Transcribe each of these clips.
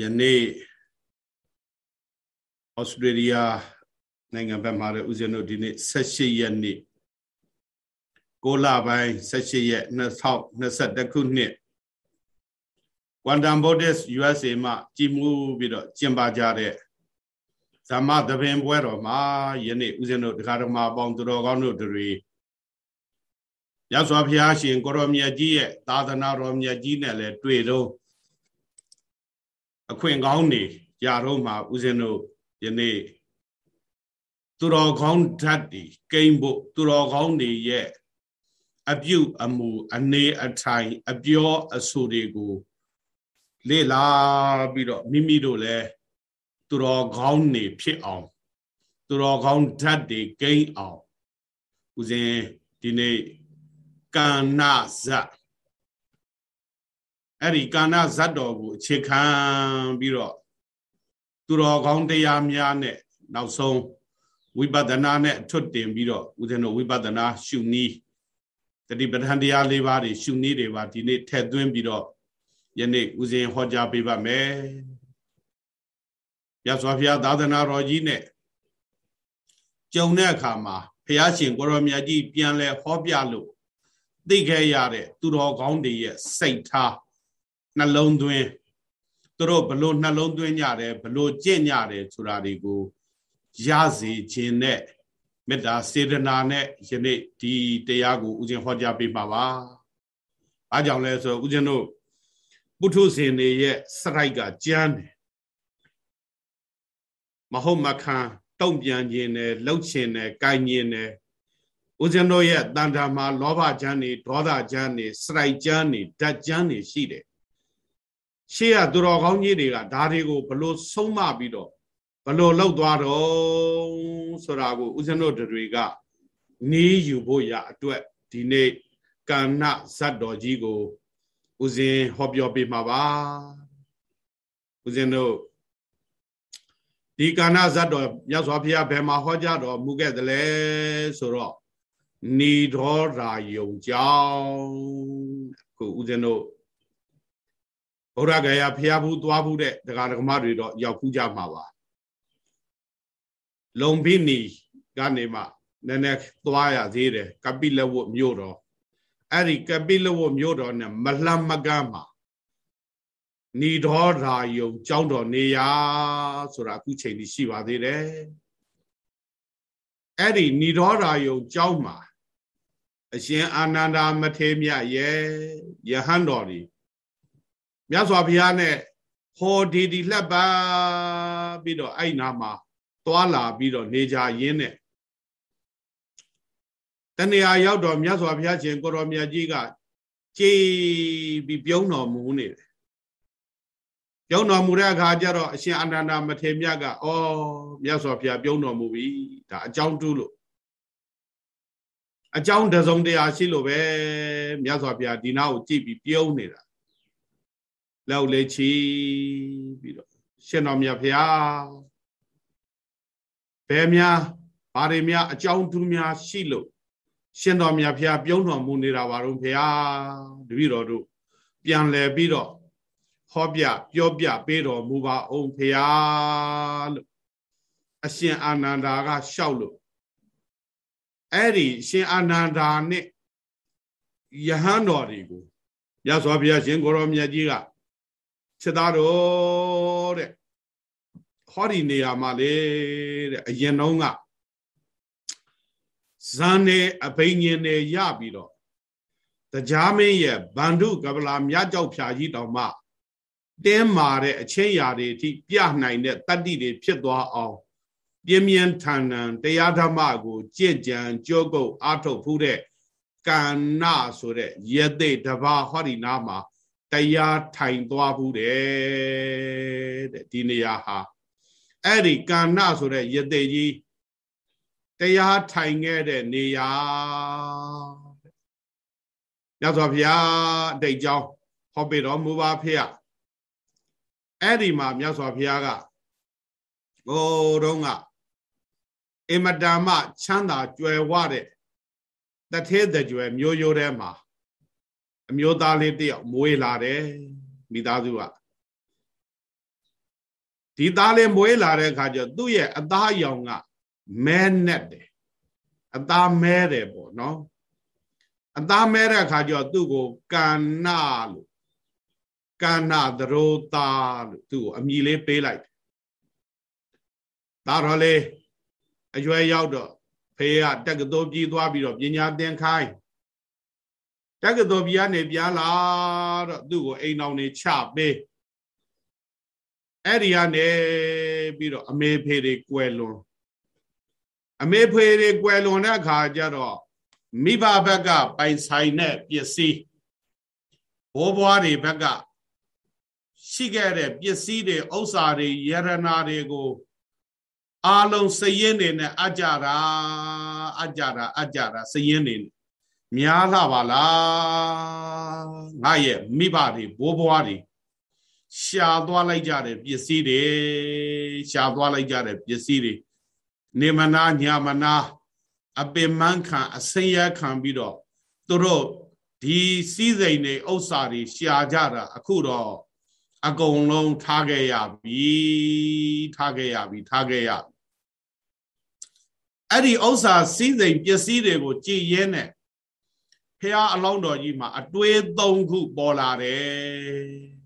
ယနေ့ဩစတြေးလျနိုင်ငံဘက်မှာလည်းဦးဇင်းတို့ဒီနေ့18ရက်နေ့6လပိုင်း18ရက်2021ခုနှစ်ကွမ်တမ်ဘော့ဒစ် USA မှာကြီးမှုပြီးတော့ကျင်းပကြတဲ့ဇမသဘင်ပွဲတော်မှာယနေ့ဦးဇင်းတို့ဒကာဒကမာပေါင်းသူတော်ကောင်းတို့တွေ ရသော်ဘုရားရှင်ကိုရောမြတ်ကြီးရဲ့သာသနာတော်မြတ်ကြီးနဲ့လည်းတွေ့တော့အခွင့်ကောင်းနေရတော့မှဦးဇင်းတို့ယနေ့သူတော်ကောင်းဓာတ်ဒီကိန်းဖို့သူတော်ကောင်းတွေရဲ့အပြုအမူအနေအထိုင် အပြောအဆိုတွေကိုလေ့လာပြီးတော့မိမိတို့လည်းသူတော်ကောင်းနေဖြစ်အောင်သူတော်ကောင်းဓာတ်တွေကိန်းအောင်ဦးဇင်းဒီနေ့ ကာဏဇတ်အဲ့ဒီကာဏဇတ်တော်ကိုအခြေခံပြီးတော့သူတော်ကောင်းတရားများနဲ့နောက်ဆုံးဝိပဿနာနဲ့ထွတ်တင်ပြီးတော့ဦးဇင်းတို့ဝိပဿနာရှုနည်းတတိပဋ္ဌာန်တရား၄ပါးတွေရှုနည်းတွေပါဒီနေ့ထည့်သွင်းပြီးတော့ယနေ့ဦးဇင်းဟောကြားပေးပါမယ်ရသော်ဘုရားသာသနာတော်ကြီးနဲ့ကြုံတဲ့အခါမှာဘုရားရှင်ကိုရောမြတ်ကြီးပြန်လဲဟောပြလို့ သိခဲ့ရတဲ့သူတော်ကောင်းတွေရဲ့စိတ်ထားနှလုံးသွင်းသူတို့ဘလို့နှလုံးသွင်းကြတယ်ဘလို့ကြင့်ကြတယ်ဆိုတာတွေကိုရစေခြင်းနဲ့မေတ္တာစေတနာနဲ့ယနေ့ဒီတရားကိုဦးဇင်းဟောကြားပေးပါပါ။အားကြောင့်လဲဆိုဦးဇင်းတို့ပုထုဇဉ်တွေရဲ့စရိုက်ကကြမ်းတယ်မဟုတ်မခံတုံ့ပြန်ခြင်းနဲ့လှုပ်ခြင်းနဲ့ကိုင်ခြင်းနဲ့ ဦးဇင်းတို့ရဲ့တန်တာမှာလောဘချမ်းတွေဒေါသချမ်းတွေစရိုက်ချမ်းတွေဓာတ်ချမ်းတွေရှိတယ်ရှေ့ကသူတော်ကောင်းကြီးတွေကဒါတွေကိုဘလို့ဆုံးမပြီးတော့ဘလို့လှုပ်သွားတော့ဆိုတာကိုဦးဇင်းတို့တွေကနီးယူဖို့ရအတွက်ဒီနေ့ကန္နဇတ်တော်ကြီးကိုဦးဇင်းဟောပြောပေးမှာပါဦးဇင်းတို့ဒီကန္နဇတ်တော်မြတ်စွာဘုရားဘယ်မှာဟောကြားတော်မူခဲ့သလဲဆိုတော့ နေတော်ရာယုံကြောင်းခုဦးဇင်းတို့ဗုဒ္ဓဂယာဘုရားဘူးသွားဘူးတဲ့ဒကာဒကမတွေတော့ရောက်ခုကြမှာပါလုံဘိနီကနေမှနည်းနည်းသွားရသေးတယ်ကပိလဝတ်မြို့တော်အဲ့ဒီကပိလဝတ်မြို့တော်နဲ့မလှမကမ်းမှာဏီဒေါရာယုံကျောင်းတော်နေရဆိုတာအခုချိန်ကြီးရှိပါသေးတယ်အဲ့ဒီဏီဒေါရာယုံကျောင်းမှာ အရှင်အာနန္ဒာမထေရမြတ်ရဲ့ယဟန်တော်ကြီးမြတ်စွာဘုရားနဲ့ဟောဒီဒီလှက်ပါပြီးတော့အဲ့နာမှာသွာလာပြီးတော့နေကြရင်းနဲ့တဏှာရောက်တော့မြတ်စွာဘုရားရှင်ကိုရောမြတ်ကြီးကကြည်ပြီးပြုံးတော်မူနေတယ်ပြုံးတော်မူတဲ့အခါကျတော့အရှင်အနန္ဒာမထေရမြတ်ကဩမြတ်စွာဘုရားပြုံးတော်မူပြီဒါအကြောင်းတူးလို့ အကြောင်းတစုံတရာရှိလို့ပဲမြတ်စွာဘုရားဒီနာကိုကြည့်ပြီးပြုံးနေတာလောက်လေချီပြီးတော့ရှင်တော်မြတ်ဘုရားဘယ်များဘာတွေများအကြောင်းတူးများရှိလို့ရှင်တော်မြတ်ဘုရားပြုံးတော်မူနေတာပါတော့ဘုရားတပည့်တော်တို့ပြန်လဲပြီးတော့ဟောပြပြောပြပေးတော်မူပါအောင်ဘုရားလို့အရှင်အာနန္ဒာကလျှောက်လို့ အဲ့ဒီရှင်အာနန္ဒာနဲ့ယဟန်တော်တွေကိုရသော်ဘုရားရှင်ကိုရောမြတ်ကြီးကချက်သားတော်တဲ့ဟောဒီနေရာမှာလေတဲ့အရင်တုန်းကဇန်နေအဘိညာဉ်နေရပြီးတော့တရားမင်းရဲ့ဗန္ဓုကပလာမြတ်ကြောက်ဖြာကြီးတောင်မှတင်းမာတဲ့အချင်းရာတွေအထိပြနိုင်တဲ့တတ္တိတွေဖြစ်သွားအောင် ပြင်းပြင်းထန်ထန်တရားဓမ္မကိုကြင့်ကြံကြိုးကုပ်အားထုတ်ဖူးတဲ့ကာဏဆိုတဲ့ယသိတဘာဟောဒီနာမှာတရားထိုင်သွားဘူးတဲ့ဒီနေရာဟာအဲ့ဒီကာဏဆိုတဲ့ယသိကြီးတရားထိုင်ခဲ့တဲ့နေရာမြတ်စွာဘုရားအတိတ်ကြောင်းဟောပြတော်မူပါဖေရအဲ့ဒီမှာမြတ်စွာဘုရားကဟိုတုန်းက အင်မတန်မှချမ်းသာကြွယ်ဝတဲ့တထဲတကြွယ်မျိုးရိုးထဲမှာအမျိုးသားလေးတယောက်မွေးလာတယ်မိသားစုကဒီသားလေးမွေးလာတဲ့အခါကျသူ့ရဲ့အသားအယောင်ကမဲနဲ့တယ်အသားမဲတယ်ပေါ့နော်အသားမဲတဲ့အခါကျသူ့ကိုကန္နာလို့ကန္နာသရောတာလို့သူ့ကိုအမည်လေးပေးလိုက်ဒါတော့လေ အရွယ်ရောက်တော့ဖေးကတက္ကသိုလ်ပြည်သွားပြီးတော့ပညာသင်ခိုင်းတက္ကသိုလ်ပြည်ကနေပြန်လာတော့သူ့ကိုအိမ်တော်နေချပေးအဲ့ဒီကနေပြီးတော့အမေဖေတွေကွယ်လွန်အမေဖေတွေကွယ်လွန်တဲ့အခါကျတော့မိဘဘက်ကပိုင်ဆိုင်တဲ့ပစ္စည်းဘိုးဘွားတွေဘက်ကရှိခဲ့တဲ့ပစ္စည်းတွေဥစ္စာတွေယရနာတွေကို အာလုံးစရင်တွေနဲ့အကြတာအကြတာအကြတာစရင်တွေများလာပါလားငါရဲ့မိဘတွေဘိုးဘွားတွေရှာသွားလိုက်ကြတဲ့ပစ္စည်းတွေရှာသွားလိုက်ကြတဲ့ပစ္စည်းတွေနေမနာညာမနာအပင်မန်းခံအစင်းရခံပြီးတော့သူတို့ဒီစည်းစိမ်တွေဥစ္စာတွေရှာကြတာအခုတော့အကုန်လုံးထားခဲ့ရပြီထားခဲ့ရပြီထားခဲ့ရပြီ အဲ့ဒီဥစ္စာစည်းစိမ်ပစ္စည်းတွေကိုကြည်ရဲနဲ့ဖះအလောင်းတော်ကြီးမှာအတွေး၃ခုပေါ်လာတယ်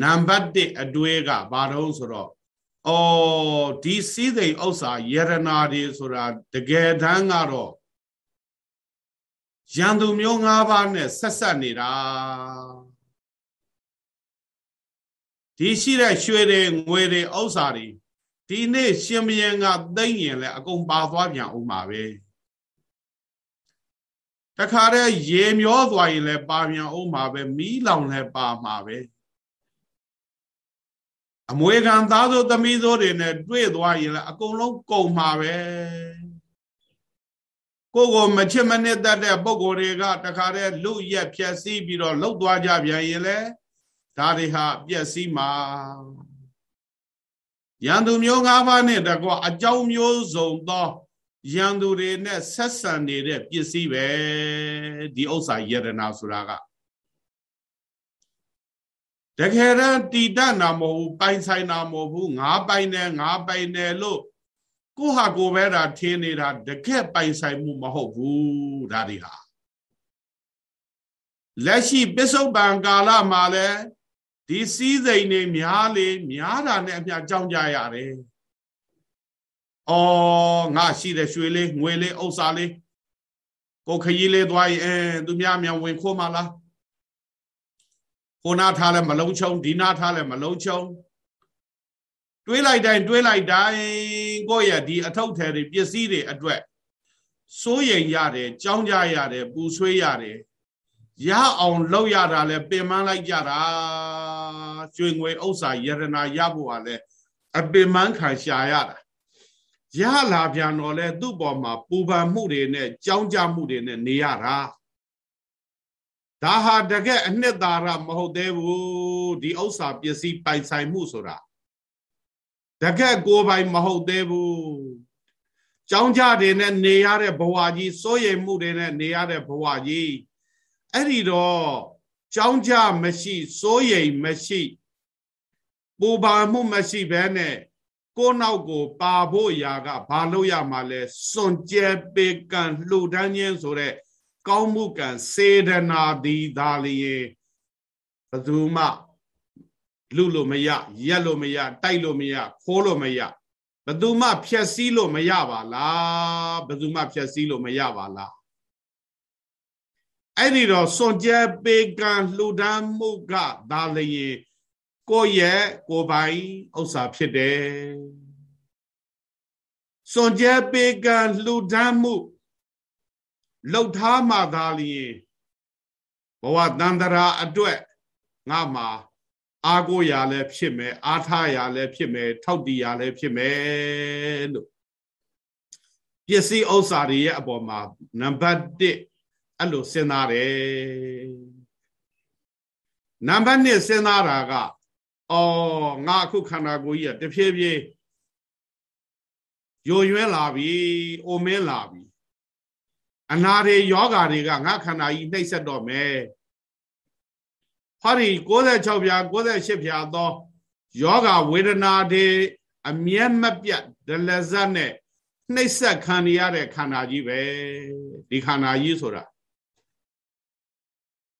နံပါတ်1အတွေးကဘာတော့ဆိုတော့အော်ဒီစည်းစိမ်ဥစ္စာယရနာတွေဆိုတာတကယ်တမ်းကတော့ရန်သူမျိုး၅ပါးနဲ့ဆက်ဆက်နေတာဒီရှိတဲ့ရွှေတွေငွေတွေဥစ္စာတွေ ဒီနေ့ရှင်ဘုရင်ကသိမ့်ရင်လည်းအကုန်ပါသွားပြန်အောင်ပါပဲတခါတည်းရေမျောသွားရင်လည်းပါပြန်အောင်ပါပဲမီးလောင်လည်းပါမှာပဲအမွေခံသားဆိုသမီးဆိုတွေနဲ့တွေ့သွားရင်လည်းအကုန်လုံးကုန်မှာပဲကိုကိုမချစ်မနစ်တတ်တဲ့ပုံကိုယ်တွေကတခါတည်းလူရက်ဖြက်စီးပြီးတော့လှုပ်သွားကြပြန်ရင်လည်းဒါတွေဟာပြက်စီးမှာ ရန်သူမျိုး၅ပါးနဲ့တကွအကြောင်းမျိုးစုံသောရန်သူတွေနဲ့ဆက်ဆံနေတဲ့ပစ္စည်းပဲဒီဥစ္စာယရနာဆိုတာကတကယ်တမ်းတီတနာမဟုတ်ဘူးပိုင်ဆိုင်တာမဟုတ်ဘူးငါပိုင်တယ်ငါပိုင်တယ်လို့ကိုဟာကိုပဲတာထင်းနေတာတကယ်ပိုင်ဆိုင်မှုမဟုတ်ဘူးဒါတွေဟာလက်ရှိပစ္စုပန်ကာလမှာလည်း ဒီစည်းစိမ်တွေများလေများတာနဲ့အမျှကြောင်းကြရတယ်။အော်ငါရှိတဲ့ရွှေလေးငွေလေးဥစ္စာလေးကိုခရီးလေးသွားရင်အဲသူများမြန်ဝင်ခိုးမှလား။ကိုနာထားလဲမလုံးချုံဒီနာထားလဲမလုံးချုံတွေးလိုက်တိုင်းတွေးလိုက်တိုင်းကိုယ့်ရဲ့ဒီအထုပ်ထဲတွေပစ္စည်းတွေအတွက်စိုးရိမ်ရတယ်ကြောင်းကြရတယ်ပူဆွေးရတယ် ရအောင်လောက်ရတာလဲပင်မလိုက်ကြတာကျွေငွေဥစ္စာယရနာရဖို့ကလည်းအပင်မခံရှာရတာရလာပြန်တော့လဲသူ့ပေါ်မှာပူပန်မှုတွေနဲ့ကြောင်းကြမှုတွေနဲ့နေရတာဒါဟာတကယ်အနှစ်သာရမဟုတ်သေးဘူးဒီဥစ္စာပစ္စည်းပိုင်ဆိုင်မှုဆိုတာတကယ်ကိုယ်ပိုင်မဟုတ်သေးဘူးကြောင်းကြတွေနဲ့နေရတဲ့ဘဝကြီးစိုးရိမ်မှုတွေနဲ့နေရတဲ့ဘဝကြီး အဲ့ဒီတော့ကြောင်းကြမရှိစိုးရိမ်မရှိပူပါမှုမရှိဘဲနဲ့ကိုနောက်ကိုပါဖို့ရာကဘာလို့ရမှာလဲစွန့်ကြဲပေကံလှူဒန်းခြင်းဆိုတဲ့ကောင်းမှုကံစေတနာသည်သာလျင်ဘယ်သူမှလူလို့မရရက်လို့မရတိုက်လို့မရခိုးလို့မရဘယ်သူမှဖြက်စီးလို့မရပါလားဘယ်သူမှဖြက်စီးလို့မရပါလား အဲ့ဒီတော့စွန်ကြဲပေကံလှူဒန်းမှုကဒါလျင်ကိုယ့်ရဲ့ကိုယ်ပိုင်ဥစ္စာဖြစ်တယ်စွန်ကြဲပေကံလှူဒန်းမှုလှုပ်ထားမှသာလျင်ဘဝတန္တရာအတွက်ငါမှာအာကိုရာလည်းဖြစ်မယ်အာထရာလည်းဖြစ်မယ်ထောက်တီရာလည်းဖြစ်မယ်လို့ပစ္စည်းဥစ္စာတွေရဲ့အပေါ်မှာနံပါတ်1 အဲ့လိုစဉ်းစားတယ်နံပါတ်2စဉ်းစားတာကအော်ငါအခုခန္ဓာကိုယ်ကြီးကတဖြည်းဖြည်းယိုယွင်းလာပြီအိုမင်းလာပြီအနာတွေယောဂါတွေကငါခန္ဓာကြီးနှိပ်စက်တော့မယ်ဟောဒီ66ဖြာ68ဖြာသောယောဂဝေဒနာတွေအမျက်မပြတ်ဒလဇတ်နဲ့နှိပ်စက်ခံရတဲ့ခန္ဓာကြီးပဲဒီခန္ဓာကြီးဆိုတာ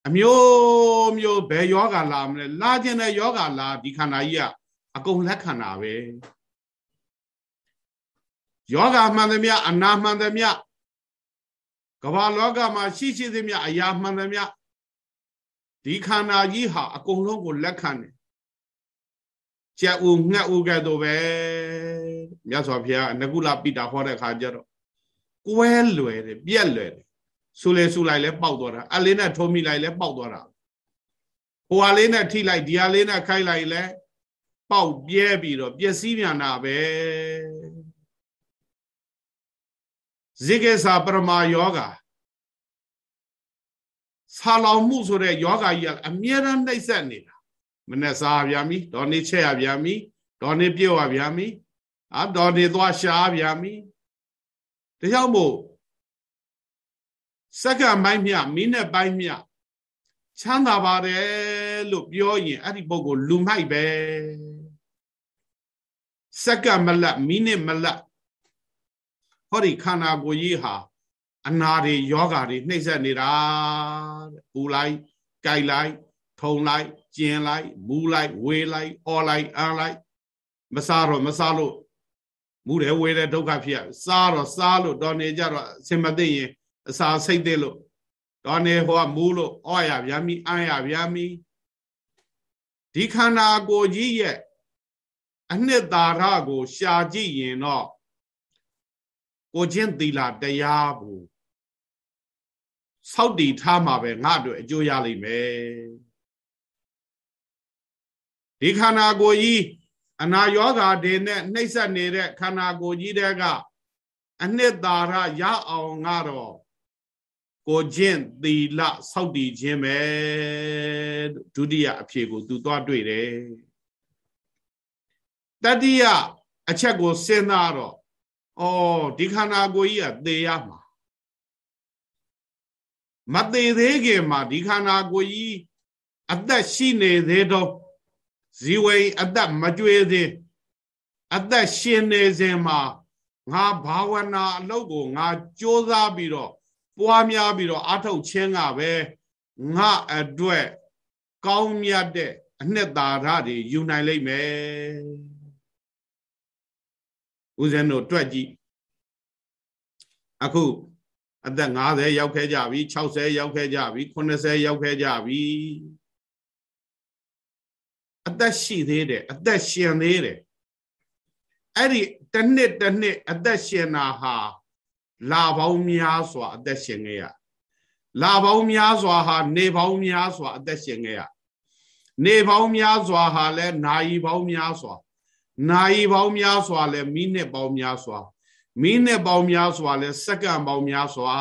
အမျိုးမျိုးဘယ်ယောဂလာမလဲလာခြင်းတဲ့ယောဂလာဒီခန္ဓာကြီးကအကုန်လက်ခန္ဓာပဲယောဂမှန်သမျှအနာမှန်သမျှကမ္ဘာလောကမှာရှိရှိသမျှအရာမှန်သမျှဒီခန္ဓာကြီးဟာအကုန်လုံးကိုလက်ခံတယ်ကြက်ဦးငှက်ဦးကဲ့သို့ပဲမြတ်စွာဘုရားငကုလပိတာဟောတဲ့ခါကျတော့ကွဲလွယ်တယ်ပြက်လွယ်တယ် ဆူလေဆူလိုက်လဲပေါက်သွားတာအလေးနဲ့ထုံးမိလိုက်လဲပေါက်သွားတာဟိုဟာလေးနဲ့ထိလိုက်ဒီဟာလေးနဲ့ခိုက်လိုက်လဲပေါက်ပြဲပြီးတော့ပျက်စီးမြန်တာပဲဇိကေသာပရမယောဂဆာလောင်မှုဆိုတဲ့ယောဂကြီးကအမြဲတမ်းနှိပ်စက်နေတာမနဲ့စားပြန်ပြီဒေါ်နေချက်ရပြန်ပြီဒေါ်နေပြုတ်ရပြန်ပြီအာဒေါ်နေသွားရှားပြန်ပြီဒါကြောင့်မို့ စက္ကန့်ပိုင်းမြမိနစ်ပိုင်းမြချမ်းသာပါတယ်လို့ပြောရင်အဲ့ဒီပုဂ္ဂိုလ်လူမိုက်ပဲစက္ကန့်မလတ်မိနစ်မလတ်ဟောဒီခန္ဓာကိုယ်ကြီးဟာအနာတွေယောဂါတွေနှိမ့်ဆက်နေတာတဲ့ပူလိုက်ကြိုက်လိုက်ထုံလိုက်ကျင်လိုက်မူးလိုက်ဝေးလိုက်အော်လိုက်အားလိုက်မစားတော့မစားလို့မူးတယ်ဝေးတယ်ဒုက္ခဖြစ်စားတော့စားလို့တော်နေကြတော့အစင်မသိရင် အစာစိတ်သိလို့တော်နေဟောမူးလို့အော်ရဗျာမိအားရဗျာမိဒီခန္ဓာကိုယ်ကြီးရဲ့အနှစ်သာရကို ရှာကြည့်ရင်တော့ကိုချင်းသီလာတရားဘူးစောက်တည်ထားမှာပဲငါတို့အကျိုးရလိမ့်မယ်ဒီခန္ဓာကိုယ်ကြီးအနာယောဂါတွေနဲ့နှိမ့်ဆက်နေတဲ့ခန္ဓာကိုယ်ကြီးတဲကအနှစ်သာရရအောင်ငါတော့ ကိုချင်းသီလစောက်တည်ခြင်းပဲဒုတိယအဖြေကို သူသွားတွေ့တယ်တတိယအချက်ကိုစဉ်းစားတော့ဩဒီခန္ဓာကိုယ်ကြီးကသေရမှာမသေးသေးခင်မှာဒီခန္ဓာကိုယ်ကြီးအသက်ရှိနေသေးတော့ဇီဝိအသက်မကြွေသေးအသက်ရှင်နေစဉ်မှာငါဘာဝနာအလုပ်ကိုငါကြိုးစားပြီးတော့ ပွားများပြီးတော့အထုတ်ခြင်းကပဲငါအတွက် ကောင်းမြတ်တဲ့အနှစ်သာရတွေယူနိုင်လိမ့်မယ်ဦးဇင်းတို့တွက်ကြည့်အခုအသက်50ရောက်ခဲ့ကြပြီ60ရောက်ခဲ့ကြပြီ80ရောက်ခဲ့ကြပြီအသက်ရှိသေးတယ်အသက်ရှင်သေးတယ်အဲ့ဒီတစ်နှစ်တစ်နှစ်အသက်ရှင်တာဟာ လာပေါင်းများစွာအသက်ရှင်ခဲ့ရလာပေါင်းများစွာဟာနေပေါင်းများစွာအသက်ရှင်ခဲ့ရနေပေါင်းများစွာဟာလဲနာယီပေါင်းများစွာနာယီပေါင်းများစွာလဲမိနစ်ပေါင်းများစွာမိနစ်ပေါင်းများစွာလဲစက္ကန့်ပေါင်းများစွာ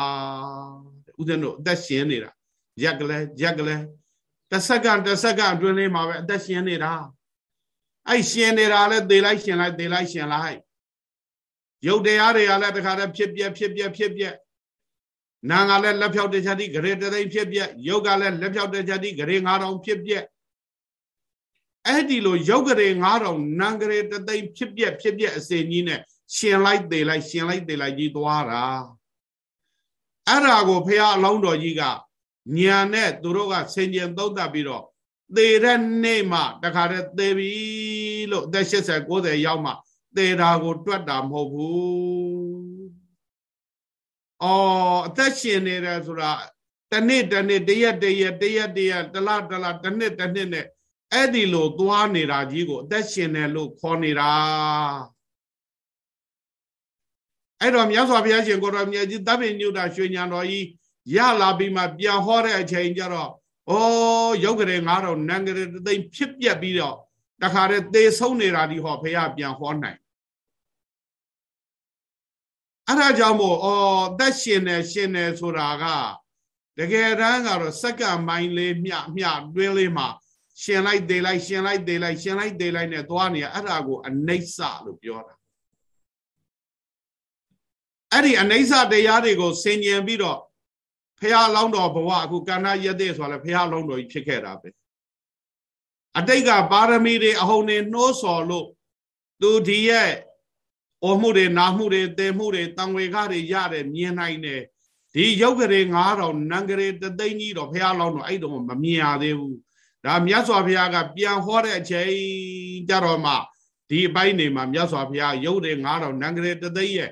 ဥဒ္ဒနို့အသက်ရှင်နေတာရက်ကလေးရက်ကလေးတစ်စက္ကန့်တစ်စက္ကန့်အတွင်းလေးမှာပဲအသက်ရှင်နေတာအဲ့ရှင်နေတာလဲသေလိုက်ရှင်လိုက်သေလိုက်ရှင်လိုက် ရုပ်တရားတွေကလည်းတခါတည်းဖြစ်ပြက်ဖြစ်ပြက်ဖြစ်ပြက်နာငါလည်းလက်ဖြောက်တဲ့ချက်တိဂရေတသိမ့်ဖြစ်ပြက်ရုပ်ကလည်းလက်ဖြောက်တဲ့ချက်တိဂရေ9000ဖြစ်ပြက်အဲ့ဒီလိုရုပ်ဂရေ9000နာဂရေတသိမ့်ဖြစ်ပြက်ဖြစ်ပြက်အစဉ်ကြီးနဲ့ရှင်လိုက်သေးလိုက်ရှင်လိုက်သေးလိုက်ကြီးသွားတာအဲ့ဒါကိုဖះအလောင်းတော်ကြီးကညာနဲ့သူတို့ကဆင်ကျင်သုံးသပ်ပြီးတော့သေတဲ့နေ့မှတခါတည်းသေပြီလို့အသက်80 90ရောက်မှ သေတာကိုတွက်တာမဟုတ်ဘူးအော်အသက်ရှင်နေတယ်ဆိုတာတနေ့တနေ့တရက်တရက်တရက်တရက်တလတလတနှစ်တနှစ်နဲ့အဲ့ဒီလိုသွားနေတာကြီးကိုအသက်ရှင်တယ်လို့ခေါ်နေတာအဲ့တော့မြတ်စွာဘုရားရှင်ကိုတော်မြတ်ကြီးတပ်ပင်ညုတာရွှေညာတော်ကြီးရလာပြီးမှပြန်ဟောတဲ့အချိန်ကျတော့ဩရုပ်ကလေး9000နံကလေးသိမ့်ဖြစ်ပြက်ပြီးတော့တခါတည်းသေဆုံးနေတာဒီဟောဘုရားပြန်ဟောနိုင် အဲ့ဒါကြောင့်မို့ဩသက်ရှင်နေရှင်နေဆိုတာကတကယ်တမ်းကတော့စက္ကန့်ပိုင်းလေးမျှမျှတွင်းလေးမှာရှင်လိုက်သေးလိုက်ရှင်လိုက်သေးလိုက်ရှင်လိုက်သေးလိုက်နဲ့သွားနေရအဲ့ဒါကိုအနိစ္စလို့ပြောတာအဲ့ဒီအနိစ္စတရားတွေကိုဆင်ញင်ပြီးတော့ဖះလောင်းတော်ဘဝအခုကန္နာယတဲ့ဆိုလဲဖះလောင်းတော်ကြီးဖြစ်ခဲ့တာပဲအတိတ်ကပါရမီတွေအဟုန်တွေနှိုးဆော်လို့သူဒီရဲ့ အော်မှုတွေနာမှုတွေတေမှုတွေတံဝေခတွေရတယ်မြင်နိုင်တယ်ဒီရုပ်ကလေး9000နံကလေးတသိန်းကြီးတော့ဖះလောင်းတော့အဲ့တော့မမြင်ရသေးဘူးဒါမြတ်စွာဘုရားကပြန်ဟောတဲ့အချိန်ကြတော့မှဒီအပိုင်းနေမှာမြတ်စွာဘုရားရုပ်တွေ9000နံကလေးတသိန်းရဲ့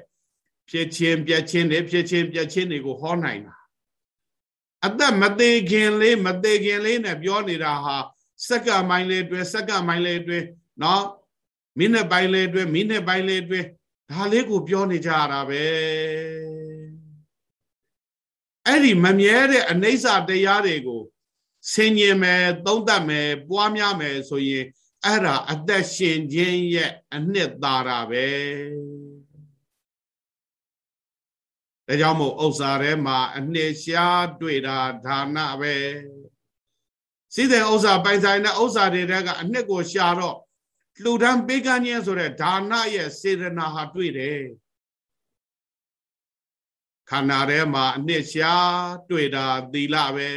ဖြစ်ချင်းပြက်ချင်းတွေဖြစ်ချင်းပြက်ချင်းတွေကိုဟောနိုင်တာအသက်မသေးခင်လေးမသေးခင်လေးနဲ့ပြောနေတာဟာစက္ကန့်ပိုင်းလေးတွဲစက္ကန့်ပိုင်းလေးတွဲနော်မိနစ်ပိုင်းလေးတွဲမိနစ်ပိုင်းလေးတွဲ ဒါလေးကိုပြောနေကြရတာပဲအဲ့ဒီမမြဲတဲ့အနိစ္စတရားတွေကိုဆင်ញင်မယ်သုံးသပ်မယ်ပွားများမယ်ဆိုရင်အဲ့ဒါအသက်ရှင်ခြင်းရဲ့အနှစ်သာရပဲဒါကြောင့်မို့ဥစ္စာထဲမှာအနှစ်ရှားတွေ့တာဒါနပဲစိတဲ့ဥစ္စာပိုင်ဆိုင်တဲ့ဥစ္စာတွေတဲကအနှစ်ကိုရှာတော့ လှူဒန်းပေးကမ်းခြင်းဆိုတဲ့ဒါနရဲ့စေတနာဟာတွေ့တယ်ခန္ဓာထဲမှာအနှစ်ရှားတွေ့တာသီလပဲ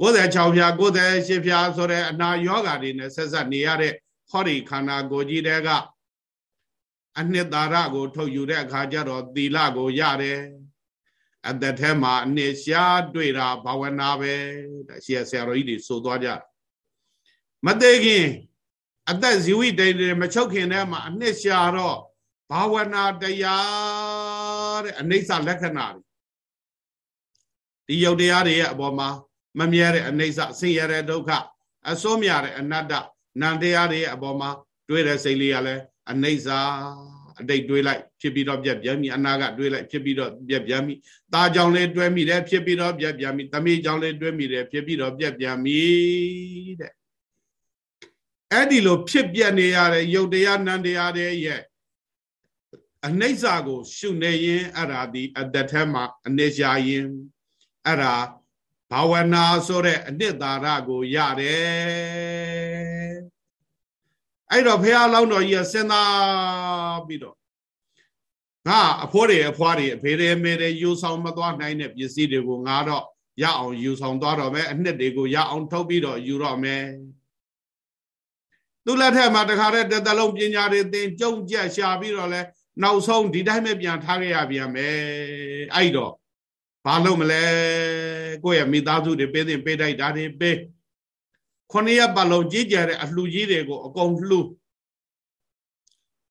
96ဖြာ98ဖြာဆိုတဲ့အနာယောဂါတွေနဲ့ဆက်ဆက်နေရတဲ့ဟောဒီခန္ဓာကိုယ်ကြီးတဲကအနှစ်သာရကို ထုတ်ယူတဲ့အခါကျတော့သီလကိုရတယ်အသက်ထဲမှာအနှစ်ရှားတွေ့တာဘာဝနာပဲဒါရှိရဆရာတော်ကြီးတွေဆိုသွားကြမသေးခင် အသက်ဇီဝိတိတွေမချုပ်ခင်တည်းမှာအနှစ်ရှားတော့ဘာဝနာတရားတဲ့အနိစ္စလက္ခဏာတွေဒီယုတ်တရားတွေရဲ့အပေါ်မှာမမြဲတဲ့အနိစ္စဆင်းရဲတဲ့ဒုက္ခအစိုးမြတဲ့အနတ္တနံတရားတွေရဲ့အပေါ်မှာတွေးတဲ့စိတ်လေးကလည်းအနိစ္စအတိတ်တွေးလိုက်ဖြစ်ပြီးတော့ပြက်ပြန်ပြီအနာကတွေးလိုက်ဖြစ်ပြီးတော့ပြက်ပြန်ပြီตาကြောင့်လေးတွေးမိတယ်ဖြစ်ပြီးတော့ပြက်ပြန်ပြီသမီးကြောင့်လေးတွေးမိတယ်ဖြစ်ပြီးတော့ပြက်ပြန်ပြီတဲ့ အဲ့ဒီလိုဖြစ်ပြနေရတဲ့ယုတ်တရားနံတရားတွေရဲ့အနိစ္စကို ရှုနေရင်အဲ့ဒါဒီအတ္တထဲမှာအနိစ္စရင်အဲ့ဒါဘာဝနာဆိုတဲ့အနှစ်သာရကိုရတယ်အဲ့တော့ဖះလောင်းတော်ကြီးကစဉ်းစားပြီးတော့ငါအဖိုးတွေအဖွားတွေအဖေတွေအမေတွေယူဆောင်မသွားနိုင်တဲ့ပစ္စည်းတွေကိုငါတော့ရအောင်ယူဆောင်သွားတော့မယ်အနှစ်တွေကိုရအောင်ထုတ်ပြီးတော့ယူတော့မယ် သူလက်ထက်မှာတခါတည်းတလုံးပညာတွေသင်ကြုံကြက်ရှာပြီးတော့လဲနောက်ဆုံးဒီတိုင်းပဲပြန်ထားခဲ့ရပြန်မယ်အဲ့တော့ဘာလို့မလဲကိုယ့်ရဲ့မိသားစုတွေပေးတင်ပေးတိုက်တာတွေပေးခုနှစ်ရက်ပတ်လုံးကြီးကြတဲ့အလှကြီးတွေကိုအကုန်လှူ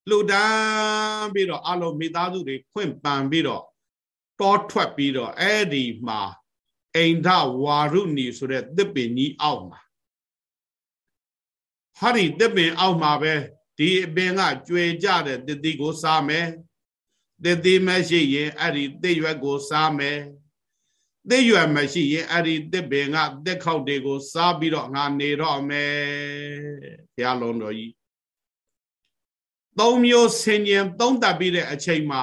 လှူဒန်းပြီးတော့အလုံးမိသားစုတွေခွင့်ပန်ပြီးတော့တောထွက်ပြီးတော့အဲ့ဒီမှာအိန္ဒဝါရုဏီဆိုတဲ့သစ်ပင်ကြီးအောက်မှာ ဟာဒီသစ်ပင်အောက်မှာပဲဒီအပင်ကကျွေကြတဲ့တတိကိုစားမယ်တတိမရှိရင်အဲ့ဒီသိရွက်ကိုစားမယ်သိရွယ်မရှိရင်အဲ့ဒီတစ်ပင်ကတက်ခေါက်တွေကိုစားပြီးတော့ငါနေတော့မယ်ဘုရားလုံးတော်ကြီးသုံးမျိုးဆင်ញင်သုံးတပ်ပြီးတဲ့အချိန်မှာ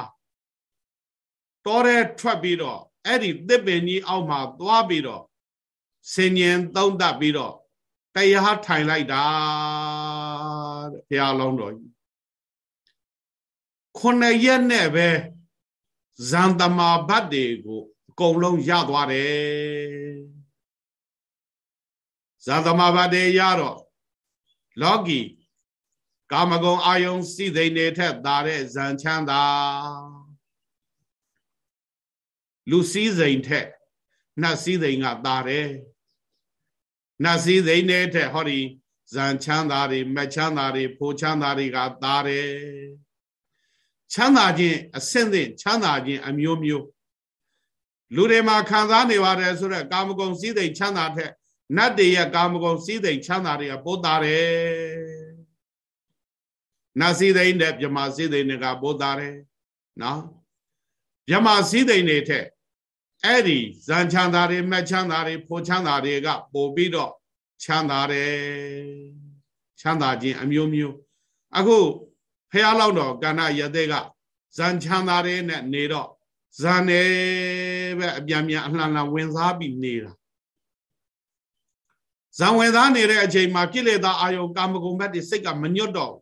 တော်တဲ့ထွက်ပြီးတော့အဲ့ဒီတစ်ပင်ကြီးအောက်မှာသွားပြီးတော့ဆင်ញင်သုံးတပ်ပြီးတော့ တရားထိုင်လိုက်တာတဲ့ဘုရားလုံးတော်ကြီးခုနှစ်ရက်နဲ့ပဲဇန်တမာဘတ်တွေကိုအကုန်လုံးရသွားတယ်ဇာသမဘာတေရတော့လောကီကာမဂုဏ်အာယုံစိသိနေထက်သာတဲ့ဇန်ချမ်းသာလူစည်းစိမ်ထက်နတ်စည်းစိမ်ကသာတယ် နတ်စည်းစိမ်နဲ့ထက်ဟောဒီဇန်ချမ်းသာတွေမချမ်းသာတွေဖိုချမ်းသာတွေကသာတယ်ချမ်းသာခြင်းအဆင့်သင့်ချမ်းသာခြင်းအမျိုးမျိုးလူတွေမှာခံစားနေပါတယ်ဆိုတော့ကာမဂုဏ်စည်းစိမ်ချမ်းသာတဲ့နတ်တွေရဲ့ကာမဂုဏ်စည်းစိမ်ချမ်းသာတွေကပိုးတာတယ်နတ်စည်းစိမ်နဲ့မြမစည်းစိမ်တွေကပိုးတာတယ်နော်မြမစည်းစိမ်တွေထက် အဲ့ဒီဇန်ချမ်းသာတွေမက်ချမ်းသာတွေဖိုချမ်းသာတွေကပို့ပြီးတော့ချမ်းသာတယ်ချမ်းသာခြင်းအမျိုးမျိုးအခုဖះလောက်တော့ကဏ္ဍရတဲ့ကဇန်ချမ်းသာတွေနဲ့နေတော့ဇန်နေပဲအပြန်ပြန်အလှန်လှန်ဝင်စားပြီးနေတာဇံဝင်စားနေတဲ့အချိန်မှာပြည့်လေသာအာယုံကာမဂုဏ်ဘက်တွေစိတ်ကမညွတ်တော့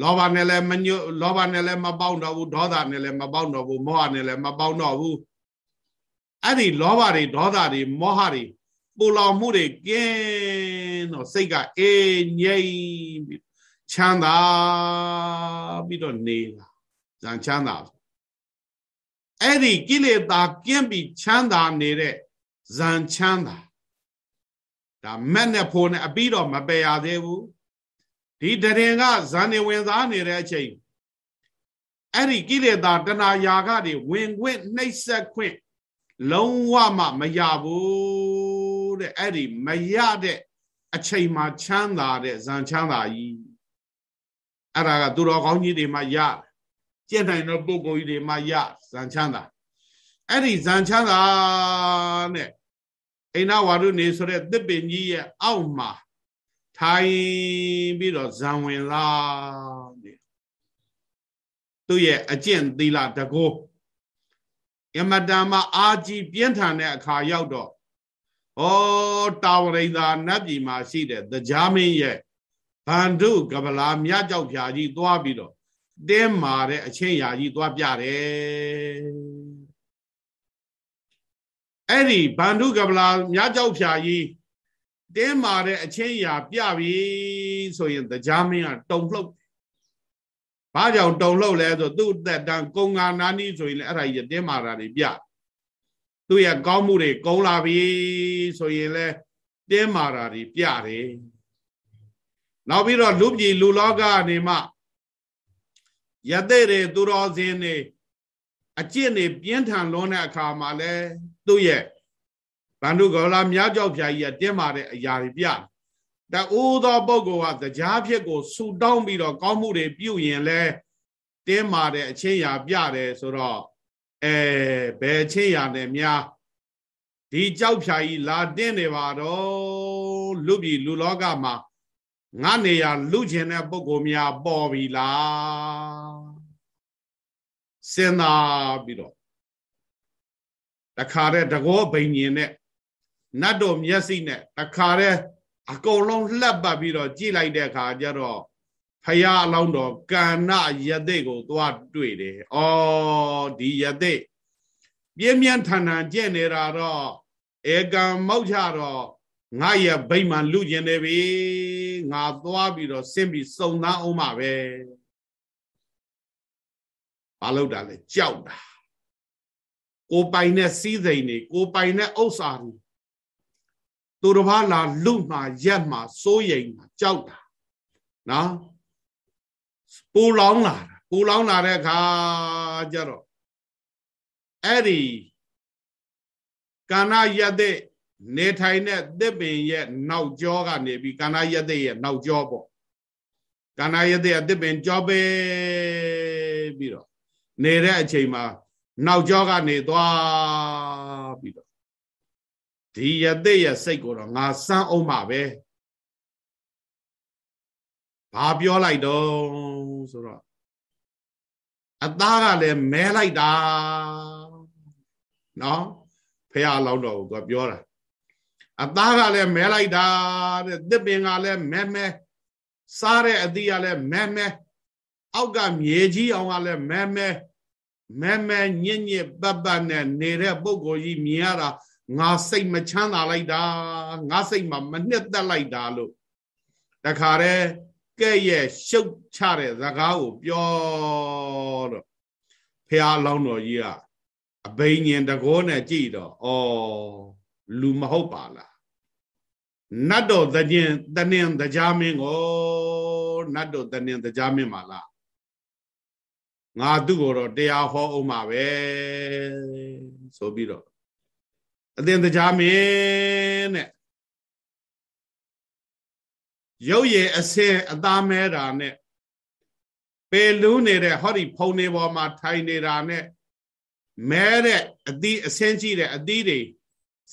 လောဘနဲ့လည်းမညွလောဘနဲ့လည်းမပေါင်းတော့ဘူးဒေါသနဲ့လည်းမပေါင်းတော့ဘူးမောဟနဲ့လည်းမပေါင်းတော့ဘူးအဲ့ဒီလောဘတွေဒေါသတွေမောဟတွေပူလောင်မှုတွေကင်းတော့စိတ်ကအေးငြိမ်ပြီးချမ်းသာပြီးတော့နေလာဇန်ချမ်းသာအဲ့ဒီကိလေသာကင်းပြီးချမ်းသာနေတဲ့ဇန်ချမ်းသာဒါမက်နဲ့ဖိုးနဲ့အပြီးတော့မပယ်ရသေးဘူး ဒီတရင်ကဇန်နေဝင်စားနေတဲ့အချိန်အဲ့ဒီကိလေသာတဏှာယာကတွေဝင်ခွင့်နှိပ်စက်ခွင့်လုံးဝမှမရဘူးတဲ့အဲ့ဒီမရတဲ့အချိန်မှာချမ်းသာတဲ့ဇန်ချမ်းသာကြီးအဲ့ဒါကသူတော်ကောင်းကြီးတွေမှရကျင့်နိုင်တဲ့ပုဂ္ဂိုလ်ကြီးတွေမှရဇန်ချမ်းသာအဲ့ဒီဇန်ချမ်းသာနဲ့အိနာဝါရုနေဆိုတဲ့သစ်ပင်ကြီးရဲ့အောက်မှာ ထိုင်ပြီးတော့ဇံဝင်လာနေသူ့ရဲ့အကျင့်သီလတကောယမတမအာကြီးပြင်းထန်တဲ့အခါရောက်တော့ဩတာဝရိသာနတ်ပြည်မှာရှိတဲ့တရားမင်းရဲ့ဗန္ဓုကပလာမြကြောက်ဖြာကြီးသွားပြီးတော့တင်းမာတဲ့အချင်းရာကြီးသွားပြတယ်အဲ့ဒီဗန္ဓုကပလာမြကြောက်ဖြာကြီး တင်းမာတဲ့အချင်းရာပြပြီဆိုရင်တရားမင်းကတုံလှုပ်ဘာကြောင့်တုံလှုပ်လဲဆိုသူ့အသက်တန်းကုံငါနာနီးဆိုရင်လည်းအဲ့ဒါကြီးတင်းမာတာတွေပြသူ့ရဲ့ကောင်းမှုတွေကုံလာပြီဆိုရင်လည်းတင်းမာတာတွေပြတယ်နောက်ပြီးတော့လူပြည်လူလောကအနေမှာယသိတွေသူတော်စင်တွေအကျင့်တွေပြင်းထန်လွန်းတဲ့အခါမှာလဲသူ့ရဲ့ ဗန္ဓုဂေါလာမြားကြောက်ဖြာကြီးကတင်းမာတဲ့အရာတွေပြတအိုးသောပုဂ္ဂိုလ်ကတရားဖြစ်ကိုဆူတောင်းပြီးတော့ကောင်းမှုတွေပြုရင်လဲတင်းမာတဲ့အချင်းရာပြတယ်ဆိုတော့အဲဘယ်ချင်းရာနဲ့များဒီကြောက်ဖြာကြီးလာတင်းနေပါတော့လူပြည်လူလောကမှာငါနေရလူကျင်တဲ့ပုဂ္ဂိုလ်များပေါ်ပြီလားစဉ်းစားပြီးတော့တခါတဲ့တကောဘိန်ရင်နဲ့ နတ်တော်မျက်စိနဲ့တခါတဲ့အကုန်လုံးလှက်ပတ်ပြီးတော့ကြည့်လိုက်တဲ့အခါကျတော့ဖရာအလောင်းတော်ကာဏယသိကိုသွားတွေ့တယ်။အော်ဒီယသိပြင်းပြင်းထန်ထန်ကျင့်နေတာတော့ဧကံမောက်ချတော့ငါရဲ့ဗိမာန်လူကျင်နေပြီငါသွားပြီးတော့ဆင်းပြီးစုံသားအောင်ပါပဲဘာလို့တာလဲကြောက်တာကိုပိုင်တဲ့စီးစိမ်တွေကိုပိုင်တဲ့ဥစ္စာတွေ သူတစ်ပါးလာလူမှာရက်မှာစိုးရိမ်မှာကြောက်တာနော်ပူလောင်းလာတာပူလောင်းလာတဲ့အခါကျတော့အဲ့ဒီကာဏယတဲ့နေထိုင်တဲ့သစ်ပင်ရဲ့နောက်ကျောကနေပြီးကာဏယတဲ့ရဲ့နောက်ကျောပေါ့ကာဏယတဲ့သစ်ပင်ကျောပဲပြီးတော့နေတဲ့အချိန်မှာနောက်ကျောကနေသွားပြီးတော့ ဒီယတဲ့ရဲ့စိတ်ကိုတော့ငါစမ်းအောင်ပါပဲဘာပြောလိုက်တော့ဆိုတော့အသားကလည်းမဲလိုက်တာနော်ဖះလောက်တော့သူကပြောတာအသားကလည်းမဲလိုက်တာတဲ့သစ်ပင်ကလည်းမဲမဲစားတဲ့အသီးကလည်းမဲမဲအောက်ကမြေကြီးအောင်ကလည်းမဲမဲမဲမဲညစ်ညစ်ပတ်ပတ်နဲ့နေတဲ့ပုံကိုကြီးမြင်ရတာ ငါစိတ်မချမ်းသာလိုက်တာငါစိတ်မှာမနှစ်သက်လိုက်တာလို့တခါတည်းကဲ့ရဲ့ရှုပ်ချတဲ့စကားကိုပြောတော့ဖះလောင်းတော်ကြီးကအဘိညာဉ်တကောနဲ့ကြည့်တော့ဩလူမဟုတ်ပါလားနတ်တော်တခြင်းတနင်တရားမင်းကိုနတ်တော်တနင်တရားမင်းပါလားငါသူ့ကိုတော့တရားဟောအောင်ပါပဲဆိုပြီးတော့ အသင်တရားမင်းတဲ့ရုပ်ရည်အစင်အသားမဲတာနဲ့ပေလူးနေတဲ့ဟောဒီဖုံနေပေါ်မှာထိုင်နေတာနဲ့မဲတဲ့အသီးအစင်းကြီးတဲ့အသီးတွေ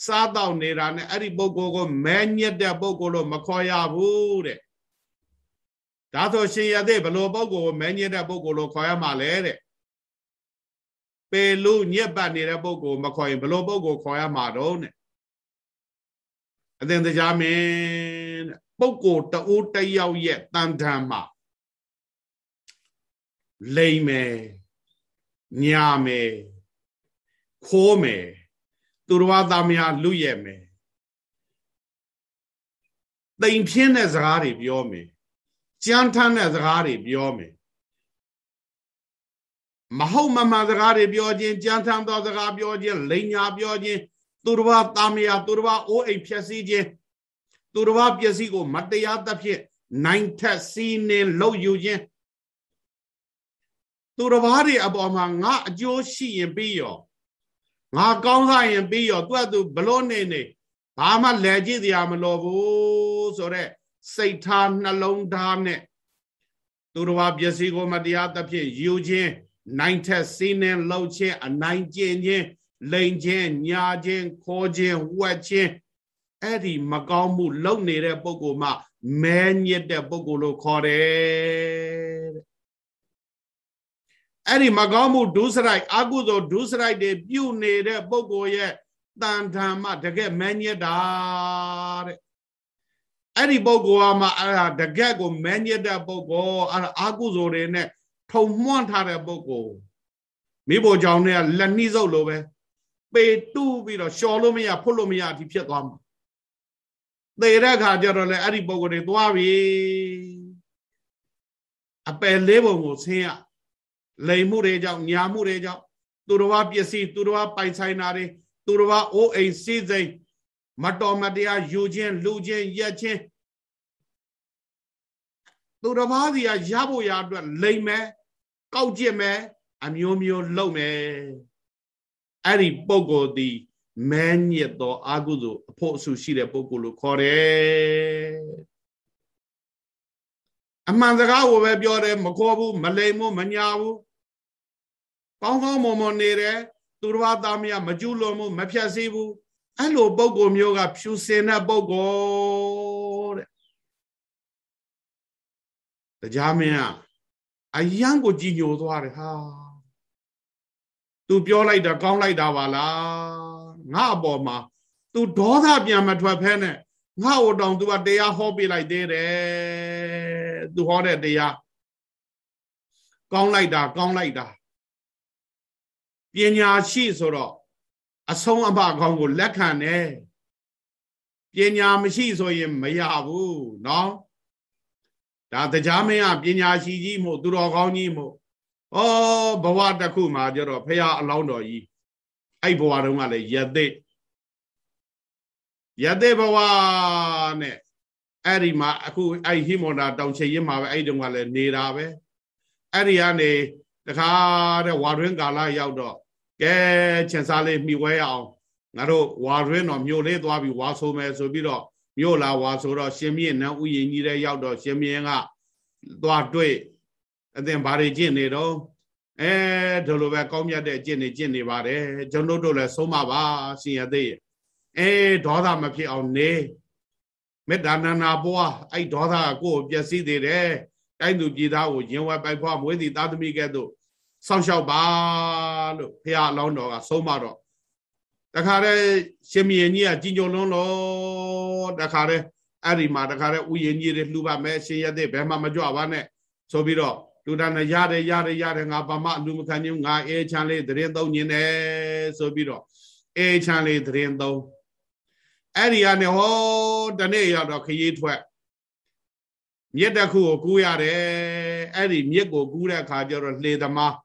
စားတော့နေတာနဲ့အဲ့ဒီပုဂ္ဂိုလ်ကိုမဲညက်တဲ့ပုဂ္ဂိုလ်လို့မခေါ်ရဘူးတဲ့ဒါဆိုရှင်ရတဲ့ဘလို့ပုဂ္ဂိုလ်ကိုမဲညက်တဲ့ပုဂ္ဂိုလ်လို့ခေါ်ရမှာလဲတဲ့ ပေလူညက်ပတ်နေတဲ့ပုဂ္ဂိုလ်မခေါ်ရင်ဘလို့ပုဂ္ဂိုလ်ခေါ်ရမှာတော့တဲ့အသင်တရားမင်းတဲ့ပုဂ္ဂိုလ်တအိုးတယောက်ရဲ့တန်ထံမှာလိမ်မယ်ညာမယ်ခိုးမယ်သူတော်ဘာသားမယားလူရဲ့မယ်တိမ်ဖြင်းတဲ့စကားတွေပြောမယ်ကြမ်းထမ်းတဲ့စကားတွေပြောမယ် မဟုတ်မမှန်စကားတွေပြောခြင်းကြမ်းထမ်းသောစကားပြောခြင်းလိန်ညာပြောခြင်းသူတော်ဘာသားမယားသူတော်ဘာအိုးအိမ်ဖြက်စီးခြင်းသူတော်ဘာပစ္စည်းကိုမတရားသဖြင့်နိုင်ထက်စီးနှင်လှုပ်ယူခြင်းသူတော်ဘာတွေအပေါ်မှာငါအကျိုးရှိရင်ပြီးရောငါကောင်းစားရင်ပြီးရောသူကသူဘလို့နေနေဘာမှလဲကြည့်တရားမလိုဘူးဆိုတော့စိတ်ထားနှလုံးသားနဲ့သူတော်ဘာပစ္စည်းကိုမတရားသဖြင့်ယူခြင်း နိုင်ထက်စီးနှင်လှုပ်ခြင်းအနိုင်ကျင့်ခြင်းလိန်ခြင်းညာခြင်းခေါ်ခြင်းဝက်ခြင်းအဲ့ဒီမကောင်းမှုလုပ်နေတဲ့ပုဂ္ဂိုလ်မှမဲညစ်တဲ့ပုဂ္ဂိုလ်လို့ခေါ်တယ်တဲ့အဲ့ဒီမကောင်းမှုဒုစရိုက်အကုသိုလ်ဒုစရိုက်တွေပြုနေတဲ့ပုဂ္ဂိုလ်ရဲ့တန်ထံမှတကယ်မဲညစ်တာတဲ့အဲ့ဒီပုဂ္ဂိုလ်ကမှအဲ့ဒါတကက်ကိုမဲညစ်တဲ့ပုဂ္ဂိုလ်အဲ့ဒါအကုသိုလ်တွေနဲ့ ထုံမွှန်းထားတဲ့ပုဂ္ဂိုလ်မိဖို့ကြောင့်เนี่ยလက်နှီးစုပ်လိုပဲပေတူးပြီးတော့လျှော်လို့မရဖွတ်လို့မရအထိဖြစ်သွားမှာသေတဲ့အခါကျတော့လေအဲ့ဒီပုံကိုယ်တွေသွားပြီအပယ်လေးပုံကိုဆင်းရလိမ်မှုတွေကြောင့်ညာမှုတွေကြောင့်သူတော်ဘာပစ္စည်းသူတော်ဘာပိုင်ဆိုင်တာတွေသူတော်ဘာအိုးအိမ်စီးစိမ်မတော်မတရားယူခြင်းလူခြင်းရက်ခြင်းသူတော်ဘာစီကရဖို့ရအတွက်လိမ်မယ် ကောက်ကျစ်မယ်အမျိုးမျိုးလုပ်မယ်အဲ့ဒီပုံကိုယ်ဒီမဲညစ်သောအာဟုသို့အဖို့အဆူရှိတဲ့ပုဂ္ဂိုလ်လို့ခေါ်တယ်အမှန်စကားကိုပဲပြောတယ်မခေါ်ဘူးမလိမ်ဘူးမညာဘူးကောင်းကောင်းမွန်မွန်နေတယ်သူတော်ဘာသားမရမကျူးလွန်မှုမဖြတ်စည်းဘူးအဲ့လိုပုဂ္ဂိုလ်မျိုးကဖြူစင်တဲ့ပုဂ္ဂိုလ်တဲ့တရားမင်းက အယံကိုကြည်ညိုသွားတယ်ဟာသူပြောလိုက်တာကောင်းလိုက်တာပါလားငါအပေါ်မှာ तू ဒေါသပြန်မထွက်ဖဲနဲ့ငါ့ကိုတောင် तू ကတရားဟောပြလိုက်သေးတယ် तू ဟောတဲ့တရားကောင်းလိုက်တာကောင်းလိုက်တာပညာရှိဆိုတော့အဆုံးအမကောင်းကိုလက်ခံတယ်ပညာမရှိဆိုရင်မရဘူးเนาะ ဒါတရားမင်းကပညာရှိကြီးမို့သူတော်ကောင်းကြီးမို့ဩဘဝတစ်ခုမှာကျတော့ဖះအလောင်းတော်ကြီးအဲ့ဘဝတုန်းကလည်းယသိယသိဘဝနဲ့အဲ့ဒီမှာအခုအဲ့ဟိမန္တာတောင်ချေရင်မှာပဲအဲ့တုန်းကလည်းနေတာပဲအဲ့ဒီကနေတခါတဲ့ဝါတွင်းကာလရောက်တော့ကဲချင်စားလေးမိဝဲရအောင်ငါတို့ဝါတွင်းတော့မြို့လေးသွားပြီးဝါဆိုမယ်ဆိုပြီးတော့ မြို့လာဝါဆိုတော့ရှင်မြင့်နန်းဥယျာဉ်ကြီးတဲ့ရောက်တော့ရှင်မြင့်ကသွားတွေ့အသင်ဘာတွေကျင့်နေတော့အဲဒီလိုပဲကောင်းမြတ်တဲ့အကျင့်တွေကျင့်နေပါတယ်ကျွန်တော်တို့လည်းဆုံးမပါရှင်ရသေးရဲ့အဲဒေါသမဖြစ်အောင်နေမေတ္တာနာနာပွားအဲ့ဒေါသကိုကိုပျက်စီးသေးတယ်တိုင်းသူပြည်သားကိုရင်ဝဲပိုက်ဖွားမွေးသည်သားသမီးကဲ့သို့စောင့်ရှောက်ပါလို့ဖះအလောင်းတော်ကဆုံးမတော့ တခါတည်းရှင်မင်းကြီးကကြီးညိုလွန်းလို့တခါတည်းအဲ့ဒီမှာတခါတည်းဥယျာဉ်ကြီးတွေလှူပါမယ်ရှင်ရတဲ့ဘယ်မှမကြွပါနဲ့ဆိုပြီးတော့လူတန်းနဲ့ရတယ်ရတယ်ရတယ်ငါဘာမှအလူမခံခြင်းငါအေးချမ်းလေးသတင်းသုံးညင်တယ်ဆိုပြီးတော့အေးချမ်းလေးသတင်းသုံးအဲ့ဒီကနေဟောတနေ့ရောက်တော့ခရီးထွက်မြစ်တစ်ခုကိုကူးရတယ်အဲ့ဒီမြစ်ကိုကူးတဲ့အခါကျတော့လှေသမား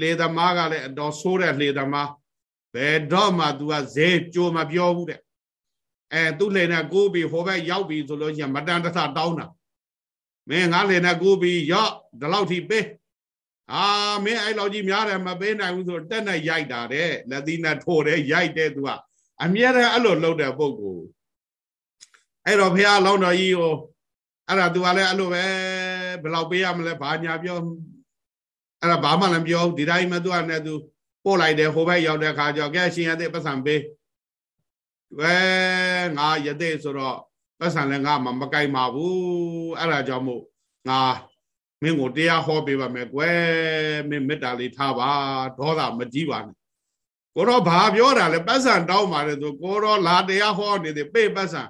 လှေသမားကလည်းအတော်ဆိုးတဲ့လှေသမား ဘယ်တော့မှ तू ကဈေးကြိုမပြောဘူးတဲ့အဲသူ့လှေနဲ့ကိုးပြီးဟိုဘက်ရောက်ပြီဆိုလို့ရှိရင်မတန်တဆတောင်းတာမင်းငါလေနဲ့ကိုပြီးရော့ဒီလောက်ထိပေးအာမင်းအဲ့လောက်ကြီးများတယ်မပေးနိုင်ဘူးဆိုတက်နဲ့ရိုက်တာတဲ့လက်သီးနဲ့ထိုးတယ်ရိုက်တယ်သူကအမြဲတမ်းအဲ့လိုလုပ်တဲ့ပုံကိုအဲ့တော့ဖះလောင်းတော်ကြီးကိုအဲ့ဒါသူကလည်းအဲ့လိုပဲဘယ်လောက်ပေးရမလဲဘာညာပြောအဲ့ဒါဘာမှလည်းပြောဒီတိုင်းမှသူကလည်းသူ ပို့လိုက်တယ်ဟိုဘက်ရောက်တဲ့ခါကျတော့ကဲရှင်ရတဲ့ပတ်စံပေးဝဲငါရတဲ့ဆိုတော့ပတ်စံလည်းငါမှမကြိုက်ပါဘူးအဲ့ဒါကြောင့်မို့ငါမင်းကိုတရားဟောပေးပါမယ်ကွယ်မင်းမေတ္တာလေးထားပါဒေါသမကြီးပါနဲ့ကိုတော့ဘာပြောတာလဲပတ်စံတောင်းပါလေဆိုကိုတော့လာတရားဟောနေတယ်ပေပတ်စံ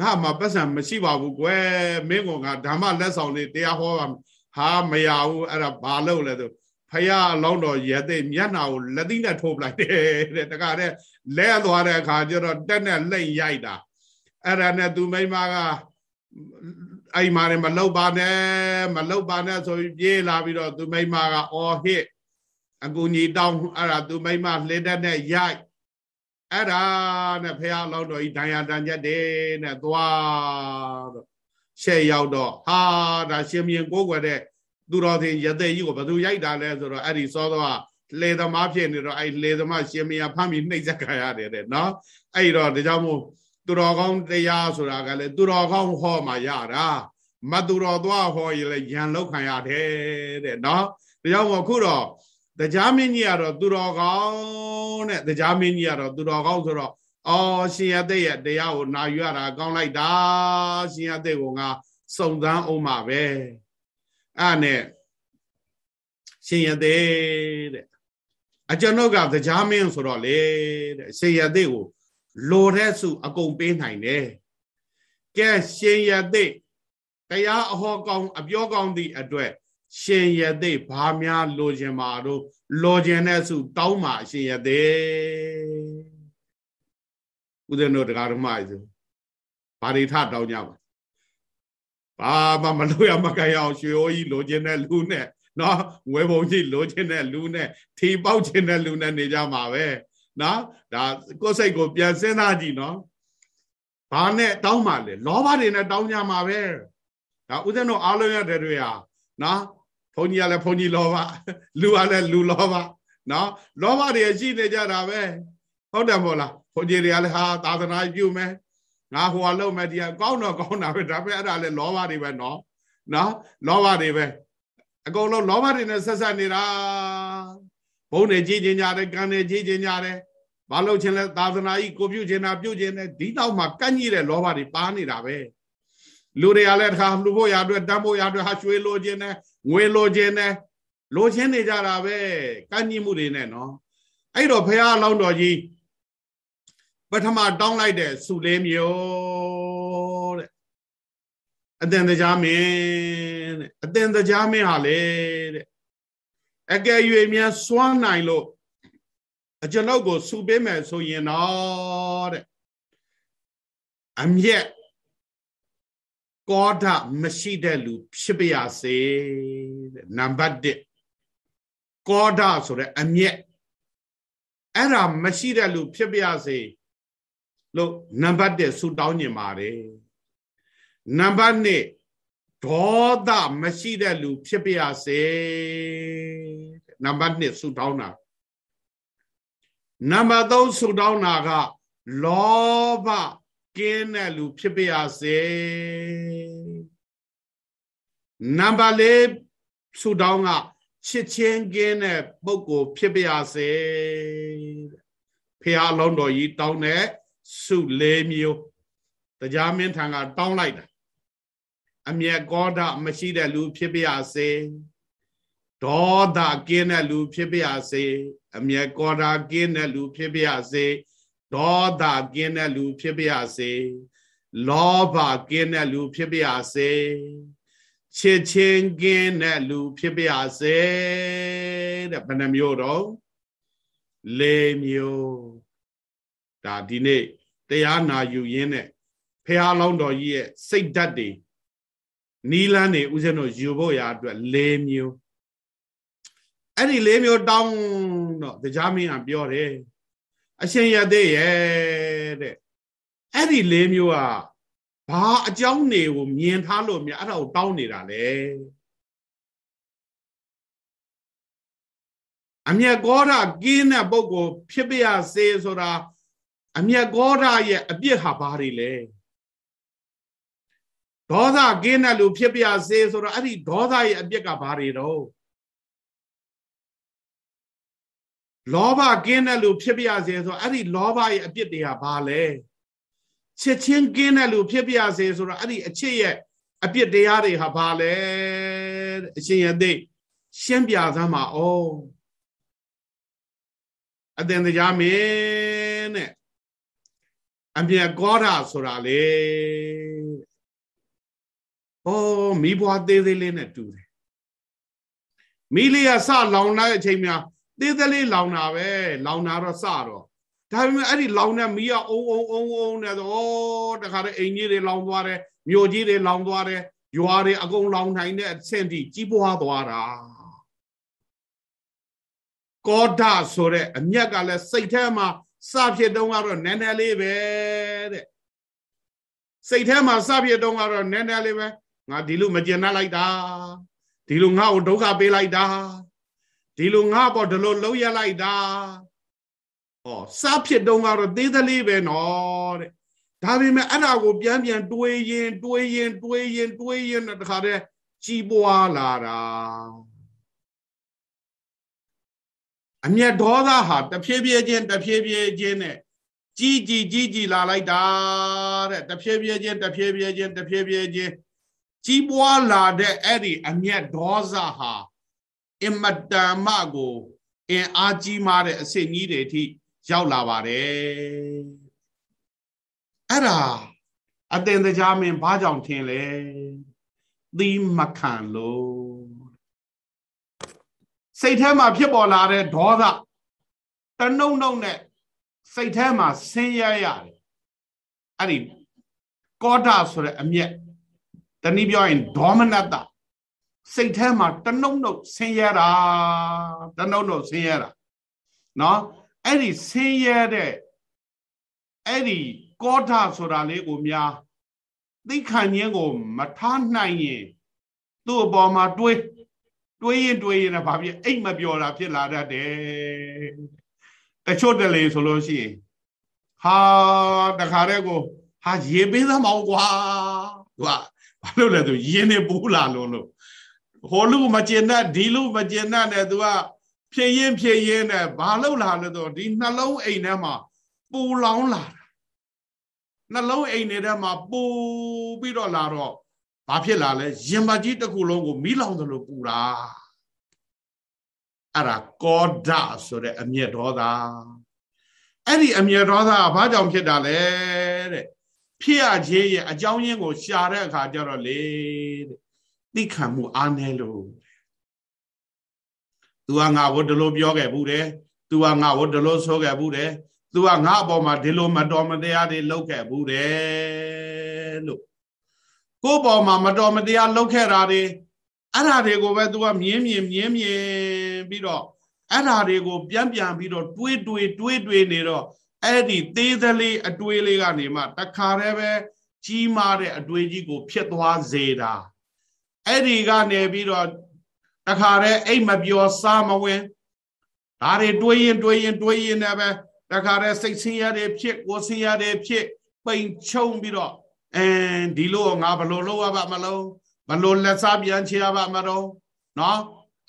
ငါမှပတ်စံမရှိပါဘူးကွယ်မင်းကငါဓမ္မလက်ဆောင်လေးတရားဟောပါဟာဟာမရဘူးအဲ့ဒါဘာလို့လဲဆို ဖယားအလောင်းတော်ရတဲ့မျက်နှာကိုလက်သီးနဲ့ထိုးပလိုက်တယ်တဲ့တခါတည်းလဲသွားတဲ့အခါကျတော့တက်နဲ့လိမ့်ရိုက်တာအဲ့ဒါနဲ့သူမိမကအဲ့မှာလည်းမလောက်ပါနဲ့မလောက်ပါနဲ့ဆိုပြီးပြေးလာပြီးတော့သူမိမကအော်ဟစ်အကူညီတောင်းအဲ့ဒါသူမိမလှစ်တဲ့နဲ့ရိုက်အဲ့ဒါနဲ့ဖះလောက်တော့ဤဒဏ်ရာတန်ချက်တယ်နဲ့သွားတော့ရှေ့ရောက်တော့ဟာဒါရှင်မြင်ကိုးကွယ်တဲ့ သူတော်စင်ရတဲ့ကြီးကိုဘယ်သူရိုက်တာလဲဆိုတော့အဲ့ဒီစောတော့လေသမားဖြစ်နေတော့အဲ့လေသမားရှင်မယာဖမ်းပြီးနှိပ်စက်ခံရတယ်တဲ့နော်အဲ့တော့ဒါကြောင့်မို့သူတော်ကောင်းတရားဆိုတာကလည်းသူတော်ကောင်းဟောမှရတာမသူတော်သွားဟောရင်လည်းယံလောက်ခံရတယ်တဲ့နော်ဒါကြောင့်မို့ခုတော့တရားမင်းကြီးကတော့သူတော်ကောင်းတဲ့တရားမင်းကြီးကတော့သူတော်ကောင်းဆိုတော့အော်ရှင်ရတဲ့ရဲ့တရားကိုနာယူရတာကောင်းလိုက်တာရှင်ရတဲ့ကငါစုံစမ်းအောင်ပါပဲ အဲ့နဲ့ရှင်ရတဲ့တဲ့အကျွန်ုပ်ကတရားမင်းဆိုတော့လေတဲ့ရှင်ရတဲ့ကိုလိုတဲ့စုအကုန်ပေးနိုင်တယ်ကဲရှင်ရတဲ့တရားအဟောကောင်းအပြောကောင်းသည့်အတွက်ရှင်ရသေးဘာများလိုချင်မှာတို့လိုချင်တဲ့စုတောင်းမှာရှင်ရသေးဦးဇင်းတို့တရားဓမ္မကြီးဘာတွေထတောင်းကြပါ ဘာမှမလို့ရမကြရအောင်ရွှေအိုးကြီးလိုချင်တဲ့လူနဲ့နော်ဝဲပုံကြီးလိုချင်တဲ့လူနဲ့ထီပေါက်ချင်တဲ့လူနဲ့နေကြမှာပဲနော်ဒါကိုယ်စိတ်ကိုပြန်စဉ်းစားကြည့်နော်ဘာနဲ့တောင်းမှလဲလောဘတွေနဲ့တောင်းကြမှာပဲဒါဦးဇင်းတို့အားလုံးရတဲ့တွေဟာနော်ဘုန်းကြီးကလည်းဘုန်းကြီးလောဘလူကလည်းလူလောဘနော်လောဘတွေရှိနေကြတာပဲဟုတ်တယ်မို့လားဘုန်းကြီးတွေကလည်းဟာသာသနာပြုမယ် ငါဟိုကလုံးမယ်ဒီကကောင်းတော့ကောင်းတာပဲဒါပေမဲ့အဲ့ဒါလည်းလောဘတွေပဲနော်နော်လောဘတွေပဲအကုန်လုံးလောဘတွေနဲ့ဆက်ဆက်နေတာဘုန်းတွေကြီးကျင်ကြတယ်ကံတွေကြီးကျင်ကြတယ်ဘာလို့ချင်းလဲသာသနာကြီးကိုပြုကျင်တာပြုကျင်တယ်ဒီတော့မှကန့်ကြီးတဲ့လောဘတွေပါနေတာပဲလူတွေကလည်းတခါလူဖို့ရအတွက်တမ်းဖို့ရအတွက်ဟာရွှေလိုခြင်းနဲ့ငွေလိုခြင်းနဲ့လိုခြင်းနေကြတာပဲကန့်ကြီးမှုတွေနဲ့နော်အဲ့တော့ဖះအလောင်းတော်ကြီး ပထမတောင်းလိုက်တဲ့စုလေးမျိုးတဲ့အတင်တရားမင်းတဲ့အတင်တရားမင်းဟာလေတဲ့အကယ်၍မြန်စွမ်းနိုင်လို့အကျွန်ုပ်ကိုစုပေးမယ်ဆိုရင်တော့တဲ့အမျက်ကောဓမရှိတဲ့လူဖြစ်ပါရစေတဲ့နံပါတ်1ကောဓဆိုတဲ့အမျက်အဲ့ဒါမရှိတဲ့လူဖြစ်ပါရစေ လို့နံပါတ်1ဆူတောင်းညင်ပါတယ်နံပါတ်2ဒေါသမရှိတဲ့လူ ဖြစ်ပါရစေနံပါတ်2ဆူတောင်းတာနံပါတ်3ဆူတောင်းတာကလောဘကင်းတဲ့လူ ဖြစ်ပါရစေနံပါတ်၄ဆူတောင်းကချစ်ချင်းကင်းတဲ့ပုဂ္ဂိုလ်ဖြစ်ပါရစေဖះအလုံးတော်ကြီးတောင်းတဲ့ စု၄မျိုးတရားမင်းထံကတောင်းလိုက်တာအမျက်ကောဓမရှိတဲ့လူဖြစ်ပါရစေဒေါသကင်းတဲ့လူဖြစ်ပါရစေအမျက်ကောဓကင်းတဲ့လူဖြစ်ပါရစေဒေါသကင်းတဲ့လူဖြစ်ပါရစေလောဘကင်းတဲ့လူဖြစ်ပါရစေချစ်ချင်းကင်းတဲ့လူဖြစ်ပါရစေတဲ့ဘယ်နှမျိုးတော့၄မျိုးဒါဒီနေ့ တရားနာယူရင်းနဲ့ဖះလောင်းတော်ကြီးရဲ့စိတ်ဓာတ်တွေနီးလန်းနေဦးဇင်းတို့ယူဖို့ရာအတွက်၄မျိုးအဲ့ဒီ၄မျိုးတောင်းတော့တရားမင်းကပြောတယ်အရှင်ရသေးရဲ့တဲ့အဲ့ဒီ၄မျိုးကဘာအကြောင်းတွေကိုမြင်ထားလို့မြအဲ့ဒါကိုတောင်းနေတာလေအမျက်ကောဓကင်းတဲ့ပုဂ္ဂိုလ်ဖြစ်ပြရစေဆိုတာ အမျက်ကောဓရဲ့အပြစ်ဟာဘာတွေလဲဒေါသကင်းတဲ့လူဖြစ်ပြရစေဆိုတော့အဲ့ဒီဒေါသရဲ့အပြစ်ကဘာတွေတော့လောဘကင်းတဲ့လူဖြစ်ပြရစေဆိုအဲ့ဒီလောဘရဲ့အပြစ်တွေကဘာလဲချစ်ချင်းကင်းတဲ့လူဖြစ်ပြရစေဆိုတော့အဲ့ဒီအချစ်ရဲ့အပြစ်တရားတွေဟာဘာလဲအရှင်ရသိရှင်းပြသမ်းပါအောင်အတင်တရားမင်းတဲ့ အမြတ်ကောဓာဆိုတာလေဩမိဘွားသေးသေးလေးနဲ့တူတယ်မိလေးကစလောင်လာတဲ့အချိန်မှာသေးသေးလေးလောင်တာပဲလောင်တာတော့စတော့ဒါပေမဲ့အဲ့ဒီလောင်တဲ့မီးကအုံအုံအုံအုံနဲ့တော့တခါတည်းအိမ်ကြီးတွေလောင်သွားတယ်မြို့ကြီးတွေလောင်သွားတယ်ရွာတွေအကုန်လောင်နိုင်တဲ့အဆင့်ထိကြီးပွားသွားတာကောဒဆိုတဲ့အမျက်ကလည်းစိတ်ထဲမှာ စဖြစ်တုံးကတော့နည်းနည်းလေးပဲတဲ့စိတ်ထဲမှာစဖြစ်တုံးကတော့နည်းနည်းလေးပဲငါဒီလိုမကျင်တတ်လိုက်တာဒီလိုငါ့ကိုဒုက္ခပေးလိုက်တာဒီလိုငါ့ပေါ်ဒီလိုလုံးရလိုက်တာဟောစဖြစ်တုံးကတော့သေးသလေးပဲနော်တဲ့ဒါပေမဲ့အဲ့ဒါကိုပြန်ပြန်တွေးရင်တွေးရင်တွေးရင်တွေးရင်တခါတည်းကြီးပွားလာတာ အမျက်ဒေါသဟာတဖြည်းဖြည်းချင်းတဖြည်းဖြည်းချင်းနဲ့ကြီးကြီးကြီးကြီးလာလိုက်တာတဲ့တဖြည်းဖြည်းချင်းတဖြည်းဖြည်းချင်းတဖြည်းဖြည်းချင်းကြီးပွားလာတဲ့အဲ့ဒီအမျက်ဒေါသဟာအင်မတန်မှကိုအင်အားကြီးမားတဲ့အဆင့်ကြီးတွေအထိရောက်လာပါတယ်အဲ့ဒါအတင်တကြားမင်းဘာကြောင့်ထင်လဲသီးမခံလို့ စိတ်ထဲမှာဖြစ်ပေါ်လာတဲ့ဒေါသတနှုံနှုံနဲ့စိတ်ထဲမှာဆင်းရဲရတယ်အဲ့ဒီကောဒဆိုတဲ့အမျက်တနည်းပြောရင်ဒေါမနတစိတ်ထဲမှာတနှုံနှုံဆင်းရဲတာတနှုံနှုံဆင်းရဲတာနော်အဲ့ဒီဆင်းရဲတဲ့အဲ့ဒီကောဒဆိုတာလေးကိုများသိခံခြင်းကို မထားနိုင်ရင်သူ့အပေါ်မှာတွေး တွေးရင်တွေးရင်လည်းဘာဖြစ်အိတ်မပြောတာဖြစ်လာတတ်တယ်တချို့တလေဆိုလို့ရှိရင်ဟာတခါတည်းကိုဟာရေပေးသမောင်ကွာသူကဘာလို့လဲသူရင်းနေပူလာလို့လို့ဟိုလူမကျင်တတ်ဒီလူမကျင်တတ်နဲ့သူကဖြည့်ရင်ဖြည့်ရင်နဲ့ဘာလို့လာလို့တော့ဒီနှလုံးအိမ်ထဲမှာပူလောင်လာတာနှလုံးအိမ်ထဲမှာပူပြီးတော့လာတော့ ဘာဖြစ်လာလဲရင်မကြီးတစ်ခုလုံးကိုမီးလောင်သလိုပူတာအဲ့ဒါကောဒဆိုတဲ့အမျက်ဒေါသအဲ့ဒီအမျက်ဒေါသကဘာကြောင့်ဖြစ်တာလဲတဲ့ဖြစ်ရခြင်းရဲ့အကြောင်းရင်းကိုရှာတဲ့အခါကျတော့လေတဲ့သိခံမှုအားနည်းလို့သူကငါ့ကိုဒီလိုပြောခဲ့ဘူးတယ်သူကငါ့ကိုဒီလိုဆိုခဲ့ဘူးတယ်သူကငါ့အပေါ်မှာဒီလိုမတော်မတရားတွေလုပ်ခဲ့ဘူးတယ်လို့ ကိုယ့်ပေါ်မှာမတော်မတရားလုပ်ခဲ့တာတွေအဲ့ဓာတွေကိုပဲ तू ကမြင်းမြင်မြင်းမြင်ပြီးတော့အဲ့ဓာတွေကို ပြန်ပြန်ပြီးတော့တွေးတွေးတွေးတွေးနေတော့အဲ့ဒီသေးသလေးအတွေးလေးကနေမှတခါတည်းပဲကြီးမားတဲ့အတွေးကြီးကို ဖြစ်သွားစေတာအဲ့ဒီကနေပြီးတော့တခါတည်းအိတ်မပြောစားမဝင်ဒါတွေတွေးရင်တွေးရင်တွေးရင်လည်းပဲတခါတည်းစိတ်ဆင်းရဲတွေဖြစ်ကိုဆင်းရဲတွေဖြစ်ပိန်ချုံပြီးတော့ အဲဒီလိုငါဘလို့လုပ်ရပါမလို့ဘလို့လက်စားပြန်ချရပါမလို့နော်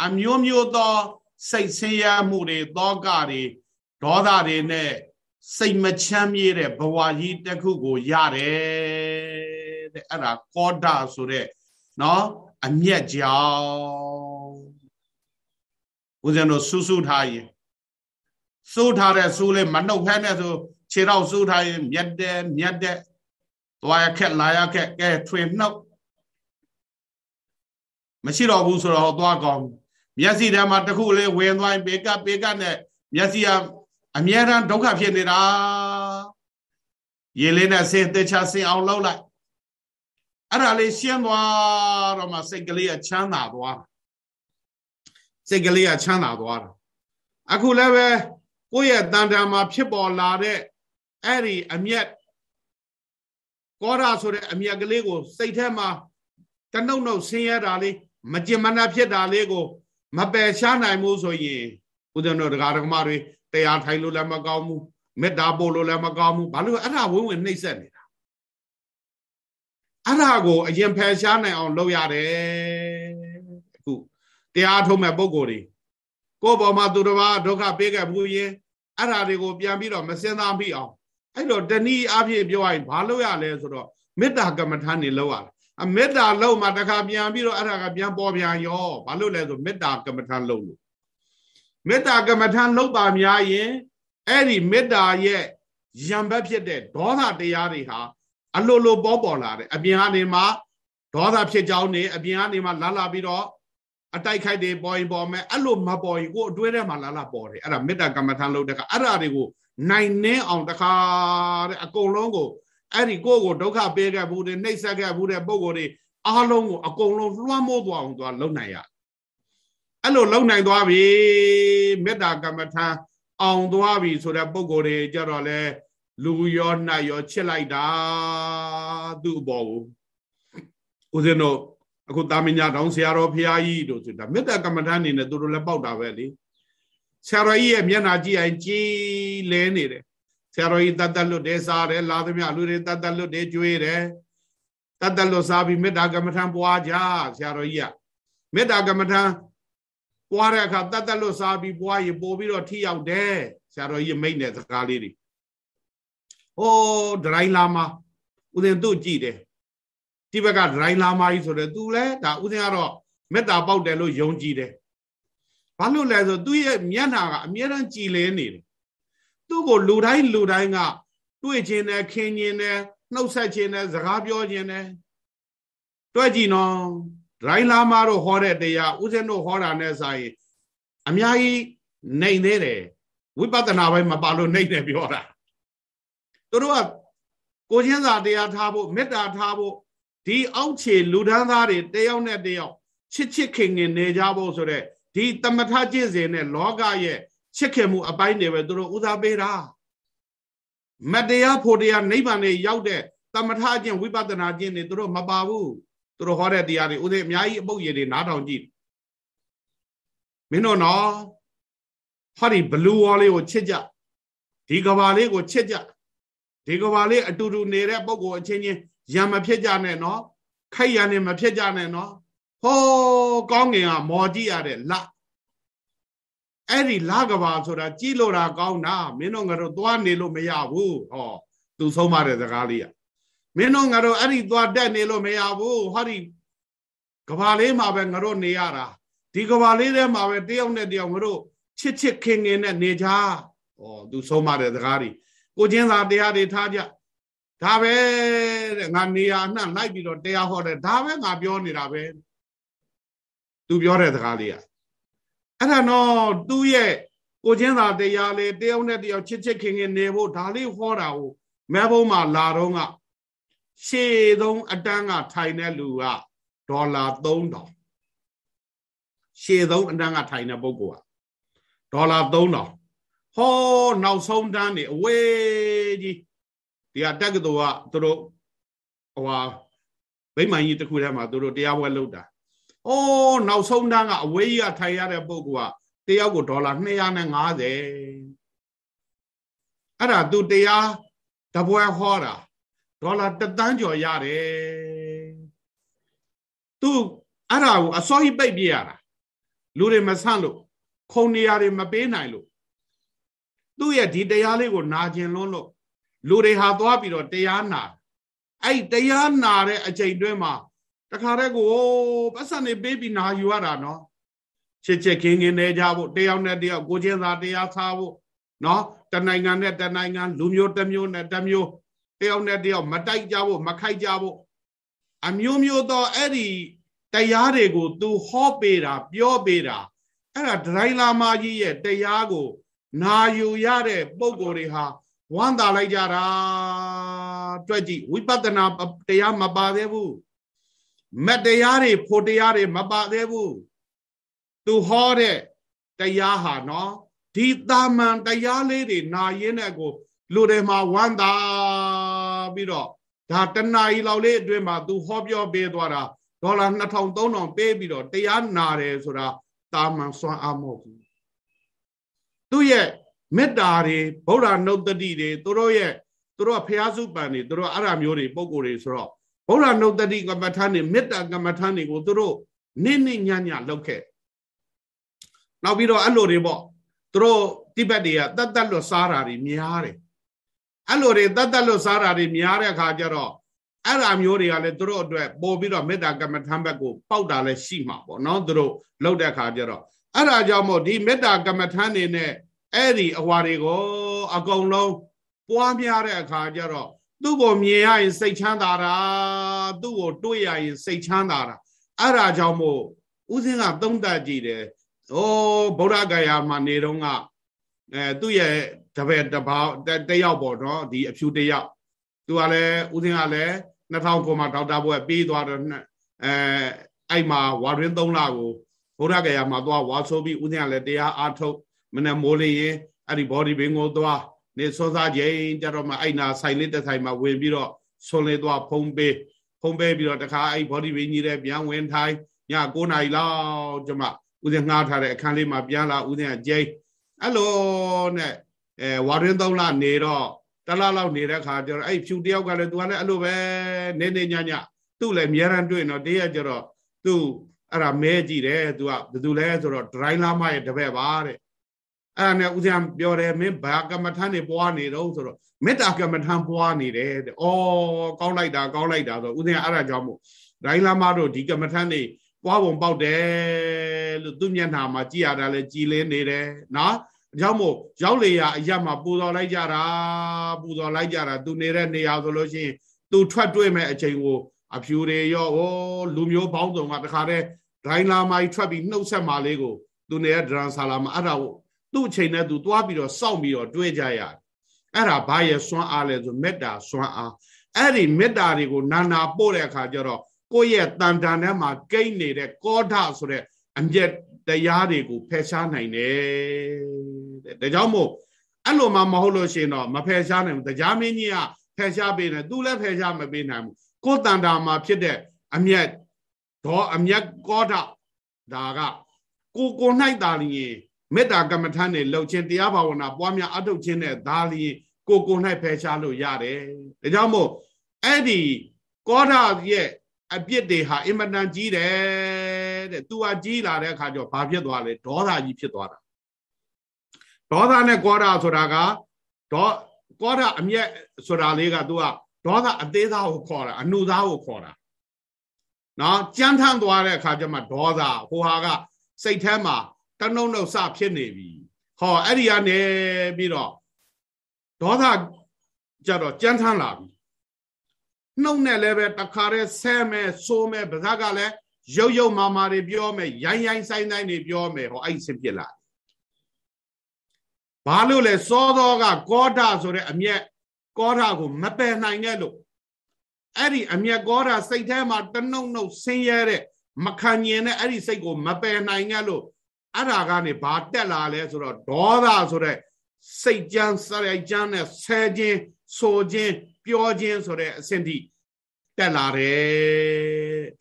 အမျိုးမျိုးသောစိတ်ဆင်းရဲမှုတွေတောကတွေဒေါသတွေနဲ့စိတ်မချမ်းမြေ့တဲ့ဘဝကြီးတစ်ခုကိုရတယ်တဲ့အဲ့ဒါကောဒဆိုတဲ့နော်အမျက်ကြောင့်ဦးဇင်းတို့ဆူဆူထားရင်စိုးထားတဲ့စိုးလေးမနှုတ်ဖဲနဲ့ဆိုခြေတော့စိုးထားရင်မြက်တယ်မြက်တယ် သွားရခက်လာရခက်ကဲထွင်နှုတ်မရှိတော့ဘူးဆိုတော့သွားကောင်းမျက်စိထဲမှာတခုလေးဝင်သွားရင်ပေကပေကနဲ့မျက်စိကအမြဲတမ်းဒုက္ခဖြစ်နေတာရေလေးနဲ့ဆင်းသေချာဆင်းအောင်လုပ်လိုက်အဲ့ဒါလေးရှင်းသွားတော့မှစိတ်ကလေးကချမ်းသာသွားစိတ်ကလေးကချမ်းသာသွားတာအခုလည်းပဲကိုယ့်ရဲ့တန်တရာမှာဖြစ်ပေါ်လာတဲ့အဲ့ဒီအမျက် ကောရဆိုတဲ့အမျက်ကလေးကိုစိတ်ထဲမှာတနှုတ်နှုတ်ဆင်းရဲတာလေးမကြင်မနာဖြစ်တာလေးကို မပယ်ရှားနိုင်ဘူးဆိုရင်ဦးဇင်းတို့တရားဓမ္မတွေတရားထိုင်လို့လည်းမကောင်းဘူးမေတ္တာပို့လို့လည်းမကောင်းဘူးဘာလို့အဲ့ဒါဝင်းဝင်နှိမ့်ဆက်နေတာအဲ့ဒါကိုအရင်ဖယ်ရှားနိုင်အောင်လုပ်ရတယ်အခုတရားထုံးမဲ့ပုံကိုယ်တွေကိုယ့်ဘောမှာသူတစ်ပါးဒုက္ခပေးခဲ့ဘူးရင်အဲ့ဒါတွေကိုပြန်ပြီးတော့မစင်သားမိအောင် အဲ့တော့တဏီအဖြစ်ပြောရရင်ဘာလုပ်ရလဲဆိုတော့မေတ္တာကမ္မထာနေလုပ်ရတယ်အမေတ္တာလုပ်မှတခါပြန်ပြီးတော့အဲ့ဒါကပြန်ပေါ်ပြန်ရောဘာလို့လဲဆိုမေတ္တာကမ္မထာလုပ်လို့မေတ္တာကမ္မထာလုပ်ပါများရင်အဲ့ဒီမေတ္တာရဲ့ရံဘက်ဖြစ်တဲ့ဒေါသတရားတွေဟာအလိုလိုပေါ်ပေါ်လာတယ်အပြင်ကနေမှဒေါသဖြစ်ကြောင်းနေအပြင်ကနေမှလာလာပြီးတော့အတိုက်ခိုက်တွေပေါ်ရင်ပေါ်မယ်အဲ့လိုမပေါ်ရင်ကိုအတွင်းထဲမှာလာလာပေါ်တယ်အဲ့ဒါမေတ္တာကမ္မထံလုပ်တဲ့ကအဲ့ဒါတွေကို နိုင်နှင်းအောင်တခါတဲ့အကုန်လုံးကိုအဲ့ဒီကိုယ့်ကိုဒုက္ခပေးခဲ့ဘူးတဲ့နှိပ်စက်ခဲ့ဘူးတဲ့ပုံကိုယ်တွေအားလုံးကိုအကုန်လုံးလွှမ်းမိုးသွားအောင်သွားလုံနိုင်ရအဲ့လိုလုံနိုင်သွားပြီမေတ္တာကမ္မထံအောင်သွားပြီဆိုတဲ့ပုံကိုယ်တွေကြတော့လေလူရောနှက်ရောချစ်လိုက်တာသူ့အပေါ်ကိုဦးဇင်းတို့အခုတာမညာတောင်ဆရာတော်ဖရာကြီးတို့ဆိုတာမေတ္တာကမ္မထံနေနဲ့သူတို့လည်းပေါက်တာပဲလေ ဆရာတော်ကြီးရဲ့မျက်နှာကြည့်ရင်ကြည်လဲနေတယ်ဆရာတော်ကြီးတတ်တတ်လွတ်တယ်စားတယ်လာသမျှလူတွေတတ်တတ်လွတ်တယ်ကြွေးတယ်တတ်တတ်လွတ်စားပြီးမေတ္တာကမ္မထံပွားကြဆရာတော်ကြီးကမေတ္တာကမ္မထံပွားတဲ့အခါတတ်တတ်လွတ်စားပြီးပွားရင်ပို့ပြီးတော့ထိရောက်တယ်ဆရာတော်ကြီးမိတ်တဲ့စကားလေးတွေဟိုဒရိုင်းလာမှာဦးဇင်တို့ကြည့်တယ်ဒီဘက်ကဒရိုင်းလာမာကြီးဆိုတော့သူလဲဒါဦးဇင်ကတော့မေတ္တာပေါက်တယ်လို့ယုံကြည်တယ် ဘာလို့လဲဆိုသူ့ရဲ့မျက်နှာကအမြဲတမ်းကြည်လင်းနေတယ်သူ့ကိုလူတိုင်းလူတိုင်းကတွေ့ခြင်းနဲ့ခင်ခြင်းနဲ့နှုတ်ဆက်ခြင်းနဲ့စကားပြောခြင်းနဲ့တွေ့ကြည့်နော်ဒရိုင်းလာမာတို့ဟောတဲ့တရားဦးဇင်းတို့ဟောတာနဲ့စာရင်အများကြီးနိုင်သေးတယ်ဝိပဿနာဘက်မှာပါလို့နိုင်တယ်ပြောတာသူတို့ကကိုချင်းစာတရားထားဖို့မေတ္တာထားဖို့ဒီအောက်ခြေလူဒန်းသားတွေတယောက်နဲ့တယောက်ချစ်ချစ်ခင်ခင်နေကြဖို့ဆိုတဲ့ ဒီတမထကျင့်စဉ်နဲ့လောကရဲ့ချစ်ခင်မှုအပိုင်းတွေပဲသူတို့ဦးစားပေးတာမတရားဖို့တရားနိဗ္ဗာန်နဲ့ရောက်တဲ့တမထကျင့်ဝိပဿနာကျင့်တွေသူတို့မပါဘူးသူတို့ဟောတဲ့တရားတွေဦးသေးအများကြီးအပုတ်ရည်တွေနားထောင်ကြည့်မင်းတို့နော်ဟောဒီဘလူးဝေါ်လေးကိုချစ်ကြဒီကဘာလေးကိုချစ်ကြဒီကဘာလေးအတူတူနေတဲ့ပုံကိုအချင်းချင်းရံမဖြစ်ကြနဲ့နော်ခိုက်ရံနေမဖြစ်ကြနဲ့နော် ဟောကောင်းငင်ကမော်ကြည့်ရတဲ့လအဲ့ဒီလကဘာဆိုတာကြည့်လို့တာကောင်းတာမင်းတို့ငါတို့သွားနေလို့မရဘူးဟောသူဆုံးမတဲ့စကားလေးอ่ะမင်းတို့ငါတို့အဲ့ဒီသွားတက်နေလို့မရဘူးဟောဒီကဘာလေးမှာပဲငါတို့နေရတာဒီကဘာလေးထဲမှာပဲတယောက်နဲ့တယောက်ငါတို့ချစ်ချစ်ခင်ခင်နဲ့နေကြဩသူဆုံးမတဲ့စကားတွေကိုချင်းစာတရားတွေထားကြဒါပဲတဲ့ငါနေရာနှံ့လိုက်ပြီးတော့တရားဟောတယ်ဒါပဲငါပြောနေတာပဲ သူပြောတဲ့စကားလေးอ่ะအဲ့ဒါတော့သူ့ရဲ့ကိုချင်းသာတရားလေးတယောက်နဲ့တယောက်ချစ်ချစ်ခင်ခင်နေဖို့ဒါလေးဟောတာကိုမဲဘုံမှာလာတော့ကရှေ့ဆုံးအတန်းကထိုင်တဲ့လူကဒေါ်လာ3000ရှေ့ဆုံးအတန်းကထိုင်တဲ့ပုဂ္ဂိုလ်ကဒေါ်လာ3000ဟောနောက်ဆုံးတန်းနေအဝေးကြီးဒီကတက္ကသိုလ်ကသူတို့ဟိုဟာဗိမာန်ကြီးတစ်ခုထဲမှာသူတို့တရားပွဲလုပ်တာ အိုးနောက်ဆုံးတန်းကအဝေးကြီးကထိုင်ရတဲ့ပုဂ္ဂိုလ်ကတယောက်ကိုဒေါ်လာ250အဲ့ဒါသူတရားတပွဲဟောတာဒေါ်လာတသန်းကျော်ရတယ်သူအဲ့ဒါကိုအစောကြီးပိတ်ပြရတာလူတွေမဆန့်လို့ခုံနေရာတွေမပေးနိုင်လို့သူ့ရဲ့ဒီတရားလေးကိုနာကျင်လွန်းလို့လူတွေဟာသွားပြီးတော့တရားနာအဲ့တရားနာတဲ့အချိန်တွင်းမှာ တခါတည်းကိုပတ်စံနေပေးပြီးနာယူရတာနော်ချစ်ချစ်ခင်ခင်နေကြဖို့တယောက်နဲ့တယောက်ကိုချင်းသာတရားစားဖို့နော်တနိုင်ငံနဲ့တနိုင်ငံလူမျိုးတစ်မျိုးနဲ့တစ်မျိုးတယောက်နဲ့တယောက်မတိုက်ကြဖို့မခိုက်ကြဖို့အမျိုးမျိုးသောအဲ့ဒီတရားတွေကို तू ဟောပေးတာပြောပေးတာအဲ့ဒါဒရိုင်လာမကြီးရဲ့တရားကို နာယူရတဲ့ပုံကိုယ်တွေဟာဝမ်းသာလိုက်ကြတာတွေ့ကြည့်ဝိပဿနာတရားမပါသေးဘူး မတရားတွေဖို့တရားတွေမပါသေးဘူးသူဟောတဲ့တရားဟာနော်ဒီတာမန်တရားလေးတွေနာရင်းတဲ့ကိုလူတွေမှာဝမ်းသာပြီးတော့ဒါတဏှာကြီးလောက်လေးအတွင်းမှာသူဟောပြောပေးသွားတာဒေါ်လာ2000 3000ပေးပြီးတော့တရားနာတယ်ဆိုတာတာမန်စွမ်းအားမဟုတ်ဘူးသူ့ရဲ့မေတ္တာတွေဗုဒ္ဓနုတ္တိတွေသူတို့ရဲ့သူတို့ကဖျားစုပန်တွေသူတို့အဲ့ဒါမျိုးတွေပုံကိုယ်တွေဆိုတော့ ဗုဒ္ဓနုတ္တိကမ္မထာနေမေတ္တာကမ္မထာနေကိုသူတို့နိမ့်နိမ့်ညညလောက်ခဲ့နောက်ပြီးတော့အဲ့လိုတွေပေါ့သူတို့တိဘက်တွေကတတ်တတ်လွတ်စားတာတွေများတယ်အဲ့လိုတွေတတ်တတ်လွတ်စားတာတွေများတဲ့အခါကျတော့အဲ့ဒါမျိုးတွေကလည်းသူတို့အတွက်ပို့ပြီးတော့မေတ္တာကမ္မထာဘက်ကိုပေါက်တာလည်းရှိမှာပေါ့နော်သူတို့လောက်တဲ့အခါကျတော့အဲ့ဒါကြောင့်မို့ဒီမေတ္တာကမ္မထာနေနဲ့အဲ့ဒီအဝါတွေကိုအကုန်လုံးပွားများတဲ့အခါကျတော့ သူ့ကိုမြင်ရရင်စိတ်ချမ်းသာတာသူ့ကိုတွေ့ရရင်စိတ်ချမ်းသာတာအဲ့ဒါကြောင့်မို့ဦးစင်းကသုံးတတ်ကြည့်တယ်ဩဗုဒ္ဓဂယာမှာနေတော့ကအဲသူ့ရဲ့တပည့်တပေါင်းတယောက်ပေါ့နော်ဒီအဖြူတယောက်သူကလည်းဦးစင်းကလည်း2000ကိုမှဒေါက်တာဘွဲပြီးသွားတော့အဲအဲ့မှာဝါရင်း3လကိုဗုဒ္ဓဂယာမှာသွားဝါဆိုပြီးဦးစင်းကလည်းတရားအားထုတ်မနေ့မိုးလေးရင်အဲ့ဒီ body pain ကိုသွား နေစောစားချိန်ကြတော့မှအဲ့နာဆိုင်လေးတစ်ဆိုင်မှာဝင်ပြီးတော့ဆွန်လေးသွားဖုံးပေးဖုံးပေးပြီးတော့တခါအဲ့ body pain ကြီးတဲ့ပြန်ဝင်ထိုင်ည9နာရီလောက်ကျမဦးဇင်းငှားထားတဲ့အခန်းလေးမှာပြန်လာဦးဇင်းကကျိအဲ့လိုနဲ့အဲဝါရင်းသုံးလနေတော့တလားလောက်နေတဲ့ခါကျတော့အဲ့ဖြူတယောက်ကလည်းသူကလည်းအဲ့လိုပဲနေနေညညသူ့လည်းအများရန်တွေ့တော့တရက်ကျတော့သူ့အဲ့ဒါမဲကြည့်တယ်သူကဘယ်သူလဲဆိုတော့ဒရိုင်းလာမရဲ့တပည့်ပါတဲ့ အဲ့ဒါနဲ့ဦးဇင်းပြောတယ်မင်းဘာကမ္မထမ်းနေပွားနေတော့ဆိုတော့မေတ္တာကမ္မထမ်းပွားနေတယ်တဲ့။အော်ကောင်းလိုက်တာကောင်းလိုက်တာဆိုဦးဇင်းအဲ့ဒါကြောင့်မို့ဒိုင်းလာမတို့ဒီကမ္မထမ်းနေပွားပုံပေါက်တယ်လို့သူမျက်နှာမှာကြည်ရတာလဲကြည်လင်းနေတယ်နော်။အကြောင်းမို့ရောက်လေရအရက်မှာပူတော်လိုက်ကြတာပူတော်လိုက်ကြတာသူနေတဲ့နေရာဆိုလို့ရှိရင်သူထွက်တွေ့မဲ့အချိန်ကိုအဖြူတွေရောဩလူမျိုးပေါင်းစုံကတခါတည်းဒိုင်းလာမိုင်းထွက်ပြီးနှုတ်ဆက်မာလေးကိုသူနေတဲ့ဒရန်ဆာလာမှာအဲ့ဒါကို သူ့အချိန်နဲ့သူသွားပြီးတော့စောင့်ပြီးတော့တွေးကြရတယ်အဲ့ဒါဘာရဲ့စွမ်းအားလဲဆိုမေတ္တာစွမ်းအားအဲ့ဒီမေတ္တာတွေကိုနာနာပို့တဲ့အခါကျတော့ကိုယ့်ရဲ့တန်တန်ထဲမှာကိန်းနေတဲ့ကောဓဆိုတဲ့အမျက်တရားတွေကိုဖယ်ရှားနိုင်တယ်တဲ့ဒါကြောင့်မို့အဲ့လိုမှမဟုတ်လို့ရှိရင်တော့မဖယ်ရှားနိုင်ဘူးတရားမင်းကြီးကဖယ်ရှားပေးတယ်သူလည်းဖယ်ရှားမပေးနိုင်ဘူးကိုယ်တန်တာမှာဖြစ်တဲ့အမျက်ဒေါ်အမျက်ကောဓဒါကကိုကို၌တာလျင် မေတ္တာကမ္မထန်နဲ့လှုပ်ခြင်းတရားဘာဝနာပွားများအထုတ်ခြင်းနဲ့ဒါလျင်ကိုကို၌ဖယ်ရှားလို့ရတယ်ဒါကြောင့်မို့အဲ့ဒီကောဓရဲ့အပြစ်တွေဟာအင်မတန်ကြီးတယ်တဲ့သူကကြီးလာတဲ့အခါကျတော့ဘာဖြစ်သွားလဲဒေါသကြီးဖြစ်သွားတာဒေါသနဲ့ကောဓဆိုတာကဒေါကောဓအမျက်ဆိုတာလေးကသူကဒေါသအသေးသားကိုခေါ်တာအနုသားကိုခေါ်တာနော်ကြမ်းထမ်းသွားတဲ့အခါကျမှဒေါသဟိုဟာကစိတ်ထဲမှာ တနှုံနှုတ်စဖြစ်နေပြီဟောအဲ့ဒီကနေပြီးတော့ဒေါသကြတော့ကြမ်းထမ်းလာပြီနှုတ်နဲ့လည်းပဲတခါတည်းဆဲမဲ့ဆိုးမဲ့ဗဇက်ကလည်းရုပ်ရုပ်မာမာတွေပြောမယ်ရိုင်းရိုင်းဆိုင်ဆိုင်တွေပြောမယ်ဟောအဲ့ဒီဆင်ဖြစ်လာဘာလို့လဲစောသောကကောဓဆိုတဲ့အမျက်ကောဓကိုမပယ်နိုင်ခဲ့လို့အဲ့ဒီအမျက်ကောဓစိတ်ထဲမှာတနှုတ်နှုတ်ဆင်းရဲတဲ့မခံညင်တဲ့အဲ့ဒီစိတ်ကိုမပယ်နိုင်ခဲ့လို့ အဲ့ဒါကနေဘာတက်လာလဲဆိုတော့ဒေါသဆိုတဲ့စိတ်ကြမ်းစရိုက်ကြမ်းနဲ့ဆဲခြင်းဆိုခြင်းပြောခြင်းဆိုတဲ့အဆင့်ထိတက်လာတယ်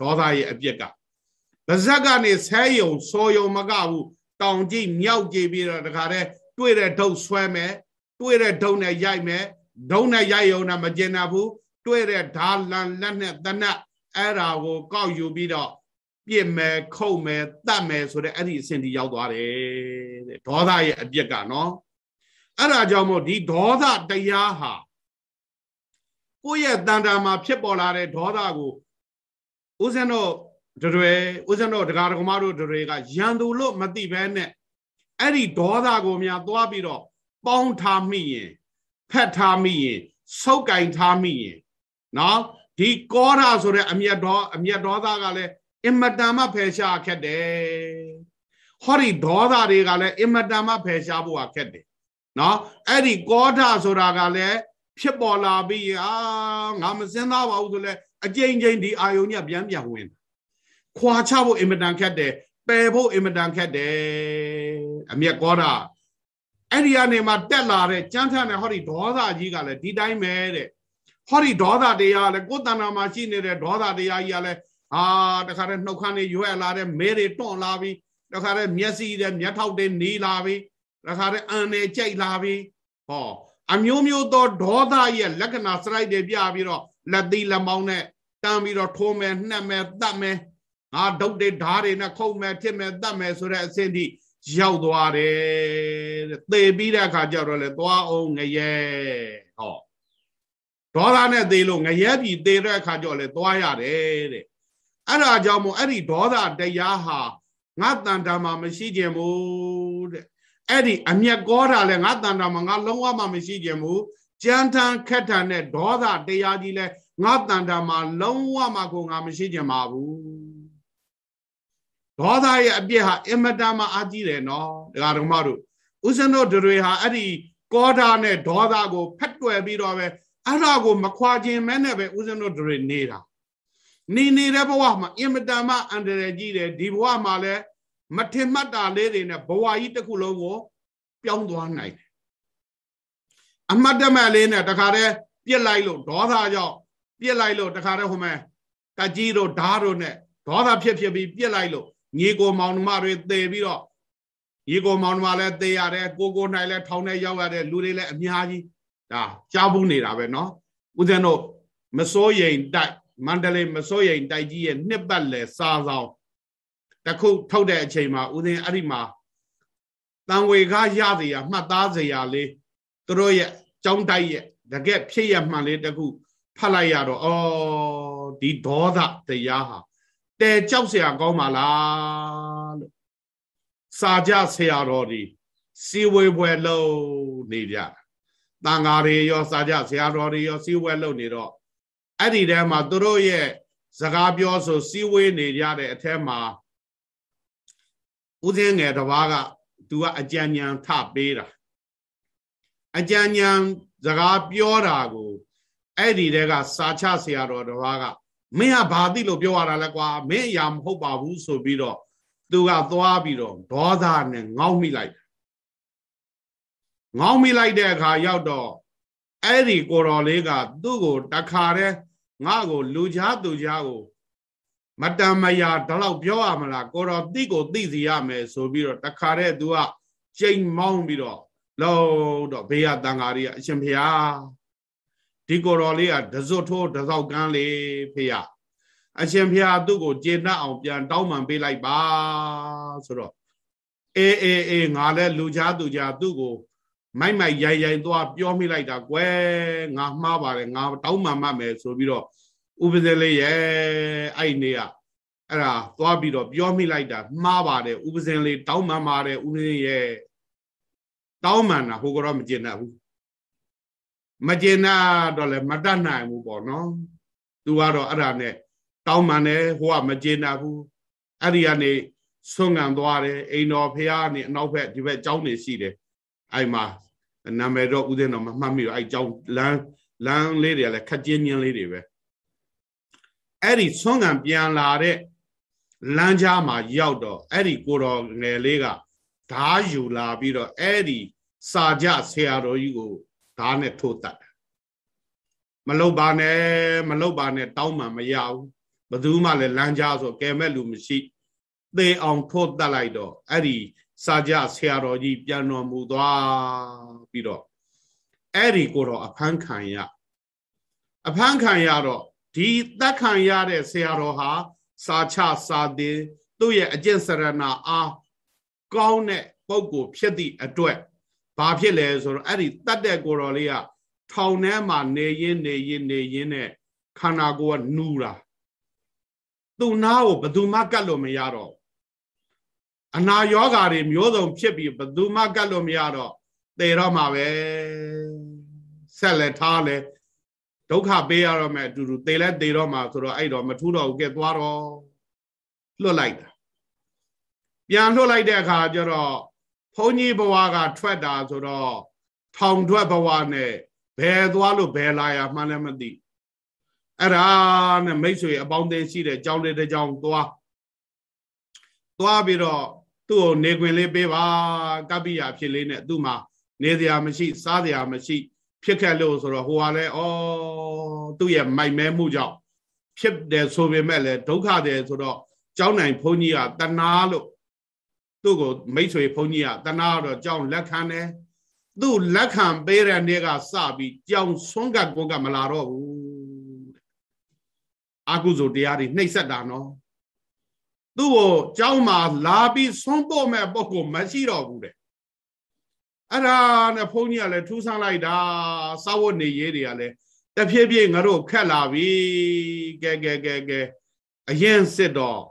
ဒေါသရဲ့အပြစ်ကဗဇက်ကနေဆဲယုံဆိုယုံမကဘူးတောင်ကြည့်မြောက်ကြည့်ပြီးတော့တခါတည်းတွေ့တဲ့ဒုတ်ဆွဲမယ်တွေ့တဲ့ဒုတ်နဲ့ရိုက်မယ်ဒုတ်နဲ့ရိုက်ယုံနဲ့မကျင်တတ်ဘူးတွေ့တဲ့ဓာလန်လက်နဲ့တနတ်အဲ့ဒါကိုကောက်ယူပြီးတော့ ပြစ်မယ်ခုတ်မယ်တတ်မယ်ဆိုတဲ့အဲ့ဒီအဆင့်ထိရောက်သွားတယ်တဲ့ဒေါသရဲ့အပြစ်ကနော်အဲ့ဒါကြောင့်မို့ဒီဒေါသတရားဟာကိုယ့်ရဲ့တန်တာမှာဖြစ်ပေါ်လာတဲ့ဒေါသကိုဦးဇင်းတို့တွေဦးဇင်းတို့ဒကာဒကမတို့တွေကရန်သူလို့မသိဘဲနဲ့အဲ့ဒီဒေါသကိုများသွားပြီးတော့ပေါင်းထားမိရင်ဖက်ထားမိရင်ဆုပ်ကင်ထားမိရင်နော်ဒီကောဓာဆိုတဲ့အမျက်ဒေါအမျက်ဒေါသကလည်း အင်မတန်မှဖယ်ရှားခက်တယ်ဟောဒီဒေါသတွေကလည်းအင်မတန်မှဖယ်ရှားဖို့ဟာခက်တယ်နော်အဲ့ဒီကောဓဆိုတာကလည်းဖြစ်ပေါ်လာပြီးအာငါမစင်းသားပါဘူးဆိုလဲအကြိမ်ကြိမ်ဒီအာယုံညပြန်ပြန်ဝင်ခွာချဖို့အင်မတန်ခက်တယ်ပယ်ဖို့အင်မတန်ခက်တယ်အမျက်ကောဓအဲ့ဒီကနေမှတက်လာတဲ့ကြမ်းထမ်းတဲ့ဟောဒီဒေါသကြီးကလည်းဒီတိုင်းပဲတဲ့ဟောဒီဒေါသတရားလည်းကိုယ်တဏ္ဍာမှာရှိနေတဲ့ဒေါသတရားကြီးကလည်း အာတခါတည်းနှုတ်ခမ်းတွေရွက်လာတဲ့မဲတွေတွန့်လာပြီတခါတည်းမျက်စိတွေမျက်ထောက်တွေနေလာပြီတခါတည်းအန်တွေကြိုက်လာပြီဟောအမျိုးမျိုးသောဒေါသရဲ့လက္ခဏာစလိုက်တွေပြပြီးတော့လက်သီးလက်မောင်းနဲ့တန်းပြီးတော့ထိုးမယ်နှက်မယ်တတ်မယ်ငါဒုတ်တွေဓားတွေနဲ့ခုတ်မယ်ထစ်မယ်တတ်မယ်ဆိုတဲ့အဆင့်ထိရောက်သွားတယ်တဲ့သေပြီးတဲ့အခါကျတော့လေသွားအောင်ငရဲဟောဒေါသနဲ့သေလို့ငရဲပြီသေတဲ့အခါကျတော့လေသွားရတယ်တဲ့ အဲ့ဒါကြောင့်မို့အဲ့ဒီဒေါသတရားဟာငါတန်တာမှာမရှိခြင်းဘူးတဲ့အဲ့ဒီအမျက်ကောတာလဲငါတန်တာမှာငါလုံးဝမှမရှိခြင်းဘူးကြမ်းတမ်းခက်ထန်တဲ့ဒေါသတရားကြီးလဲငါတန်တာမှာလုံးဝမှကိုငါမရှိခြင်းပါဘူးဒေါသရဲ့အပြစ်ဟာအင်မတန်မှအာကြီးတယ်နော်ဒကာဒကမတို့ဥစ္စနောတွေဟာအဲ့ဒီကောဓာနဲ့ဒေါသကိုဖက်တွယ်ပြီးတော့ပဲအဲ့ဒါကိုမခွာခြင်းမဲနဲ့ပဲဥစ္စနောတွေနေတာ နေနေတဲ့ဘဝမှာအင်မတန်မှအန္တရာယ်ကြီးတယ်ဒီဘဝမှာလည်းမထင်မှတ်တာလေးတွေနဲ့ဘဝကြီးတစ်ခုလုံးကိုပြောင်းသွားနိုင်တယ်အမှတ်တမဲ့လေးနဲ့တခါတည်းပြစ်လိုက်လို့ဒေါသကြောင့်ပြစ်လိုက်လို့တခါတည်းဟိုမဲ့တကြီးတို့ဓာတ်တို့နဲ့ဒေါသဖြစ်ဖြစ်ပြီးပြစ်လိုက်လို့ညီကိုမောင်နှမတွေသေပြီးတော့ညီကိုမောင်နှမလည်းသေရတယ်ကိုကိုနိုင်လည်းထောင်ထဲရောက်ရတဲ့လူတွေလည်းအများကြီးဒါကြားဘူးနေတာပဲเนาะဦးဇင်းတို့မစိုးရိမ်တိုက် မန္တလေးမစိုးရိမ်တိုက်ကြီးရဲ့နှစ်ပတ်လည်စာဆောင်တခုထုတ်တဲ့အချိန်မှာဦးသိန်းအဲ့ဒီမှာတန်ဝေကရစရာမှတ်သားစရာလေးသူတို့ရဲ့ကြောင်းတိုက်ရဲ့တကက်ဖြစ်ရမှန်လေးတခုဖတ်လိုက်ရတော့ဩဒီဒေါသတရားဟာတဲကြောက်စရာကောင်းပါလားလို့စာကြဆရာတော်ဒီစီဝေပွဲလုံးနေကြတာတန်ဃာတွေရောစာကြဆရာတော်တွေရောစီဝဲလုံးနေတော့ အဲ့ဒီထဲမှာသူတို့ရဲ့စကားပြောဆိုစီဝေးနေကြတဲ့အထက်မှာဦးစင်းငယ်တစ်ပါးကသူကအကြံဉာဏ်ထပေးတာအကြံဉာဏ်စကားပြောတာကိုအဲ့ဒီတဲကစာချဆရာတော်တစ်ပါးကမင်းကဘာသိလို့ပြောရတာလဲကွာမင်းအရာမဟုတ်ပါဘူးဆိုပြီးတော့သူကသွားပြီးတော့ဒေါသနဲ့ငေါက်မိလိုက်ငေါက်မိလိုက်တဲ့အခါရောက်တော့အဲ့ဒီကိုတော်လေးကသူ့ကိုတခါတည်း ငါ့ကိုလူချားသူချားကိုမတန်မယာဒီလောက်ပြောရမလားကိုတော်တိကိုသိစီရမယ်ဆိုပြီးတော့တခါတည်းသူကကြိမ်မောင်းပြီးတော့လို့တော့ဘေးကတန်ဃာကြီးကအရှင်ဖျားဒီကိုတော်လေးကဒဇွတ်ထိုးဒဇောက်ကန်းလေးဖေရအရှင်ဖျားသူ့ကိုကျေနပ်အောင်ပြန်တောင်းပန်ပေးလိုက်ပါဆိုတော့အေးအေးအေးငါလည်းလူချားသူချားသူ့ကို မိုက်မိုက်ရိုင်ရိုင်သွားပြောမိလိုက်တာကွယ်ငါမှားပါတယ်ငါတောင်းပန်မှမယ်ဆိုပြီးတော့ဥပဇေလေးရဲ့အဲ့နေကအဲ့ဒါသွားပြီးတော့ပြောမိလိုက်တာမှားပါတယ်ဥပဇင်လေးတောင်းပန်ပါတယ်ဥပဇင်ရဲ့တောင်းပန်တာဟိုကတော့မကျင်တတ်ဘူးမကျင်တတ်တော့လည်းမတတ်နိုင်ဘူးပေါ့နော်သူကတော့အဲ့ဒါနဲ့တောင်းပန်တယ်ဟိုကမကျင်တတ်ဘူးအဲ့ဒီကနေဆွမ်းငံသွားတယ်အိမ်တော်ဖះကနေအနောက်ဘက်ဒီဘက်ကျောင်းနေရှိတယ် အဲ့မှာနာမည်တော့ဥစဉ်တော့မမှတ်မိတော့အဲ့ကျောင်းလမ်းလမ်းလေးတွေကလည်းခက်ကျင်းချင်းလေးတွေပဲအဲ့ဒီဆွမ်းငံပြန်လာတဲ့လမ်းကြားမှာရောက်တော့အဲ့ဒီကိုတော်ငယ်လေးကဓာယူလာပြီးတော့အဲ့ဒီစာကြဆရာတော်ကြီးကိုဓာနဲ့ထိုးတတ်တယ်မလုတ်ပါနဲ့မလုတ်ပါနဲ့တောင်းမှမရဘူးဘယ်သူမှလည်းလမ်းကြားဆိုကဲမဲ့လူမရှိသေအောင်ထိုးတတ်လိုက်တော့အဲ့ဒီ စာကြဆရာတော်ကြီးပြန်တော်မူသွားပြီးတော့အဲ့ဒီကိုတော့အဖမ်းခံရအဖမ်းခံရတော့ဒီတက်ခံရတဲ့ဆရာတော်ဟာစာချစာသင်သူ့ရဲ့အကျင့်စရဏအားကောင်းတဲ့ပုံကိုဖြစ်သည့်အတွက်ဘာဖြစ်လဲဆိုတော့အဲ့ဒီတတ်တဲ့ကိုတော်လေးကထောင်ထဲမှာနေရင်းနေရင်းနေရင်းနဲ့ခန္ဓာကိုယ်ကနူတာသူ့နားကိုဘယ်သူမှကတ်လို့မရတော့ အနာယောဂါတွေမျိုးစုံဖြစ်ပြီးဘယ်သူမှကတ်လို့မရတော့သေတော့မှာပဲဆက်လက်ထားလဲဒုက္ခပေးရတော့မယ်အတူတူသေလဲသေတော့မှာဆိုတော့အဲ့တော့မထူးတော့ဘူးကဲသွားတော့လွတ်လိုက်တာပြန်လွတ်လိုက်တဲ့အခါကျတော့ဘုန်းကြီးဘဝကထွက်တာဆိုတော့ထောင်ထွက်ဘဝနဲ့ဘယ်သွားလို့ဘယ်လာရမှန်းလည်းမသိအဲ့ဒါနဲ့မိတ်ဆွေအပေါင်းအသင်းရှိတဲ့ကြောင်းလေးတစ်ကြောင်းသွားသွားပြီးတော့ သူ့ကိုနေခွင်လေးပေးပါကပ္ပိယဖြစ်လေးနဲ့သူ့မှာနေစရာမရှိ စားစရာမရှိ ဖြစ်ခဲ့လို့ဆိုတော့ဟိုကလည်းဩသူ့ရဲ့မိုက်မဲမှုကြောင့်ဖြစ်တယ်ဆိုပေမဲ့လည်းဒုက္ခတယ်ဆိုတော့ကျောင်းနိုင်ဘုန်းကြီးကတဏှာလို့သူ့ကိုမိတ်ဆွေဘုန်းကြီးကတဏှာတော့ကျောင်းလက်ခံတယ်သူ့လက်ခံပေးတဲ့နေ့ကစပြီးကြောင်ဆွန်းကတ်ကိုကမလာတော့ဘူးအာကုဇုတရားတွေနှိပ်စက်တာနော် သူ့ကိုကြောင်းမှာလာပြီးဆွန်းပို့မဲ့ပုံကိုမရှိတော့ဘူးတဲ့အဲ့ဒါနဲ့ဘုန်းကြီးကလည်းထူးဆန်းလိုက်တာစာဝတ်နေရေးတွေကလည်းတဖြည်းဖြည်းငါတို့ခက်လာပြီကဲကဲကဲကဲအရင်စစ်တော့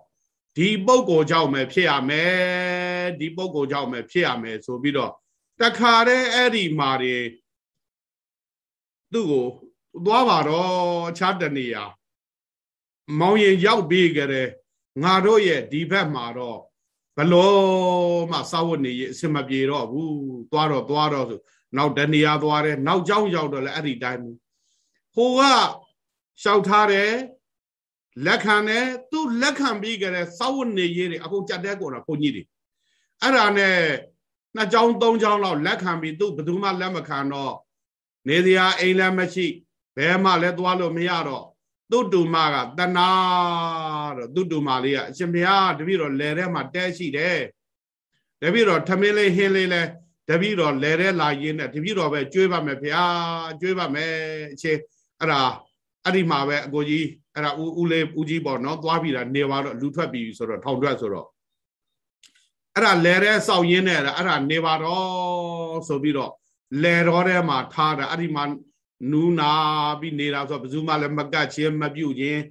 ဒီပုံကိုကြောက်မယ်ဖြစ်ရမယ်ဒီပုံကိုကြောက်မယ်ဖြစ်ရမယ်ဆိုပြီးတော့တခါတည်းအဲ့ဒီမှာတွေသူ့ကိုသွားပါတော့အခြားတနေရာမောင်ရင်ရောက်ပြီးကြတယ် ငါတို့ရဲ့ဒီဘက်မှာတော့ဘလို့မှစောက်ဝတ်နေရအဆင်မပြေတော့ဘူးသွားတော့သွားတော့ဆိုနောက်တနေရာသွားတယ်နောက်ကြောင်းရောက်တော့လည်းအဲ့ဒီတိုင်းဘူးဟိုကရှောက်ထားတယ်လက်ခံတယ်သူလက်ခံပြီးကြတယ်စောက်ဝတ်နေရတွေအခုကြက်တဲ့ကုန်တာဘုန်းကြီးတွေအဲ့ဒါနဲ့နှစ်ကြောင်းသုံးကြောင်းလောက်လက်ခံပြီးသူဘယ်သူမှလက်မခံတော့နေစရာအိမ်လည်းမရှိဘဲမှလည်းသွားလို့မရတော့ သူတူမကတနာတော့သူတူမလေးကအရှင်ဘုရားတပည့်တော်လယ်ထဲမှာတဲရှိတယ်တပည့်တော်ထမင်းလေးဟင်းလေးလဲတပည့်တော်လယ်ထဲလာရင်းနဲ့တပည့်တော်ပဲကျွေးပါမယ်ဘုရားကျွေးပါမယ်အချင်းအဲ့ဒါအဲ့ဒီမှာပဲအကိုကြီးအဲ့ဒါဦးဦးလေးဦးကြီးပေါ့နော်သွားပြီလားနေပါတော့လူထွက်ပြီဆိုတော့ထောင်ထွက်ဆိုတော့အဲ့ဒါလဲတဲ့စောက်ရင်းနဲ့အဲ့ဒါနေပါတော့ဆိုပြီးတော့လဲတော်ထဲမှာထားတာအဲ့ဒီမှာ နူးနာပြီးနေတာဆိုဘယ်သူမှလည်းမကတ်ချင်းမပြုတ်ချင်း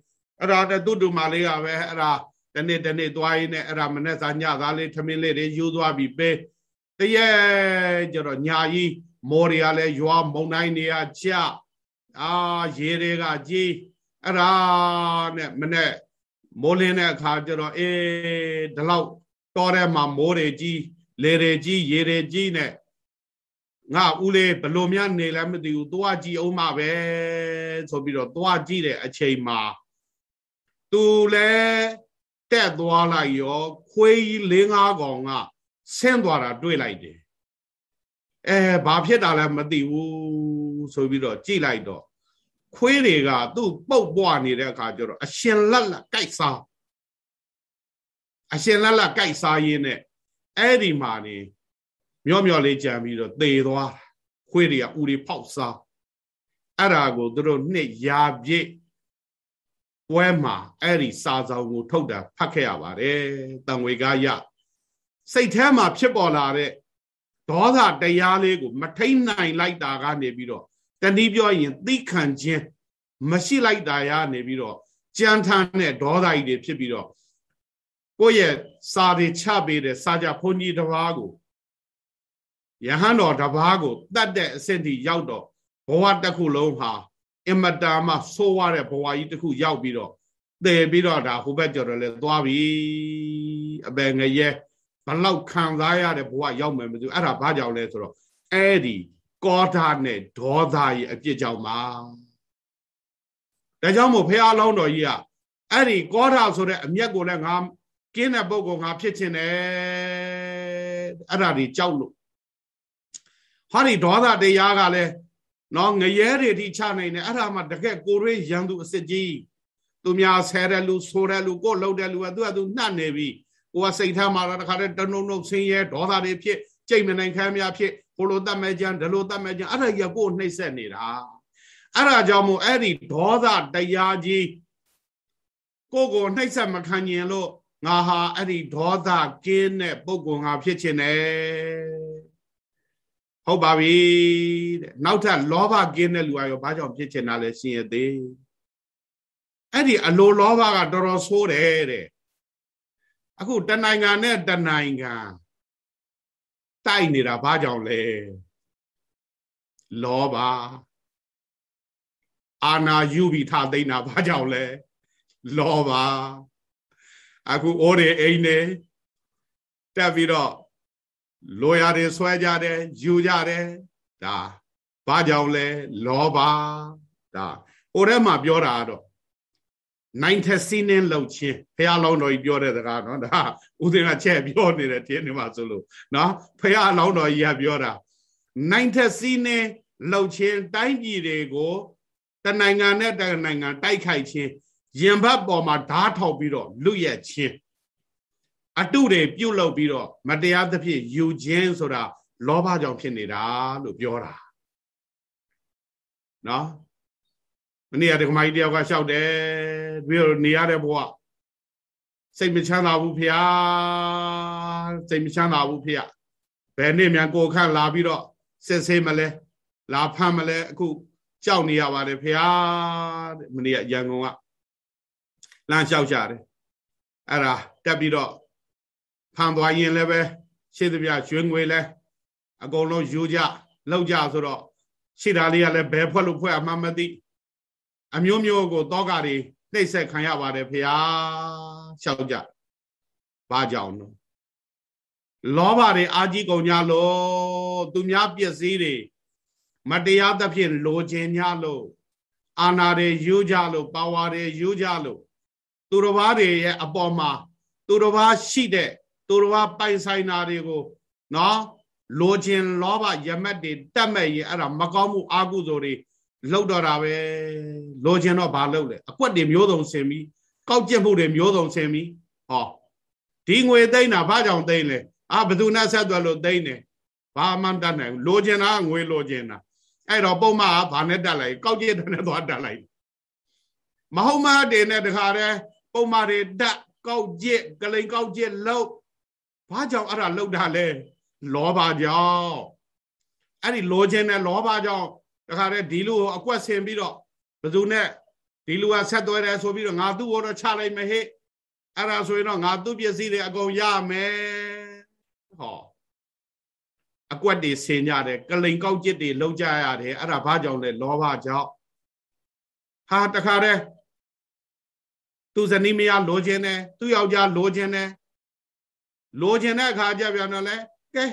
အဲ့ဒါတူတူမလေးကပဲအဲ့ဒါတနေ့တနေ့သွားရင်းနဲ့အဲ့ဒါမနေ့စာညသားလေးထမင်းလေးတွေယူသွားပြီးပေးတရက်ကျတော့ညာကြီးမော်တွေကလည်းရွာမုံတိုင်းတွေကကြအာရေတွေကကြီးအဲ့ဒါနဲ့မနေ့မိုးလင်းတဲ့အခါကျတော့အေးဒီလောက်တော်ထဲမှာမိုးတွေကြီးလေတွေကြီးရေတွေကြီးနဲ့ ငါဦးလေးဘလို့များနေလဲမသိဘူးသွားကြည့်အောင်ပါပဲဆိုပြီးတော့သွားကြည့်တဲ့အချိန်မှာသူလည်းတက်သွားလိုက်ရောခွေးကြီး၄၅ကောင်ကဆင်းသွားတာတွေ့လိုက်တယ်အဲဘာဖြစ်တာလဲမသိဘူးဆိုပြီးတော့ကြည့်လိုက်တော့ခွေးတွေကသူ့ပုတ်ပွားနေတဲ့အခါကျတော့အရှင်လက်လက်ကြိုက်စားအရှင်လက်လက်ကြိုက်စားရင်းနဲ့အဲ့ဒီမှာနေ မျောမျောလေးကြံပြီးတော့သေသွားခွေးတွေကဥတွေဖောက်စားအဲ့ဒါကိုသူတို့နှစ်ရာပြည့်ပွဲမှာအဲ့ဒီစာဆောင်ကို ထုတ်တာဖတ်ခဲ့ရပါတယ်တန်ဝေကားရစိတ်ထဲမှာဖြစ်ပေါ်လာတဲ့ဒေါသတရားလေးကို မထိန်နိုင်လိုက်တာကနေပြီးတော့တနည်းပြောရင်သိခံခြင်းမရှိလိုက်တာရနေပြီးတော့ကြမ်းထမ်းတဲ့ဒေါသကြီးတွေဖြစ်ပြီးတော့ကိုယ့်ရဲ့စာတွေချပေးတဲ့စာကြဘုန်းကြီးတစ်ပါးကို ယဟန်တော်တပါးကိုတတ်တဲ့အဆင့်ထိရောက်တော့ဘဝတစ်ခုလုံးဟာအင်မတာမှဆိုးရတဲ့ဘဝကြီးတစ်ခုရောက်ပြီးတော့တည်ပြီးတော့ဒါဟိုဘက်ကျော်တော့လဲသွားပြီအပယ်ငရဲဘလောက်ခံစားရတဲ့ဘဝရောက်မယ်မသိဘူးအဲ့ဒါဘာကြောင့်လဲဆိုတော့အဲ့ဒီကောဓာနဲ့ဒေါသရဲ့အပြစ်ကြောင့်ပါဒါကြောင့်မို့ဖះအလောင်းတော်ကြီးကအဲ့ဒီကောဓာဆိုတဲ့အမျက်ကိုလည်းငါကင်းတဲ့ပုဂ္ဂိုလ်ငါဖြစ်ခြင်းတယ်အဲ့ဒါတွေကြောက်လို့ ဟာဒီဒေါသတရားကလည်းနော်ငရဲတွေထိချနိုင်တယ်အဲ့ဒါမှတကက်ကိုရင်းရန်သူအစစ်ကြီးသူများဆဲတဲ့လူဆိုတဲ့လူကိုလှုပ်တဲ့လူကသူကသူနှက်နေပြီကိုကစိတ်ထားမှာတခါတည်းတနုံနုံဆင်းရဲဒေါသတွေဖြစ်ကြိတ်မနိုင်ခံများဖြစ်ဟိုလိုတတ်မဲ့ကြံဒီလိုတတ်မဲ့ကြံအဲ့ဒါကြီးကိုနှိမ့်ဆက်နေတာအဲ့ဒါကြောင့်မို့အဲ့ဒီဒေါသတရားကြီးကိုကိုနှိမ့်ဆက်မခံရင်လို့ငါဟာအဲ့ဒီဒေါသကင်းတဲ့ပုဂ္ဂိုလ်ငါဖြစ်ခြင်းတယ် ဟုတ်ပါပြီတဲ့နောက်ထပ်လောဘကင်းတဲ့လူအရောဘာကြောင့်ဖြစ်ချင်တာလဲရှင်ရသေးအဲ့ဒီအလိုလောဘကတော်တော်ဆိုးတယ်တဲ့အခုတနိုင်ငံနဲ့တနိုင်ငံတိုက်နေတာဘာကြောင့်လဲလောဘအာနာယူပြီးထားသိနေတာဘာကြောင့်လဲလောဘအခုအိုးတွေအိမ်နေတက်ပြီးတော့ လိုရတွေဆွဲကြတယ်ယူကြတယ်ဒါဘာကြောင့်လဲလောဘဒါဟိုထဲမှာပြောတာတော့နိုင်ထစီးနှင်းလှုပ်ခြင်းဖះလောင်းတော်ကြီးပြောတဲ့စကားနော်ဒါဦးသိန်းကချက်ပြောနေတယ်တင်းနေမှာဆိုလို့နော်ဖះလောင်းတော်ကြီးကပြောတာနိုင်ထစီးနှင်းလှုပ်ခြင်းတိုင်းပြည်တွေကိုတနိုင်ငံနဲ့တနိုင်ငံတိုက်ခိုက်ခြင်းရင်ဘတ်ပေါ်မှာဓားထောက်ပြီးတော့လွတ်ရက်ခြင်း အတုတွေပြုတ်လောက်ပြီးတော့မတရားသဖြင့်ယူခြင်းဆိုတာလောဘကြောင့်ဖြစ်နေတာလို့ပြောတာနော်မနေ့ကဒကမကြီးတယောက်ကလျှောက်တယ်ပြီးတော့နေရတဲ့ဘဝစိတ်မချမ်းသာဘူးဖေ။စိတ်မချမ်းသာဘူးဖေ။ဘယ်နေ့မြန်ကိုခန့်လာပြီးတော့စစ်ဆေးမလဲလာဖမ်းမလဲအခုကြောက်နေရပါတယ်ဖေ။မနေ့ကရန်ကုန်ကလမ်းလျှောက်ကြတယ်အဲ့ဒါတက်ပြီးတော့ ဖန်သွားရင်လည်းပဲရှေ့သပြရွှေငွေလဲအကုန်လုံးယူကြလောက်ကြဆိုတော့ရှေ့သားလေးကလည်းဘယ်ဖွဲ့လို့ဖွဲ့အမှမသိအမျိုးမျိုးကိုတောကတွေနှိပ်ဆက်ခံရပါတယ်ဖေဟာလျှောက်ကြဘာကြောင့်လဲလောဘတွေအာကြီးကုန်ကြလို့သူများပစ္စည်းတွေမတရားသဖြင့်လိုချင်ကြလို့အာနာတွေယူကြလို့ပါဝါတွေယူကြလို့သူတစ်ပါးတွေရဲ့အပေါ်မှာသူတစ်ပါးရှိတဲ့ သူတစ်ပါးပိုင်ဆိုင်တာတွေကိုနော်လိုချင်လောဘယမက်တွေတက်မဲ့ရင်အဲ့ဒါမကောင်းမှုအာကုသိုလ်တွေလှုပ်တော့တာပဲလိုချင်တော့ဘာလှုပ်လဲအကွက်တွေမျိုးစုံဆင်ပြီးကောက်ကျက်မှုတွေမျိုးစုံဆင်ပြီးဟောဒီငွေသိမ့်တာဘာကြောင့်သိမ့်လဲအာဘသူနဲ့ဆက်သွယ်လို့သိမ့်တယ်ဘာမှတတ်နိုင်ဘူးလိုချင်တာငွေလိုချင်တာအဲ့တော့ပုံမှန်ကဘာနဲ့တက်လိုက်ကောက်ကျက်တဲ့နဲ့သွားတက်လိုက်မဟုတ်မတေနဲ့တခါတည်းပုံမှန်တွေတက်ကောက်ကျက်ကလိန်ကောက်ကျက်လို့ ဘာကြောင့်အဲ့ဒါလှုပ်တာလဲလောဘကြောင့်အဲ့ဒီလိုချင်တဲ့လောဘကြောင့်တခါတည်းဒီလူကိုအကွက်ဆင်ပြီးတော့ဘယ်သူနဲ့ဒီလူကဆက်သွဲတယ်ဆိုပြီးတော့ငါသူ့ကိုတော့ချလိုက်မဟိအဲ့ဒါဆိုရင်တော့ငါသူ့ပစ္စည်းတွေအကုန်ရမယ်ဟောအကွက်တွေဆင်ကြတယ်ကလိန်ကောက်ကျစ်တွေလုံးကြရတယ်အဲ့ဒါဘာကြောင့်လဲလောဘကြောင့်ဟာတခါတည်းသူဇနီးမယားလိုချင်တယ်သူ့ယောက်ျားလိုချင်တယ် လိုချင်တဲ့အခါကျပြန်တော့လဲကဲ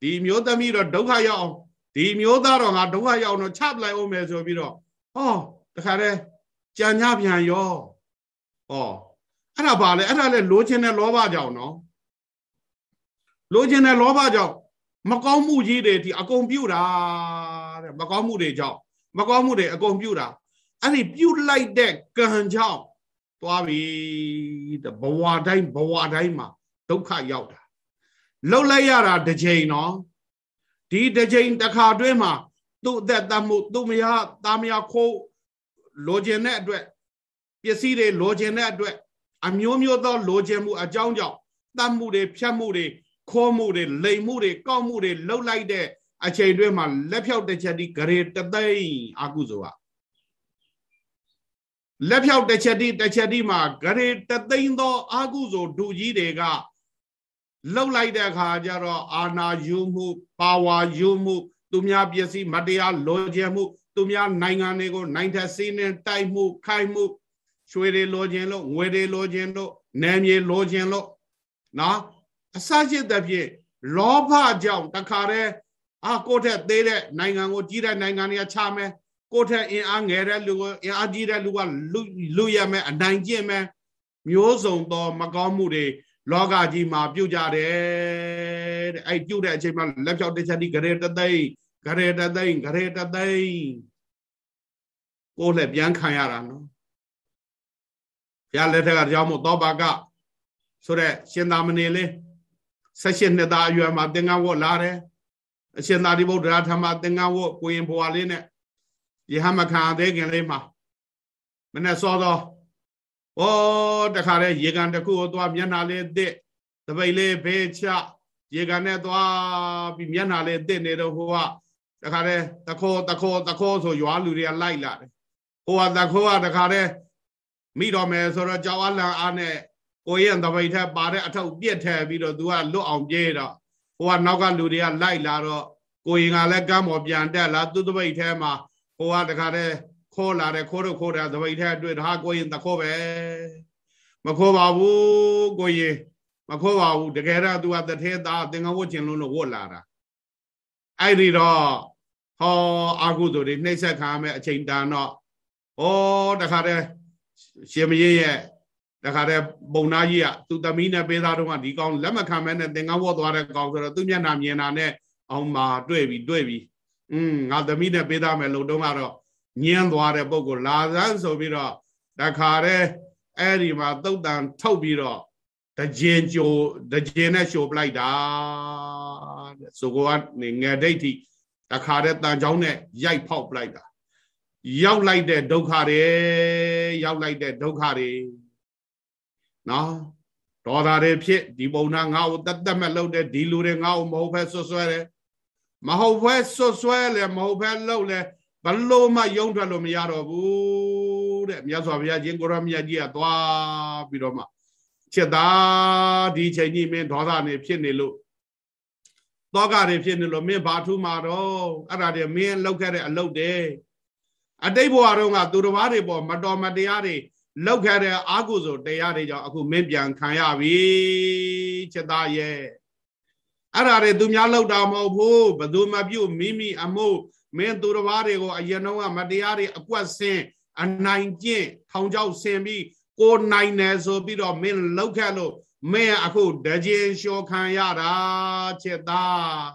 ဒီမျိုးသမီးတော့ဒုက္ခရောက်အောင်ဒီမျိုးသားတော့ငါဒုက္ခရောက်တော့ချပလိုက်အောင်မယ်ဆိုပြီးတော့ဟောတခါတည်းကြံညပြန်ရောဟောအဲ့ဒါပါလေအဲ့ဒါလေလိုချင်တဲ့လောဘကြောင့်နော်လိုချင်တဲ့လောဘကြောင့်မကောင်းမှုကြီးတွေဒီအကုန်ပြုတ်တာတဲ့မကောင်းမှုတွေကြောင့်မကောင်းမှုတွေအကုန်ပြုတ်တာအဲ့ဒီပြုတ်လိုက်တဲ့ကံကြောင့်သွားပြီတဲ့ဘဝတိုင်းဘဝတိုင်းမှာ ဒုက္ခရောက်တာလှုပ်လိုက်ရတာတစ်ချိန်နော်ဒီတစ်ချိန်တစ်ခါတွင်းမှာသူ့အသက်တမှုသူ့မယားသားမယားခိုးလိုချင်တဲ့အတွက်ပစ္စည်းတွေလိုချင်တဲ့အတွက်အမျိုးမျိုးသောလိုချင်မှုအကြောင်းကြောင့်တတ်မှုတွေဖြတ်မှုတွေခိုးမှုတွေလိမ်မှုတွေကောက်မှုတွေလှုပ်လိုက်တဲ့အချိန်တွင်းမှာလက်ဖြောက်တစ်ချက်ဒီဂရေတသိမ့်အာကုဇောကလက်ဖြောက်တစ်ချက်ဒီတစ်ချက်ဒီမှာဂရေတသိမ့်သောအာကုဇောဒုကြီးတွေက လှုပ်လိုက်တဲ့အခါကျတော့အာနာယူမှုပါဝါယူမှုသူများပစ္စည်းမတရားလိုချင်မှု သူများနိုင်ငံတွေကိုနိုင်ထက်စီးနှင်းတိုက်မှုခိုက်မှုရွှေတွေလိုချင်လို့ငွေတွေလိုချင်လို့နယ်မြေလိုချင်လို့နော်အစရှိတဲ့ဖြင့်လောဘကြောင့်တခါတည်းအာကိုထက်သေးတဲ့နိုင်ငံကိုကြီးတဲ့နိုင်ငံတွေကချမယ်ကိုထက်အင်အားငယ်တဲ့လူကိုအင်အားကြီးတဲ့လူကလူလူရမယ်အနိုင်ကျင့်မယ်မျိုးစုံသော မကောင်းမှုတွေ လောကကြီးမှာပြုတ်ကြတယ်တဲ့အဲ့ပြုတ်တဲ့အချိန်မှာလက်ဖြောက်တစ်ချက်ဒီဂရေတသိမ့်ဂရေတသိမ့်ဂရေတသိမ့်ကိုလည်းပြန်ခံရတာနော်ဘုရားလက်ထက်ကကြောင်းမို့သောပါကဆိုတဲ့ရှင်သာမဏေလေး16နှစ်သားအရွယ်မှာသင်္ကန်းဝတ်လာတယ်အရှင်သာရိပုတ္တရာဓမ္မသင်္ကန်းဝတ်ကိုရင်ဘွာလေးနဲ့ယဟမခံသေးခင်လေးမှာမနဲ့စောသော ဩတခါတည်းရေကန်တစ်ခုကိုသွားမျက်နှာလေးတစ်တပိတ်လေးဖေးချရေကန်နဲ့သွားပြီးမျက်နှာလေးတစ်နေတော့ဟိုကတခါတည်းတခေါ်တခေါ်တခေါ်ဆိုရွာလူတွေကလိုက်လာတယ်ဟိုကတခေါ်ကတခါတည်းမိတော်မယ်ဆိုတော့ကြောက်အလံအားနဲ့ကိုရင်တပိတ်ထက်ပါတဲ့အထုပ်ပြစ်ထည့်ပြီးတော့ तू ကလွတ်အောင်ပြေးတော့ဟိုကနောက်ကလူတွေကလိုက်လာတော့ကိုရင်ကလည်းကမ်းပေါ်ပြန်တက်လာသူ့တပိတ်ထဲမှာဟိုကတခါတည်း ခိုးလာတယ်ခိုးတော့ခိုးတယ်သပိတ်ထဲတွေ့တာကိုရင်တခိုးပဲမခိုးပါဘူးကိုရင်မခိုးပါဘူးတကယ်တော့ तू ကတထဲသားသင်္ကန်းဝတ်ကျင်လို့လို့ဝတ်လာတာအဲ့ဒီတော့ဟောအာကုသိုလ်တွေနှိမ့်ဆက်ခံရမယ်အချိန်တန်တော့ဩတခါတည်းရှင်မင်းရဲ့တခါတည်းပုံနာကြီးကသူသမီးနဲ့ပေးသားတော့ကဒီကောင်လက်မခံမဲနဲ့သင်္ကန်းဝတ်သွားတဲ့ကောင်ဆိုတော့သူမျက်နှာမြင်တာနဲ့အောင်မှာတွေ့ပြီတွေ့ပြီอืมငါသမီးနဲ့ပေးသားမယ်လို့တုံးကတော့ ညင်းသွားတဲ့ပုံကိုလာစမ်းဆိုပြီးတော့တခါတည်းအဲ့ဒီမှာသုတ်တန်ထုတ်ပြီးတော့တကြင်ကြိုတကြင်နဲ့ရှို့ပလိုက်တာတဲ့ဆိုကနေငယ်ဒိဋ္ဌိတခါတည်းတန်ချောင်းနဲ့ရိုက်ဖောက်ပလိုက်တာရောက်လိုက်တဲ့ဒုက္ခတွေရောက်လိုက်တဲ့ဒုက္ခတွေနော်ဒေါသတွေဖြစ်ဒီပုံနာငါ့ကိုတတ်တတ်မဲ့လုပ်တဲ့ဒီလူတွေငါ့ကိုမဟုတ်ဖဲဆွဆွဲတယ်မဟုတ်ဖဲဆွဆွဲလဲမဟုတ်ဖဲလုပ်လဲ ဘလို့မှယုံထွက်လို့မရတော့ဘူးတဲ့မြတ်စွာဘုရားရှင်ကိုရမြတ်ကြီးကသွားပြီးတော့မှချက်သားဒီချိန်ကြီးမင်းဒေါသနေဖြစ်နေလို့တောကတွေဖြစ်နေလို့မင်းဘာထူးမှာတော့အဲ့ဒါတွေမင်းလောက်ခဲ့တဲ့အလုပ်တွေအတိတ်ဘဝတုန်းကသူတစ်ပါးတွေပေါ်မတော်မတရားတွေလောက်ခဲ့တဲ့အာဟုဆိုတရားတွေကြောင့်အခုမင်းပြန်ခံရပြီချက်သားရဲ့အဲ့ဒါတွေသူများလောက်တာမဟုတ်ဘူးဘသူမပြုတ်မိမိအမှု မင်းသူတစ်ပါးတွေကိုအရင်တော့မတရားတွေအကွက်ဆင်းအနိုင်ကျင့်ထောင်ချောက်ဆင်ပြီးကိုနိုင်တယ်ဆိုပြီးတော့မင်းလောက်ခဲ့လို့မင်းအခုတကြင်လျှော်ခံရတာချက်သား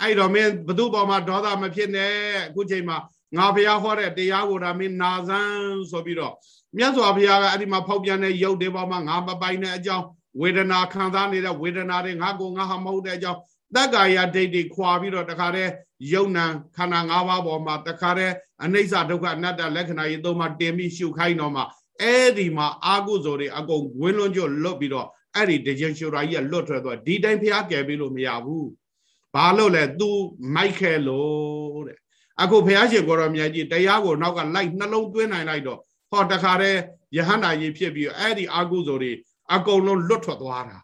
အဲ့တော့မင်းဘသူပေါ်မှာဒေါသမဖြစ်နဲ့အခုချိန်မှာငါဘုရားဟောတဲ့တရားကိုဒါမင်းနာစမ်းဆိုပြီးတော့မြတ်စွာဘုရားကအဲ့ဒီမှာဖောက်ပြန်တဲ့ရုပ်တွေပေါ်မှာငါမပိုင်တဲ့အကြောင်းဝေဒနာခံစားနေတဲ့ဝေဒနာတွေငါကိုငါဟာမဟုတ်တဲ့အကြောင်း တက္ကာယဒိဋ္ဌိခွာပြီးတော့တခါတည်းယုံနံခန္ဓာ၅ပါးပေါ်မှာတခါတည်းအနိစ္စဒုက္ခအနတ္တလက္ခဏာကြီးသုံးပါတင်ပြီးရှုခိုင်းတော့မှအဲ့ဒီမှာအာကုဇော်တွေအကုန်ဝင်းလွန်းကျွတ်လွတ်ပြီးတော့အဲ့ဒီဒကြင်ရှူရာကြီးကလွတ်ထွက်သွားဒီတိုင်းဖျားကယ်ပြီးလို့မရဘူးဘာလို့လဲ तू မိုက်ခဲလို့တဲ့အခုဘုရားရှင်ကိုရောမြတ်ကြီးတရားကိုနောက်ကလိုက်နှလုံးသွင်းနိုင်လိုက်တော့ဟောတခါတည်းယဟန္တာကြီးဖြစ်ပြီးအဲ့ဒီအာကုဇော်တွေအကုန်လုံးလွတ်ထွက်သွားတာ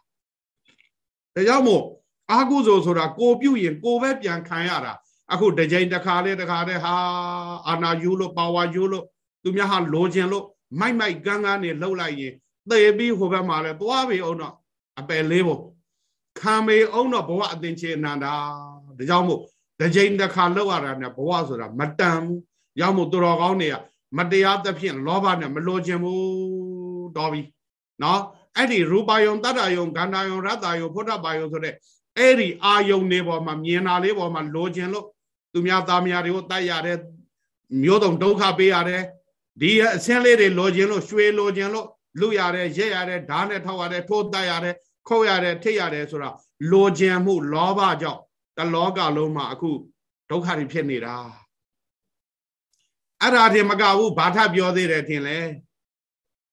ဒါကြောင့်မို့ အာကုဇော်ဆိုတာကိုပြုတ်ရင်ကိုပဲပြန်ခံရတာအခုတစ်ကြိမ်တစ်ခါလေတစ်ခါတည်းဟာအာနာယူလို့ပါဝါယူလို့သူများဟာလိုချင်လို့မိုက်မိုက်ကန်းကန်းနေလှုပ်လိုက်ရင်သေပြီးဟိုဘက်မှာလဲသွားပြီအောင်တော့အပယ်လေးဖို့ခံမေအောင်တော့ဘဝအသင်္ချေအနန္တာဒါကြောင့်မို့တစ်ကြိမ်တစ်ခါလှုပ်ရတာနဲ့ဘဝဆိုတာမတန်ဘူးရောက်မို့သူတော်ကောင်းတွေကမတရားသဖြင့်လောဘနဲ့မလိုချင်ဘူးတော်ပြီနော်အဲ့ဒီရူပါယုံတတ္တယုံဂန္ဓာယုံရတ္တယုံဖုဒ္ဓဘာယုံဆိုတဲ့ အဲ့ဒီအာယုံတွေပေါ်မှာမြင်တာလေးပေါ်မှာလိုချင်လို့သူများသားများတွေကိုတိုက်ရတယ်မျိုးတုံဒုက္ခပေးရတယ်ဒီအစင်းလေးတွေလိုချင်လို့ရွှေလိုချင်လို့လူရတယ်ရက်ရတယ်ဓာတ်နဲ့ထောက်ရတယ်ထိုးတိုက်ရတယ်ခုတ်ရတယ်ထိတ်ရတယ်ဆိုတာလိုချင်မှု လောဘကြောင့်တလောကလုံးမှာအခုဒုက္ခတွေဖြစ်နေတာအဲ့ဒါတည်းမကဘူးဘာထပြောသေးတယ်ထင်လဲ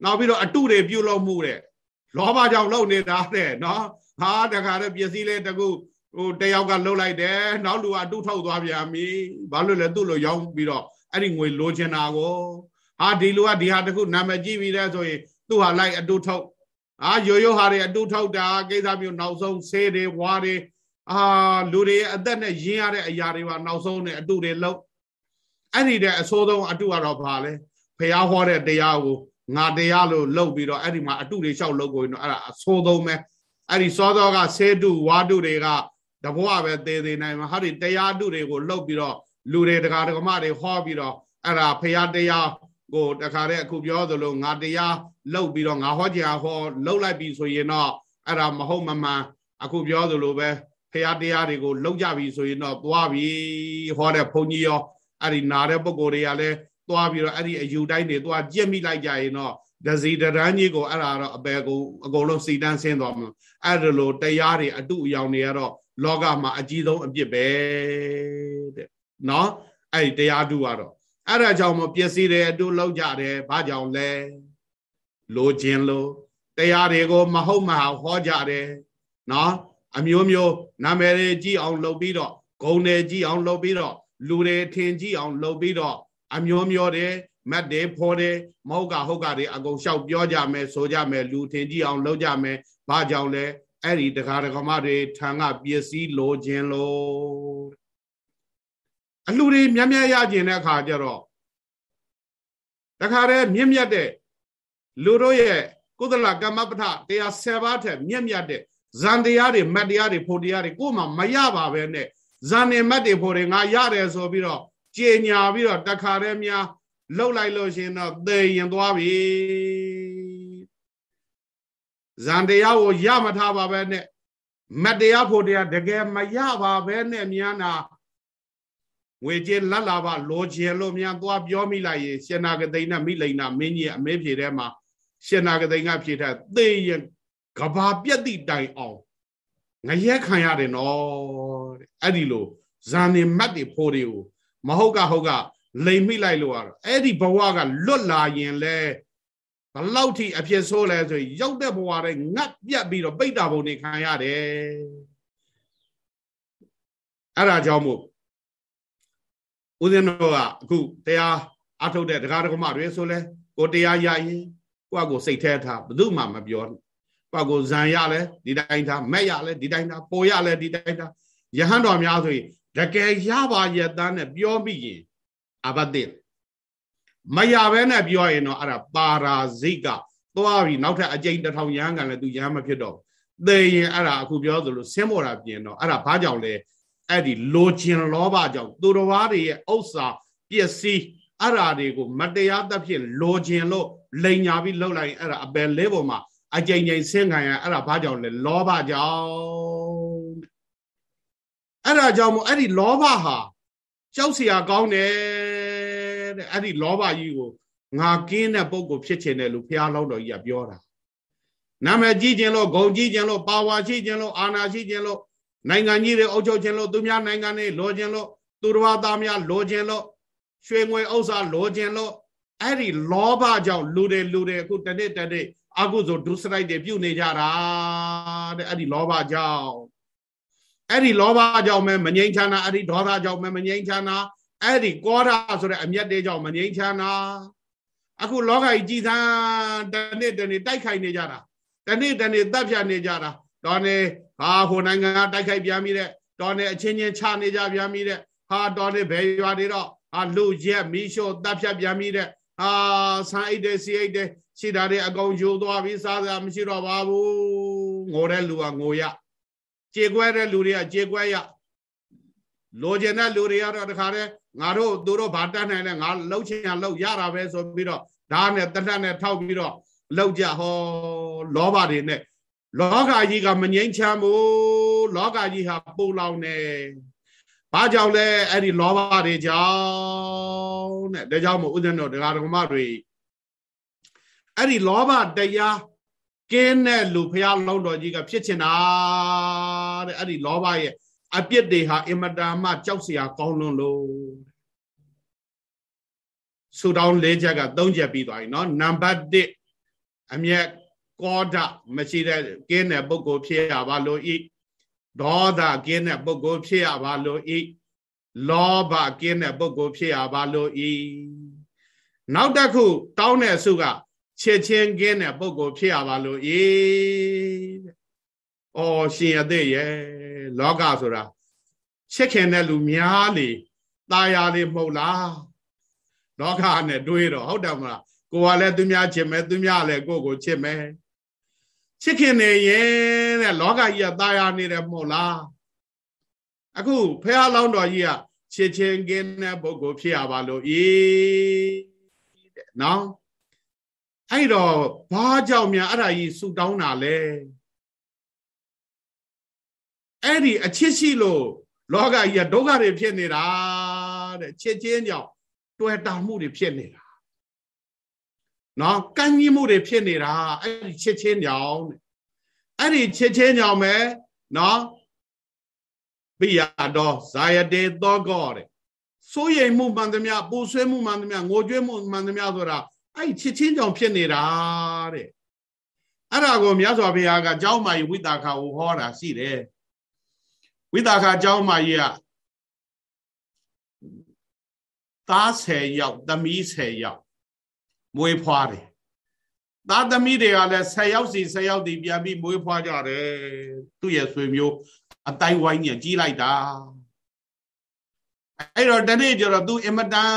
နောက်ပြီးတော့အတုတွေပြုတ်လို့မှုတဲ့လောဘကြောင့်လုံနေတာတဲ့နော် ဟာတခါတော့ပစ္စည်းလေးတကူဟိုတယောက်ကလှုပ်လိုက်တယ်နောက်လူကအတုထုတ်သွားပြန်ပြီဘာလို့လဲသူ့လိုရောင်းပြီးတော့အဲ့ဒီငွေလိုချင်တာကိုဟာဒီလူကဒီဟာတခုနာမည်ကြည့်ပြီးတဲ့ဆိုရင်သူ့ဟာလိုက်အတုထုတ်အာရိုးရိုးဟာတွေအတုထုတ်တာကိစ္စမျိုးနောက်ဆုံးဆေးတွေဝါတွေအာလူတွေအသက်နဲ့ရင်းရတဲ့အရာတွေပါနောက်ဆုံးနဲ့အတုတွေလုံးအဲ့ဒီတဲ့အဆိုးဆုံးအတုကတော့ဘာလဲဖះဟောတဲ့တရားကိုငါတရားလို့လှုပ်ပြီးတော့အဲ့ဒီမှာအတုတွေလျှောက်လှုပ်ကိုရင်တော့အဲ့ဒါအဆိုးဆုံးပဲ အဲ့ဒီစောသောကဆေတုဝါတုတွေကတဘွားပဲသေးသေးနိုင်မှာဟာဒီတရားတုတွေကိုလှုပ်ပြီးတော့လူတွေတရားဓမ္မတွေဟောပြီးတော့အဲ့ဒါဖះတရားကိုတခါတည်းအခုပြောသလိုငါတရားလှုပ်ပြီးတော့ငါဟောကြဟောလှုပ်လိုက်ပြီဆိုရင်တော့အဲ့ဒါမဟုတ်မမှန်အခုပြောသလိုပဲဖះတရားတွေကိုလှုပ်ကြပြီဆိုရင်တော့သွားပြီဟောတဲ့ဘုန်းကြီးရောအဲ့ဒီနာတဲ့ပုံကိုယ်တွေကလည်းသွားပြီးတော့အဲ့ဒီအယူတိုင်းတွေသွားကြက်မိလိုက်ကြရင်တော့ ဒဇီတရန်ကြီးကိုအဲ့ဒါတော့အပေကိုအကုန်လုံးစီတန်းဆင်းသွားမှာအဲ့ဒါလိုတရားတွေအတုအယောင်တွေကတော့လောကမှာအကြီးဆုံးအပြစ်ပဲတဲ့နော်အဲ့ဒီတရားတုကတော့အဲ့ဒါကြောင့်မပျက်စီးတယ်အတုလောက်ကြတယ်ဘာကြောင့်လဲလိုခြင်းလို့တရားတွေကိုမဟုတ်မဟာဟောကြတယ်နော်အမျိုးမျိုးနာမည်တွေကြည့်အောင်လုပ်ပြီးတော့ဂုံတွေကြည့်အောင်လုပ်ပြီးတော့လူတွေထင်ကြည့်အောင်လုပ်ပြီးတော့အမျိုးမျိုးတွေ မတ်တွေဖော်တယ်မဟုတ်ကဟုတ်ကတွေအကုန်လျှောက်ပြောကြမယ်ဆိုကြမယ်လူထင်ကြည့်အောင်လုပ်ကြမယ်ဘာကြောင့်လဲအဲ့ဒီတရားဓမ္မတွေထံကပစ္စည်းလိုခြင်းလို့အလှတွေမြတ်မြတ်ရခြင်းတဲ့အခါကျတော့တခါတည်းမြင့်မြတ်တဲ့လူတို့ရဲ့ကုသလကမ္မပဋ္ဌတရား၁၀ပါးထက်မြင့်မြတ်တဲ့ဇန်တရားတွေမတ်တရားတွေဖို့တရားတွေကိုမှမရပါပဲနဲ့ဇန်နေမတ်တွေဖို့တွေငါရတယ်ဆိုပြီးတော့ကြေညာပြီးတော့တခါတည်းများ လှုပ်လိုက်လို့ရှင်တော့သေရင်သွားပြီဇန်တရားကိုရမထားပါပဲနဲ့မတ်တရားဖို့တရားတကယ်မရပါပဲနဲ့များနာငွေကြေးလက်လာပါလိုချင်လို့များသွားပြောမိလိုက်ရင်ရှင်နာကတိန်နဲ့မိလိန်နာမင်းကြီးအမေဖြေထဲမှာရှင်နာကတိန်ကဖြေထားသေရင်ကဘာပြက်တိတိုင်အောင်ငရဲခံရတယ်နော်တဲ့အဲ့ဒီလိုဇန်နေမတ်တွေဖို့တွေကိုမဟုတ်ကဟုတ်က လိမ်မိလိုက်လို့ရတော့အဲ့ဒီဘဝကလွတ်လာရင်လဲဘလောက်ထိအဖြစ်ဆိုးလဲဆိုရင်ရောက်တဲ့ဘဝတွေငတ်ပြတ်ပြီးတော့ပိတ်တာပုံတွေခံရတယ်အဲ့ဒါကြောင့်မို့ဦးဇင်းတို့ကအခုတရားအထုတ်တဲ့တရားဓမ္မတွေဆိုလဲကိုတရားရရင်ကိုယ့်အကိုစိတ်แท้ထားဘယ်သူမှမပြောဘူးကိုယ့်အကိုဇံရလဲဒီတိုင်းထားမက်ရလဲဒီတိုင်းထားပေါ်ရလဲဒီတိုင်းထားယဟန်တော်များဆိုရင်တကယ်ရပါရဲ့တန်းနဲ့ပြောမိရင် အဘတ်တင် မရဘဲနဲ့ပြောရင်တော့အဲ့ဒါပါရာဇိတ်ကသွားပြီနောက်ထပ်အကျိန်တစ်ထောင်ရဟန်းကလည်းသူရဟန်းမဖြစ်တော့သေရင်အဲ့ဒါအခုပြောသလိုဆင်းမော်တာပြင်တော့အဲ့ဒါဘာကြောင့်လဲအဲ့ဒီလိုချင်လောဘကြောင့်သူတော်ဘာတွေရဲ့ဥစ္စာပစ္စည်းအဲ့ဒါတွေကိုမတရားသဖြင့်လိုချင်လို့လိန်ညာပြီးလှုပ်လိုက်ရင်အဲ့ဒါအပယ်လေးပေါ်မှာအကြိမ်ကြိမ်ဆင်းခံရအဲ့ဒါဘာကြောင့်လဲလောဘကြောင့်အဲ့ဒါကြောင့်မို့အဲ့ဒီလောဘဟာကြောက်เสียကောင်းတယ် တဲ့အဲ့ဒီလောဘကြီးကိုငါကင်းတဲ့ပုံကိုဖြစ်ချင်တယ်လို့ဘုရားလောက်တော်ကြီးကပြောတာနာမည်ကြီးခြင်းလို့ဂုံကြီးခြင်းလို့ပါဝါရှိခြင်းလို့အာနာရှိခြင်းလို့နိုင်ငံကြီးတွေအုပ်ချုပ်ခြင်းလို့သူများနိုင်ငံတွေလိုခြင်းလို့သူတော်သားများလိုခြင်းလို့ရွှေငွေဥစ္စာလိုခြင်းလို့အဲ့ဒီလောဘကြောင့်လူတွေလူတွေအခုတနေ့တနေ့အကုသိုလ်ဒုစရိုက်တွေပြုတ်နေကြတာတဲ့အဲ့ဒီလောဘကြောင့်အဲ့ဒီလောဘကြောင့်ပဲမငြိမ်းချမ်းတာအဲ့ဒီဒေါသကြောင့်ပဲမငြိမ်းချမ်းတာ အဲ့ဒီကောဓာဆိုတဲ့အမျက်တွေကြောင့်မငြိမ်းချမ်းတာအခုလောကကြီးကြည်သန်းတနေ့တနေ့တိုက်ခိုက်နေကြတာတနေ့တနေ့တပ်ဖြတ်နေကြတာတော်နေဟာဟိုနိုင်ငံကတိုက်ခိုက်ပြန်ပြီတဲ့တော်နေအချင်းချင်းချနေကြပြန်ပြီတဲ့ဟာတော်နေဘယ်ရွာတွေတော့ဟာလူရက်မီးရှို့တပ်ဖြတ်ပြန်ပြီတဲ့ဟာဆန်အိတ်တဲ့စီအိတ်တဲ့ရှိတာတွေအကုန်ယူသွားပြီးစားစရာမရှိတော့ပါဘူးငိုတဲ့လူကငိုရကြေကွဲတဲ့လူတွေကကြေကွဲရလိုချင်တဲ့လူတွေကတော့တခါတည်း ငါတို့သူတို့ဘာတတ်နိုင်လဲငါလှုပ်ချင်ရလှုပ်ရတာပဲဆိုပြီးတော့ဓာတ်နဲ့တတ်နဲ့ထောက်ပြီးတော့လှုပ်ကြဟောလောဘတွေနဲ့လောကကြီးကမငြိမ်းချမ်းဘူးလောကကြီးဟာပူလောင်နေဘာကြောင့်လဲအဲ့ဒီလောဘတွေကြောင့်တဲ့ဒါကြောင့်မို့ဥဒ္ဒနောတရားဓမ္မတွေအဲ့ဒီလောဘတရားကင်းတဲ့လူဖះလုံးတော်ကြီးကဖြစ်ချင်တာတဲ့အဲ့ဒီလောဘရဲ့ အပြစ်တွေဟာအင်မတန်မှကြောက်စရာကောင်းလွန်းလို့ဆူတောင်း၄ချက်က၃ချက်ပြီးသွားပြီเนาะနံပါတ်1အမျက်ကောဓမရှိတဲ့ကင်းတဲ့ပုဂ္ဂိုလ်ဖြစ်ရပါလို့ဤဒေါသကင်းတဲ့ပုဂ္ဂိုလ်ဖြစ်ရပါလို့ဤလောဘကင်းတဲ့ပုဂ္ဂိုလ်ဖြစ်ရပါလို့ဤနောက်တစ်ခုတောင်းတဲ့ဆုကချစ်ချင်းကင်းတဲ့ပုဂ္ဂိုလ်ဖြစ်ရပါလို့ဤတဲ့။အော်ရှင်ရတဲ့ရဲ့ လောကဆိုတာချစ်ခင်တဲ့လူများလေตายာလေးမဟုတ်လား။လောကနဲ့တွေးတော့ဟုတ်တယ်မလား။ကိုကလည်းသူများချစ်မယ်သူများလည်းကိုကိုချစ်မယ်။ချစ်ခင်နေရင်တဲ့လောကကြီးကตายာနေတယ်မဟုတ်လား။အခုဖះလောင်းတော်ကြီးကချစ်ချင်းကင်းတဲ့ပုဂ္ဂိုလ်ဖြစ်ရပါလို့ဤတဲ့နော်။အဲ့တော့ဘာကြောင့်များအဲ့ဒါကြီးဆူတောင်းတာလဲ အဲ့ဒီအချစ်ရှိလို့လောကကြီးကဒုက္ခတွေဖြစ်နေတာတဲ့ချစ်ချင်းကြောင့်တွေ့တာမှုတွေဖြစ်နေတာနော်ကံကြီးမှုတွေဖြစ်နေတာအဲ့ဒီချစ်ချင်းကြောင့်အဲ့ဒီချစ်ချင်းကြောင့်ပဲနော်ပိယတော်ဇာယတေသောကောတဲ့စိုးရိမ်မှုမှန်သမျှပူဆွေးမှုမှန်သမျှငိုကြွေးမှုမှန်သမျှဆိုတာအဲ့ချစ်ချင်းကြောင့်ဖြစ်နေတာတဲ့အဲ့ဒါကိုမြတ်စွာဘုရားကเจ้าမာယဝိတာခကိုဟောတာရှိတယ် ဝိတာခเจ้าမာယကသား10ယောက်သမီး10ယောက်မွေးဖွားတယ်သားသမီးတွေကလည်း10ယောက်စီ10ယောက်ဒီပြန်ပြီးမွေးဖွားကြတယ်သူ့ရဲ့ဆွေမျိုးအတိုင်းဝိုင်းညကြီးလိုက်တာအဲ့တော့တနေ့ကျတော့သူအင်မတန်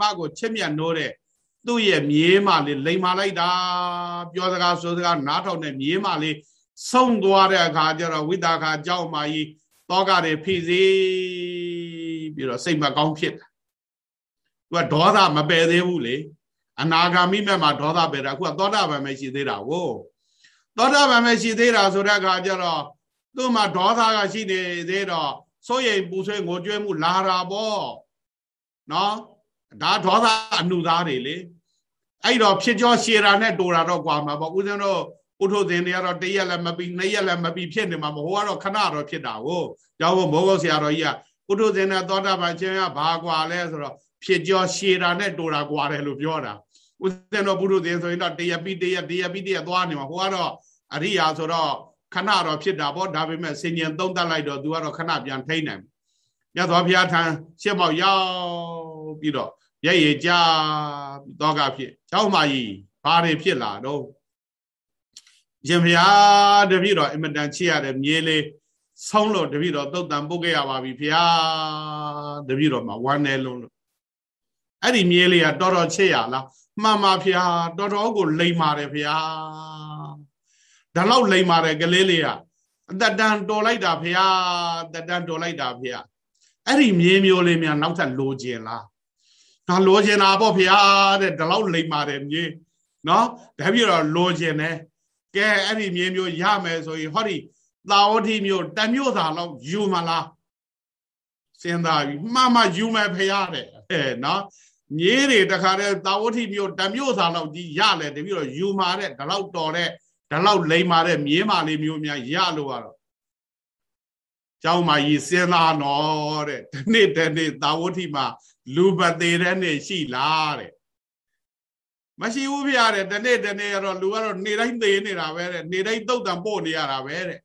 မကိုချစ်မြတ်နိုးတဲ့သူ့ရဲ့မြေးမလေးလိန်မာလိုက်တာပြောစကားဆိုစကားနားထောင်တဲ့မြေးမလေးဆုံးသွားတဲ့အခါကျတော့ဝိတာခအကြောင်းမကြီး တောကတွေဖိစီပြီးတော့စိတ်မကောင်းဖြစ်တာသူကဒေါသမပယ်သေးဘူးလေအနာဂါမိမဲ့မှာဒေါသပယ်တာအခုကသောတာပန်ပဲရှိသေးတာကိုသောတာပန်ပဲရှိသေးတာဆိုတဲ့အခါကျတော့သူ့မှာဒေါသကရှိနေသေးတော့စိုးရိမ်ပူဆွေးငိုကြွေးမှုလာတာပေါ့နော်ဒါဒေါသအနှုသားတွေလေအဲ့တော့ဖြစ်ကြောရှည်တာနဲ့တူတာတော့ကွာမှာပေါ့ဦးဇင်းတို့ ဥထုသင်တွေကတော့တရက်လည်းမပြီးနှစ်ရက်လည်းမပြီးဖြစ်နေမှာမဟုတ်ကတော့ခဏတော့ဖြစ်တာကိုကြောင့်မိုးကုတ်ဆရာတော်ကြီးကဥထုသင်နဲ့သောတာပန်ချင်းကဘာကွာလဲဆိုတော့ဖြစ်ကြောရှည်တာနဲ့တူတာကွာတယ်လို့ပြောတာဦးဇင်းတို့ပုထုသင်ဆိုရင်တော့တရက်ပြီးတရက်တရက်ပြီးတရက်သွားနေမှာဟိုကတော့အရိယာဆိုတော့ခဏတော့ဖြစ်တာပေါ့ဒါပေမဲ့စင်ញံသုံးတက်လိုက်တော့သူကတော့ခဏပြန်ထိနိုင်မြတ်စွာဘုရားထံရှစ်မောက်ရောက်ပြီးတော့ရဲ့ရကြတော့ကဖြစ်เจ้าမကြီးဘာတွေဖြစ်လာတော့ ရှင်ဘုရားတပည့်တော်အင်မတန်ချစ်ရတဲ့မြေးလေးဆောင်းလို့တပည့်တော်သုတ်တန်ပုတ်ခဲ့ရပါပြီဘုရားတပည့်တော်မှာဝမ်းနေလုံးလို့အဲ့ဒီမြေးလေးကတော်တော်ချစ်ရလားမှန်ပါဗျာတော်တော်ကိုလိမ်ပါတယ်ဗျာဒါလောက်လိမ်ပါတယ်ကလေးလေးကအသက်တန်တော်လိုက်တာဗျာသက်တန်တော်လိုက်တာဗျာအဲ့ဒီမြေးမျိုးလေးများနောက်ထပ်လိုချင်လားငါလိုချင်တာပေါ့ဗျာတဲ့ဒါလောက်လိမ်ပါတယ်မြေးနော်ဒါပြတော့လိုချင်တယ် ကဲအဲ့ဒီမြေးမျိုးရမယ်ဆိုရင်ဟောဒီသာဝတိမျိုးတမျိုးသာလောက်ယူမလားစဉ်းစားပြီးမှမှယူမယ်ဖရတဲ့အဲနော်မြေးတွေတခါတည်းသာဝတိမျိုးတမျိုးသာလောက်ကြီးရလဲတပြီးတော့ယူမာတဲ့ဒါလောက်တော်တဲ့ဒါလောက်လိမ္မာတဲ့မြေးမာလေးမျိုးများရလို့ရတော့ကျောင်းမကြီးစဉ်းစားတော့တဲ့ဒီနေ့တနေ့သာဝတိမှာလူပသေးတဲ့နေ့ရှိလားတဲ့ မရှိဘူးဖရတဲ့ဒီနေ့တနေ့ကတော့လူကတော့နေတိုင်းသေးနေတာပဲတဲ့နေတိုင်းတုတ်တံပို့နေရတာပဲတဲ့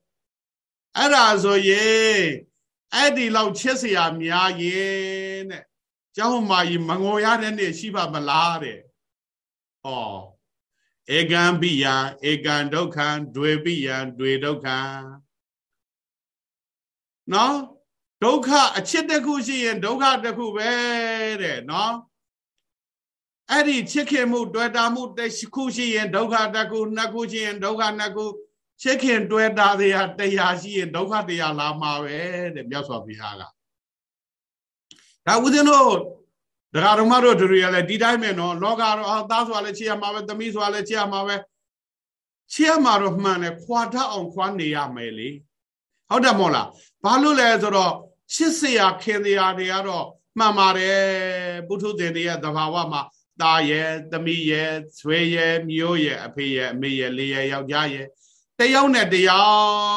အဲ့ဒါဆိုရင်အဲ့ဒီလောက်ချစ်စရာများရင်တဲ့ကျောင်းမာကြီးမငိုရတဲ့နေ့ရှိပါမလားတဲ့ဟောဧကံပိယံဧကံဒုက္ခံဒွေပိယံဒွေဒုက္ခံနော်ဒုက္ခအချစ်တစ်ခုရှိရင်ဒုက္ခတစ်ခုပဲတဲ့နော် အဲ့ဒီချစ်ခင်မှုတွေ့တာမှုတစ်ခုရှိရင်ဒုက္ခတစ်ခုနှစ်ခုရှိရင်ဒုက္ခနှစ်ခုချစ်ခင်တွေ့တာတရားတရားရှိရင်ဒုက္ခတရားလာမှာပဲတဲ့မြတ်စွာဘုရားကဒါဦးဇင်းတို့ဒကာတော်မတို့တို့ရလည်းဒီတိုင်းပဲနော်လောကတော့အာသားဆိုတာလည်းချစ်ရမှာပဲသမီးဆိုတာလည်းချစ်ရမှာပဲချစ်ရမှာတော့မှန်တယ်ခွာထအောင်ခွာနေရမယ်လေဟုတ်တယ်မို့လားဘာလို့လဲဆိုတော့ချစ်စရာခင်စရာတွေကတော့မှန်ပါတယ်ပုထုဇဉ်တွေရဲ့သဘာဝမှာ ตาရဲ့သမီးရဲ့ဆွေရဲ့မျိုးရဲ့အဖေရဲ့အမေရဲ့လေးရဲ့ယောက်ျားရဲ့တယောက်နဲ့တယော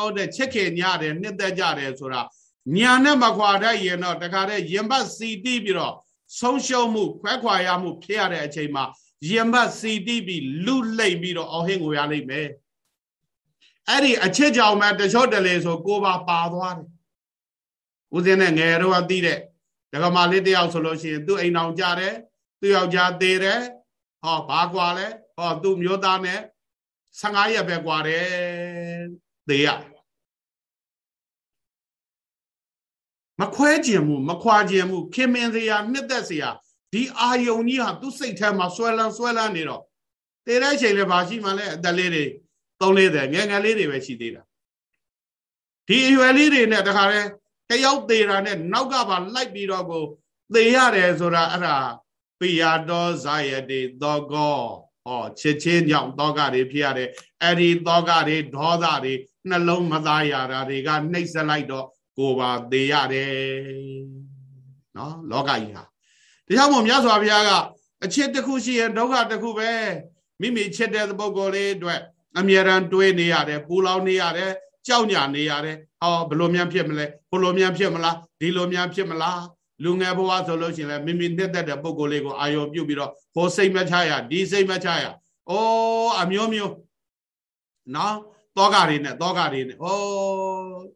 က်တဲ့ချစ်ခင်ညတယ်နှစ်သက်ကြတယ်ဆိုတာညာနဲ့မခွာတတ်ရင်တော့တခါတည်းရင်ပတ်စီတီးပြီးတော့ဆုံးရှုံးမှုခွဲခွာရမှုဖြစ်ရတဲ့အချိန်မှာရင်ပတ်စီတီးပြီးလူလိမ့်ပြီးတော့အော်ဟင်းကိုရလိမ့်မယ်အဲ့ဒီအချစ်ကြောင့်မှတချို့တလေဆိုကိုပါပါသွားတယ်ဦးစင်းနဲ့ငယ်တော့သိတဲ့ဒကမာလေးတယောက်ဆိုလို့ရှိရင်သူ့အိမ်အောင်ကြတယ် သူ့ယောက်ျားသေးတယ်ဟောဘာကွာလဲဟောသူ့မျိုးသားနဲ့15ရက်ပဲကွာတယ်သေရမခွဲခြင်းမှုမခွာခြင်းမှုခင်မင်စရာနှစ်သက်စရာဒီအာယုံကြီးဟာသူ့စိတ်ထဲမှာဆွဲလန်းဆွဲလန်းနေတော့တေတဲ့အချိန်လည်းဘာရှိမှလဲအသက်လေးတွေသုံးလေးတယ်ငယ်ငယ်လေးတွေပဲရှိသေးတာဒီအရွယ်လေးတွေနဲ့တခါတည်းတယောက်သေးတာနဲ့နောက်ကပါလိုက်ပြီးတော့ကိုသေရတယ်ဆိုတာအဲ့ဒါ ပိယတော်ဇာယတိသောကောဟောချစ်ချင်းကြောင့်တောကတွေဖြစ်ရတယ်အဲ့ဒီတောကတွေဒေါသတွေနှလုံးမသားရတာတွေကနှိပ်စလိုက်တော့ကိုပါသေးရတယ်နော်လောကကြီးဟာတရားမို့မြတ်စွာဘုရားကအချစ်တစ်ခုရှိရင်ဒုက္ခတစ်ခုပဲမိမိချစ်တဲ့ပုဂ္ဂိုလ်လေးအတွက်အမြဲတမ်းတွေးနေရတယ်ပူလောင်နေရတယ်ကြောက်ညာနေရတယ်ဟောဘလို့များဖြစ်မလဲဘလို့များဖြစ်မလားဒီလိုများဖြစ်မလား လူငယ်ဘဝဆိုလို့ရှိရင်လည်းမိမိနှစ်သက်တဲ့ပုံကိုယ်လေးကိုအာရုံပြုပြီးတော့ဟိုစိတ်မချရဒီစိတ်မချရအိုးအမျိုးမျိုးနော်တောကတွေနဲ့တောကတွေနဲ့အိုး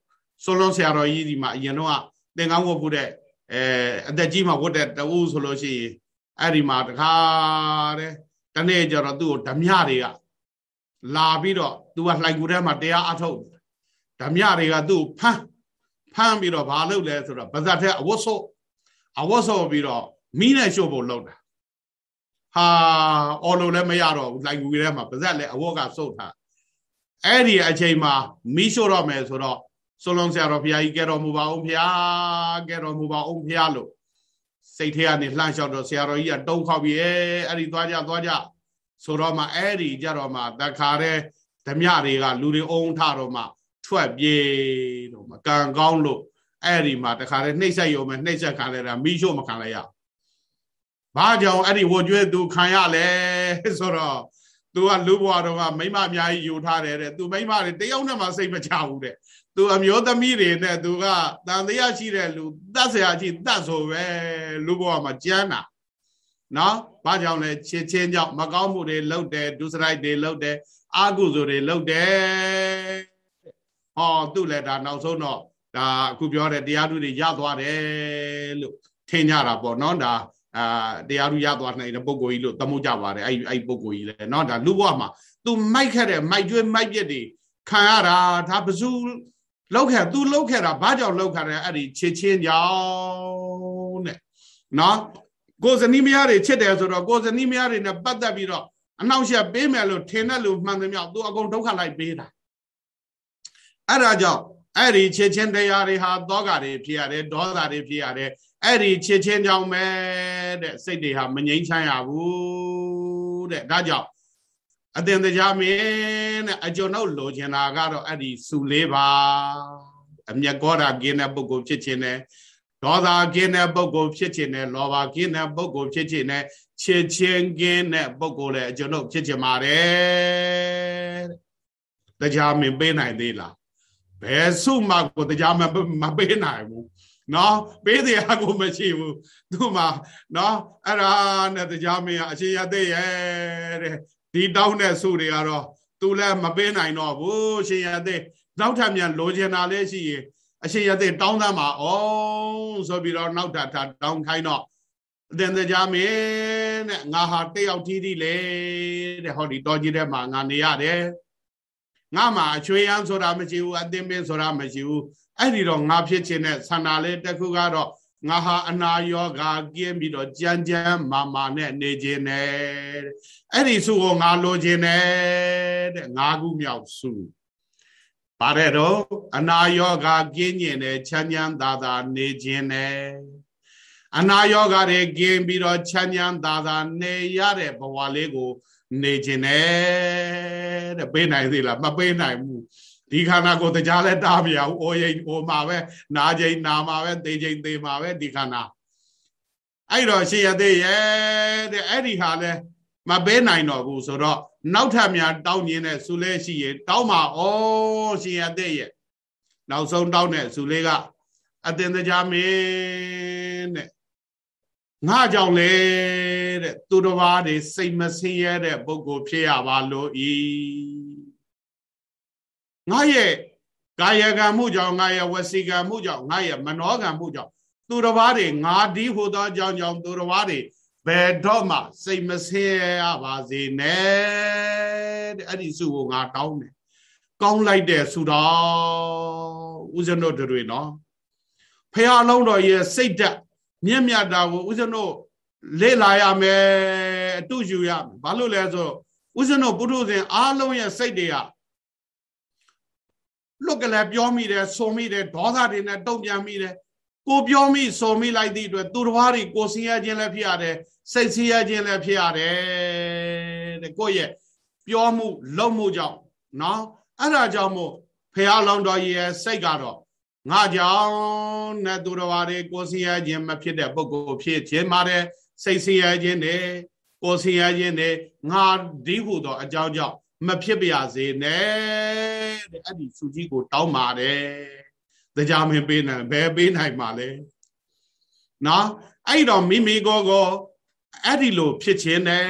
ဆိုလုံးဆရာတော်ကြီးဒီမှာအရင်တော့သင်္ကန်းဝတ်ဖို့တဲ့အဲအသက်ကြီးမှဝတ်တဲ့တူဆိုလို့ရှိရင်အဲ့ဒီမှာတခါတဲ့တနေ့ကျတော့သူ့ကိုဓမြတွေကလာပြီးတော့သူကလှိုင်ကူထဲမှာတရားအထုတ်ဓမြတွေကသူ့ကိုဖမ်းဖမ်းပြီးတော့ဘာလုပ်လဲဆိုတော့ဗဇတ်ထဲအဝတ်ဆို့ အဝတ်ဆော်ပြီးတော့မီးနဲ့ရှို့ဖို့လုပ်တာဟာအော်လို့လည်းမရတော့ဘူးလိုင်ကူထဲမှာပါဇက်လည်းအဝတ်ကစုပ်ထားအဲ့ဒီအချိန်မှာမီးရှို့တော့မယ်ဆိုတော့ဆိုလုံးဆရာတော်ဘုရားကြီးကဲတော်မူပါအောင်ဘုရားကဲတော်မူပါအောင်ဘုရားလို့စိတ်ထဲကနေလှမ်းလျှောက်တော့ဆရာတော်ကြီးကတုံးခောက်ပြီးအဲအဲ့ဒီသွားကြသွားကြဆိုတော့မှအဲ့ဒီကြတော့မှတခါတည်းဓမြတွေကလူတွေအုံထတော့မှထွက်ပြေးတော့မှကံကောင်းလို့ အဲ့ဒီမှာတခါတည်းနှိမ့်ဆက်ရုံပဲနှိမ့်ဆက်ခံလိုက်တာမိရှို့မခံလိုက်ရဘာကြောင့်အဲ့ဒီဝကျွဲသူခံရလဲဆိုတော့သူကလူဘွားတော့ကမိမအများကြီးယူထားတယ်တဲ့သူမိမတွေတယောက်နဲ့မှစိတ်မချဘူးတဲ့သူအမျိုးသမီးတွေနဲ့သူကတန်တရားရှိတဲ့လူတတ်ဆရာကြီးတတ်ဆိုပဲလူဘွားမှာကြမ်းတာနော်ဘာကြောင့်လဲချစ်ချင်းကြောင့်မကောင်းမှုတွေလုပ်တယ်ဒုစရိုက်တွေလုပ်တယ်အာကုသိုလ်တွေလုပ်တယ်ဟောသူ့လည်းဒါနောက်ဆုံးတော့ ဒါအခုပြောတဲ့တရားသူတွေရသွားတယ်လို့ထင်ကြတာပေါ့နော်ဒါအာတရားသူရသွားနိုင်တဲ့ပုံကိုကြီးလို့သမုတ်ကြပါတယ်အဲ့အဲ့ပုံကိုကြီးလဲနော်ဒါလူဘဝမှာသူမိုက်ခဲ့တဲ့မိုက်ကျွေးမိုက်ပြစ်တွေခံရတာဒါဘသူလောက်ခဲ့သူလောက်ခဲ့တာဘာကြောင့်လောက်ခဲ့တယ်အဲ့ဒီချစ်ချင်းကြောင့်တဲ့နော်ကိုဇနီးမယားတွေချစ်တယ်ဆိုတော့ကိုဇနီးမယားတွေနဲ့ပတ်သက်ပြီးတော့အနှောက်အယှက်ပေးမယ်လို့ထင်တဲ့လူမှန်သမျှသူအကုန်ဒုက္ခလိုက်ပေးတာအဲ့ဒါကြောင့် အဲ့ဒီချက်ချင်းတရားတွေဟာသောကတွေဖြစ်ရတယ်ဒေါသတွေဖြစ်ရတယ်အဲ့ဒီချက်ချင်းကြောင့်ပဲတဲ့စိတ်တွေဟာမငြိမ်းချမ်းရဘူးတဲ့ဒါကြောင့်အတင်တရားမင်းတဲ့အကျွန်ုပ်လိုချင်တာကတော့အဲ့ဒီစုလေးပါအမျက်ကောတာကင်းတဲ့ပုဂ္ဂိုလ်ဖြစ်ခြင်းနဲ့ဒေါသကင်းတဲ့ပုဂ္ဂိုလ်ဖြစ်ခြင်းနဲ့လောဘကင်းတဲ့ပုဂ္ဂိုလ်ဖြစ်ခြင်းနဲ့ချစ်ချင်းကင်းတဲ့ပုဂ္ဂိုလ်လည်းအကျွန်ုပ်ဖြစ်ခြင်းပါတယ်တရားမင်းပေးနိုင်သေးလား ဘယ်စုမှကိုတရားမမပေးနိုင်ဘူးနော်ပေးတရားကိုမရှိဘူးသူမှနော်အဲ့ဒါနဲ့တရားမင်းကအရှင်ရသေးရဲ့တဲ့ဒီတောင်းတဲ့စုတွေကတော့သူလည်းမပေးနိုင်တော့ဘူးရှင်ရသေးနောက်ထပ်မြန်လိုချင်တာလည်းရှိရင်အရှင်ရသေးတောင်းသမ်းပါအောင်ဆိုပြီးတော့နောက်ထပ်တောင်းခိုင်းတော့အတင်တရားမင်းတဲ့ငါဟာတယောက်တီးတီးလေတဲ့ဟောဒီတော်ကြီးတဲ့မှာငါနေရတယ် ငါမှာအချွေရန်ဆိုတာမရှိဘူးအတင်ပင်ဆိုတာမရှိဘူးအဲ့ဒီတော့ငါဖြစ်ခြင်းနဲ့ဆန္ဒလေးတစ်ခုကတော့ငါဟာအနာယောဂါကင်းပြီးတော့ကြမ်းကြမ်းမာမာနဲ့နေခြင်းနဲ့အဲ့ဒီစုကိုငါလိုခြင်းနဲ့တဲ့ငါးခုမြောက်စုပါတယ်တော့အနာယောဂါကင်းကျင်တဲ့ချမ်းချမ်းသာသာနေခြင်းနဲ့အနာယောဂါတွေကင်းပြီးတော့ချမ်းချမ်းသာသာနေရတဲ့ဘဝလေးကို နေခြင်းနဲ့တဲ့ပေးနိုင်သေးလားမပေးနိုင်ဘူးဒီခန္ဓာကိုယ်တရားလဲတားပြအောင်အိုရင်အိုမှာပဲနာချိန်နာမှာပဲသေချိန်သေမှာပဲဒီခန္ဓာအဲ့တော့ရှေ့ရသေးရဲ့တဲ့အဲ့ဒီဟာလဲမပေးနိုင်တော့ဘူးဆိုတော့နောက်ထပ်များတောင်းခြင်းနဲ့ဆူလဲရှိရင်တောင်းပါဩရှေ့ရသေးရဲ့နောက်ဆုံးတောင်းတဲ့ဆူလေးကအတင်တရားမင်းတဲ့ ငါကြောင့်လေတဲ့သူတော်ဘာတွေစိတ်မဆင်းရဲတဲ့ပုဂ္ဂိုလ်ဖြစ်ရပါလို့ဤငါရဲ့ကာယကံမှုကြောင့်ငါရဲ့ဝစီကံမှုကြောင့်ငါရဲ့မနောကံမှုကြောင့်သူတော်ဘာတွေငါဒီဟိုသောကြောင့်ကြောင့်သူတော်ဘာတွေဘယ်တော့မှစိတ်မဆင်းရဲရပါစေနဲ့တဲ့အဲ့ဒီစုကိုငါတောင်းတယ်ကောင်းလိုက်တဲ့စုတော်ဦးဇင်းတို့တွေနော်ဖះအလုံးတော်ရဲ့စိတ်ဓာတ် မြင့်မြတ်တာကိုဦးဇင်းတို့လေ့လာရမယ်အတူယူရမယ်ဘာလို့လဲဆိုဦးဇင်းတို့ပုထုဇဉ်အားလုံးရဲ့စိတ်တွေကလွတ်ကလေးပြောမိတယ်ဆိုမိတယ်ဒေါသတွေနဲ့တုံ့ပြန်မိတယ်ကိုပြောမိဆိုမိလိုက်သည့်အတွက်သူတော်ဘာတွေကိုဆင်းရဲခြင်းလည်းဖြစ်ရတယ်စိတ်ဆင်းရဲခြင်းလည်းဖြစ်ရတယ်တဲ့ကိုယ့်ရဲ့ပြောမှုလုပ်မှုကြောင့်နော်အဲ့ဒါကြောင့်မို့ဖះလောင်းတော်ရဲ့စိတ်ကတော့ ငါကြောင့်နဲ့သူတော်ဘာတွေကိုဆင်းရဲခြင်းမဖြစ်တဲ့ပုဂ္ဂိုလ်ဖြစ်ခြင်းပါတယ်စိတ်ဆင်းရဲခြင်းနဲ့ကိုဆင်းရဲခြင်းနဲ့ငါဒီဟုသောအကြောင်းကြောင့်မဖြစ်ပါစေနဲ့တဲ့အဲ့ဒီစုကြီးကိုတောင်းပါတယ်တရားမင်းပေးနိုင်ဘယ်ပေးနိုင်မှာလဲနော်အဲ့တော့မိမိကိုကိုအဲ့ဒီလိုဖြစ်ခြင်းနဲ့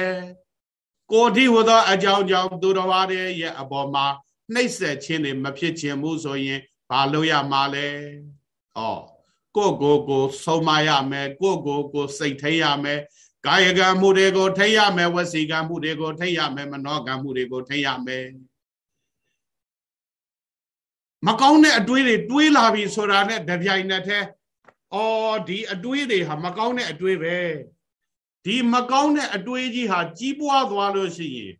ကိုဒီဟိုသောအကြောင်းကြောင့်သူတော်ဘာရဲ့အပေါ်မှာနှိပ်စက်ခြင်းတွေမဖြစ်ခြင်းမှုဆိုရင် ဘာလို့ရမှာလဲဩကိုကိုကိုဆုံးမရမယ်ကိုကိုကိုစိတ်ထိရမယ်ကာယကံမှုတွေကိုထိရမယ်ဝစီကံမှုတွေကိုထိရမယ်မနောကံမှုတွေကိုထိရမယ်မကောင်းတဲ့အတွေးတွေတွေးလာပြီဆိုတာနဲ့တပြိုင်နက်တည်းအော်ဒီအတွေးတွေဟာမကောင်းတဲ့အတွေးပဲဒီမကောင်းတဲ့အတွေးကြီးဟာကြီးပွားသွားလို့ရှိရင်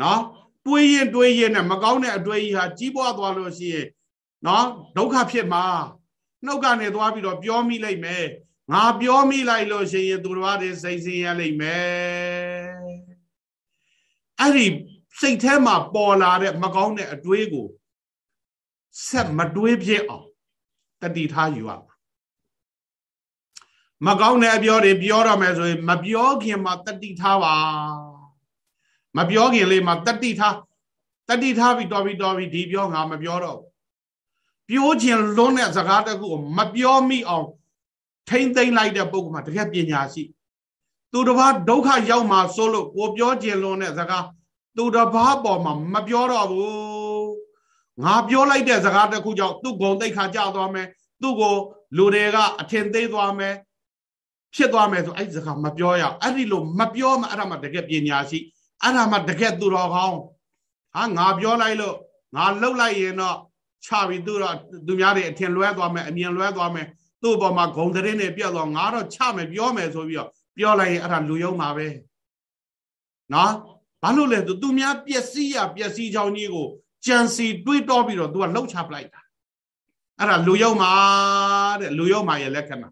နော်တွေးရင်တွေးရင်နဲ့မကောင်းတဲ့အတွေးကြီးဟာကြီးပွားသွားလို့ရှိရင် နော်ဒုက္ခဖြစ်မှာနှုတ်ကနေသွားပြီးတော့ပြောမိလိုက်မယ်ငါပြောမိလိုက်လို့ရှိရင်သူတော်တွေစိတ်ဆင်းရလိမ့်မယ်အဲ့ဒီစိတ်ထဲမှာပေါ်လာတဲ့မကောင်းတဲ့အတွေးကိုဆက်မတွေးဖြစ်အောင်တတိထားယူရမှာမကောင်းတဲ့အပြောတွေပြောရမယ်ဆိုရင် မပြောခင်မှာတတိထားပါမပြောခင်လေးမှာတတိထားတတိထားပြီးတော်ပြီးတော်ပြီးဒီပြောငါမပြောတော့ ပြောခြင်းလွန်းတဲ့စကားတခုကိုမပြောမိအောင်ထိမ့်သိမ့်လိုက်တဲ့ပုဂ္ဂိုလ်မှာတကယ်ပညာရှိသူတစ်ပါးဒုက္ခရောက်မှာစိုးလို့ကိုပြောခြင်းလွန်းတဲ့စကားသူတစ်ပါးပေါ်မှာမပြောတော့ဘူးငါပြောလိုက်တဲ့စကားတခုကြောင့်သူ့ဂုံတိတ်ခါကြသွားမယ်သူ့ကိုလူတွေကအထင်သေးသွားမယ်ဖြစ်သွားမယ်ဆိုအဲ့ဒီစကားမပြောရအဲ့ဒီလိုမပြောမှအဲ့ဒါမှတကယ်ပညာရှိအဲ့ဒါမှတကယ်သူတော်ကောင်းဟာငါပြောလိုက်လို့ငါလှုပ်လိုက်ရင်တော့ ချပြီးသူတော့သူများတွေအထင်လွဲသွားမယ်အမြင်လွဲသွားမယ်သူ့အပေါ်မှာဂုံတရင်တွေပြတ်သွားငါတော့ချမယ်ပြောမယ်ဆိုပြီးတော့ပြောလိုက်ရင်အဲ့ဒါလူယုံမှာပဲနော်ဘာလို့လဲသူသူများပျက်စီးရပျက်စီးချောင်းကြီးကိုကြံစီတွေးတောပြီးတော့ तू ကလှုပ်ချပလိုက်တာအဲ့ဒါလူယုံမှာတဲ့လူယုံမှာရဲ့လက္ခဏာ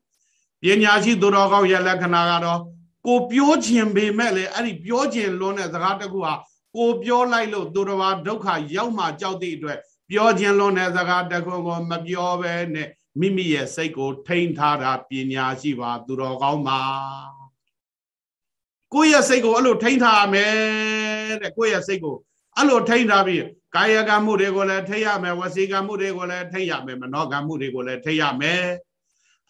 ပညာရှိသူတော်ကောင်းရဲ့လက္ခဏာကတော့ကိုပြောခြင်းပေမဲ့လေအဲ့ဒီပြောခြင်းလွန်းတဲ့စကားတစ်ခုဟာကိုပြောလိုက်လို့သူတော်ဘာဒုက္ခရောက်မှကြောက်သည့်အတွက် ပြောခြင်းလွန်းတဲ့စကားတစ်ခုကိုမပြောဘဲနဲ့မိမိရဲ့စိတ်ကိုထိန်းထားတာပညာရှိပါသူတော်ကောင်းပါကိုယ့်ရဲ့စိတ်ကိုအဲ့လိုထိန်းထားရမယ်တဲ့ကိုယ့်ရဲ့စိတ်ကိုအဲ့လိုထိန်းထားပြီးကာယကံမှုတွေကိုလည်းထိရမယ်ဝစီကံမှုတွေကိုလည်းထိရမယ်မနောကံမှုတွေကိုလည်းထိရမယ်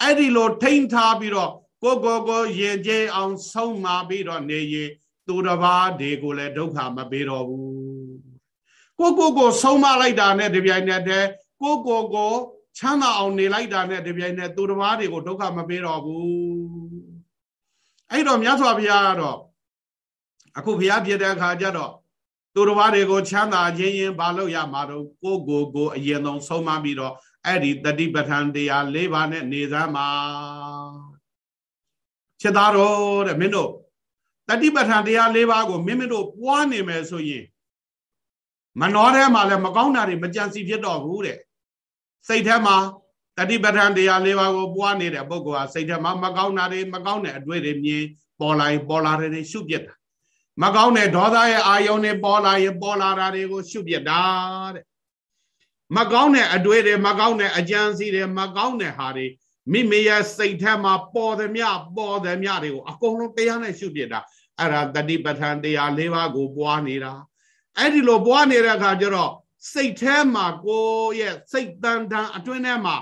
အဲ့ဒီလိုထိန်းထားပြီးတော့ကိုကိုကိုရင်ကျေးအောင်ဆုံးမပြီးတော့နေရင်သူတစ်ပါးတွေကိုလည်းဒုက္ခမပေးတော့ဘူး ကိုကိုကိုဆုံးမလိုက်တာနဲ့တပြိုင်နက်တည်းကိုကိုကိုချမ်းသာအောင်နေလိုက်တာနဲ့တပြိုင်နက်သူတစ်ပါးတွေကိုဒုက္ခမပေးတော့ဘူးအဲ့တော့မြတ်စွာဘုရားကတော့အခုဘုရားပြတဲ့အခါကျတော့သူတစ်ပါးတွေကိုချမ်းသာခြင်းရင်ဘာလို့ရမှာတော့ကိုကိုကိုအရင်ဆုံးဆုံးမပြီးတော့အဲ့ဒီတတိပဋ္ဌာန်တရား၄ပါးနဲ့နေသမ်းမှာချက်သားတော်တဲ့မင်းတို့တတိပဋ္ဌာန်တရား၄ပါးကိုမင်းမတို့ပွားနေမယ်ဆိုရင် မနှောထဲမှာလည်းမကောင်းတာတွေမကြံစီဖြစ်တော့ဘူးတဲ့စိတ်ထဲမှာတတိပဋ္ဌာန်တရား၄ပါးကိုပွားနေတဲ့ပုဂ္ဂိုလ်ဟာစိတ်ထဲမှာမကောင်းတာတွေမကောင်းတဲ့အတွေ့တွေမြင်ပေါ်လာရင်ပေါ်လာတယ်ရှုပြစ်တာမကောင်းတဲ့ဒေါသရဲ့အာယုန်တွေပေါ်လာရင်ပေါ်လာတာတွေကိုရှုပြစ်တာတဲ့မကောင်းတဲ့အတွေ့တွေမကောင်းတဲ့အကြံစီတွေမကောင်းတဲ့ဟာတွေမိမိရဲ့စိတ်ထဲမှာပေါ်သည်မြပေါ်သည်မြတွေကိုအကုန်လုံးတရားနဲ့ရှုပြစ်တာအဲ့ဒါတတိပဋ္ဌာန်တရား၄ပါးကိုပွားနေတာ အဲ့ဒီလိုပွားနေတဲ့အခါကျတော့စိတ်ထဲမှာကိုယ့်ရဲ့စိတ်တန်တန်အတွင်းထဲမှာ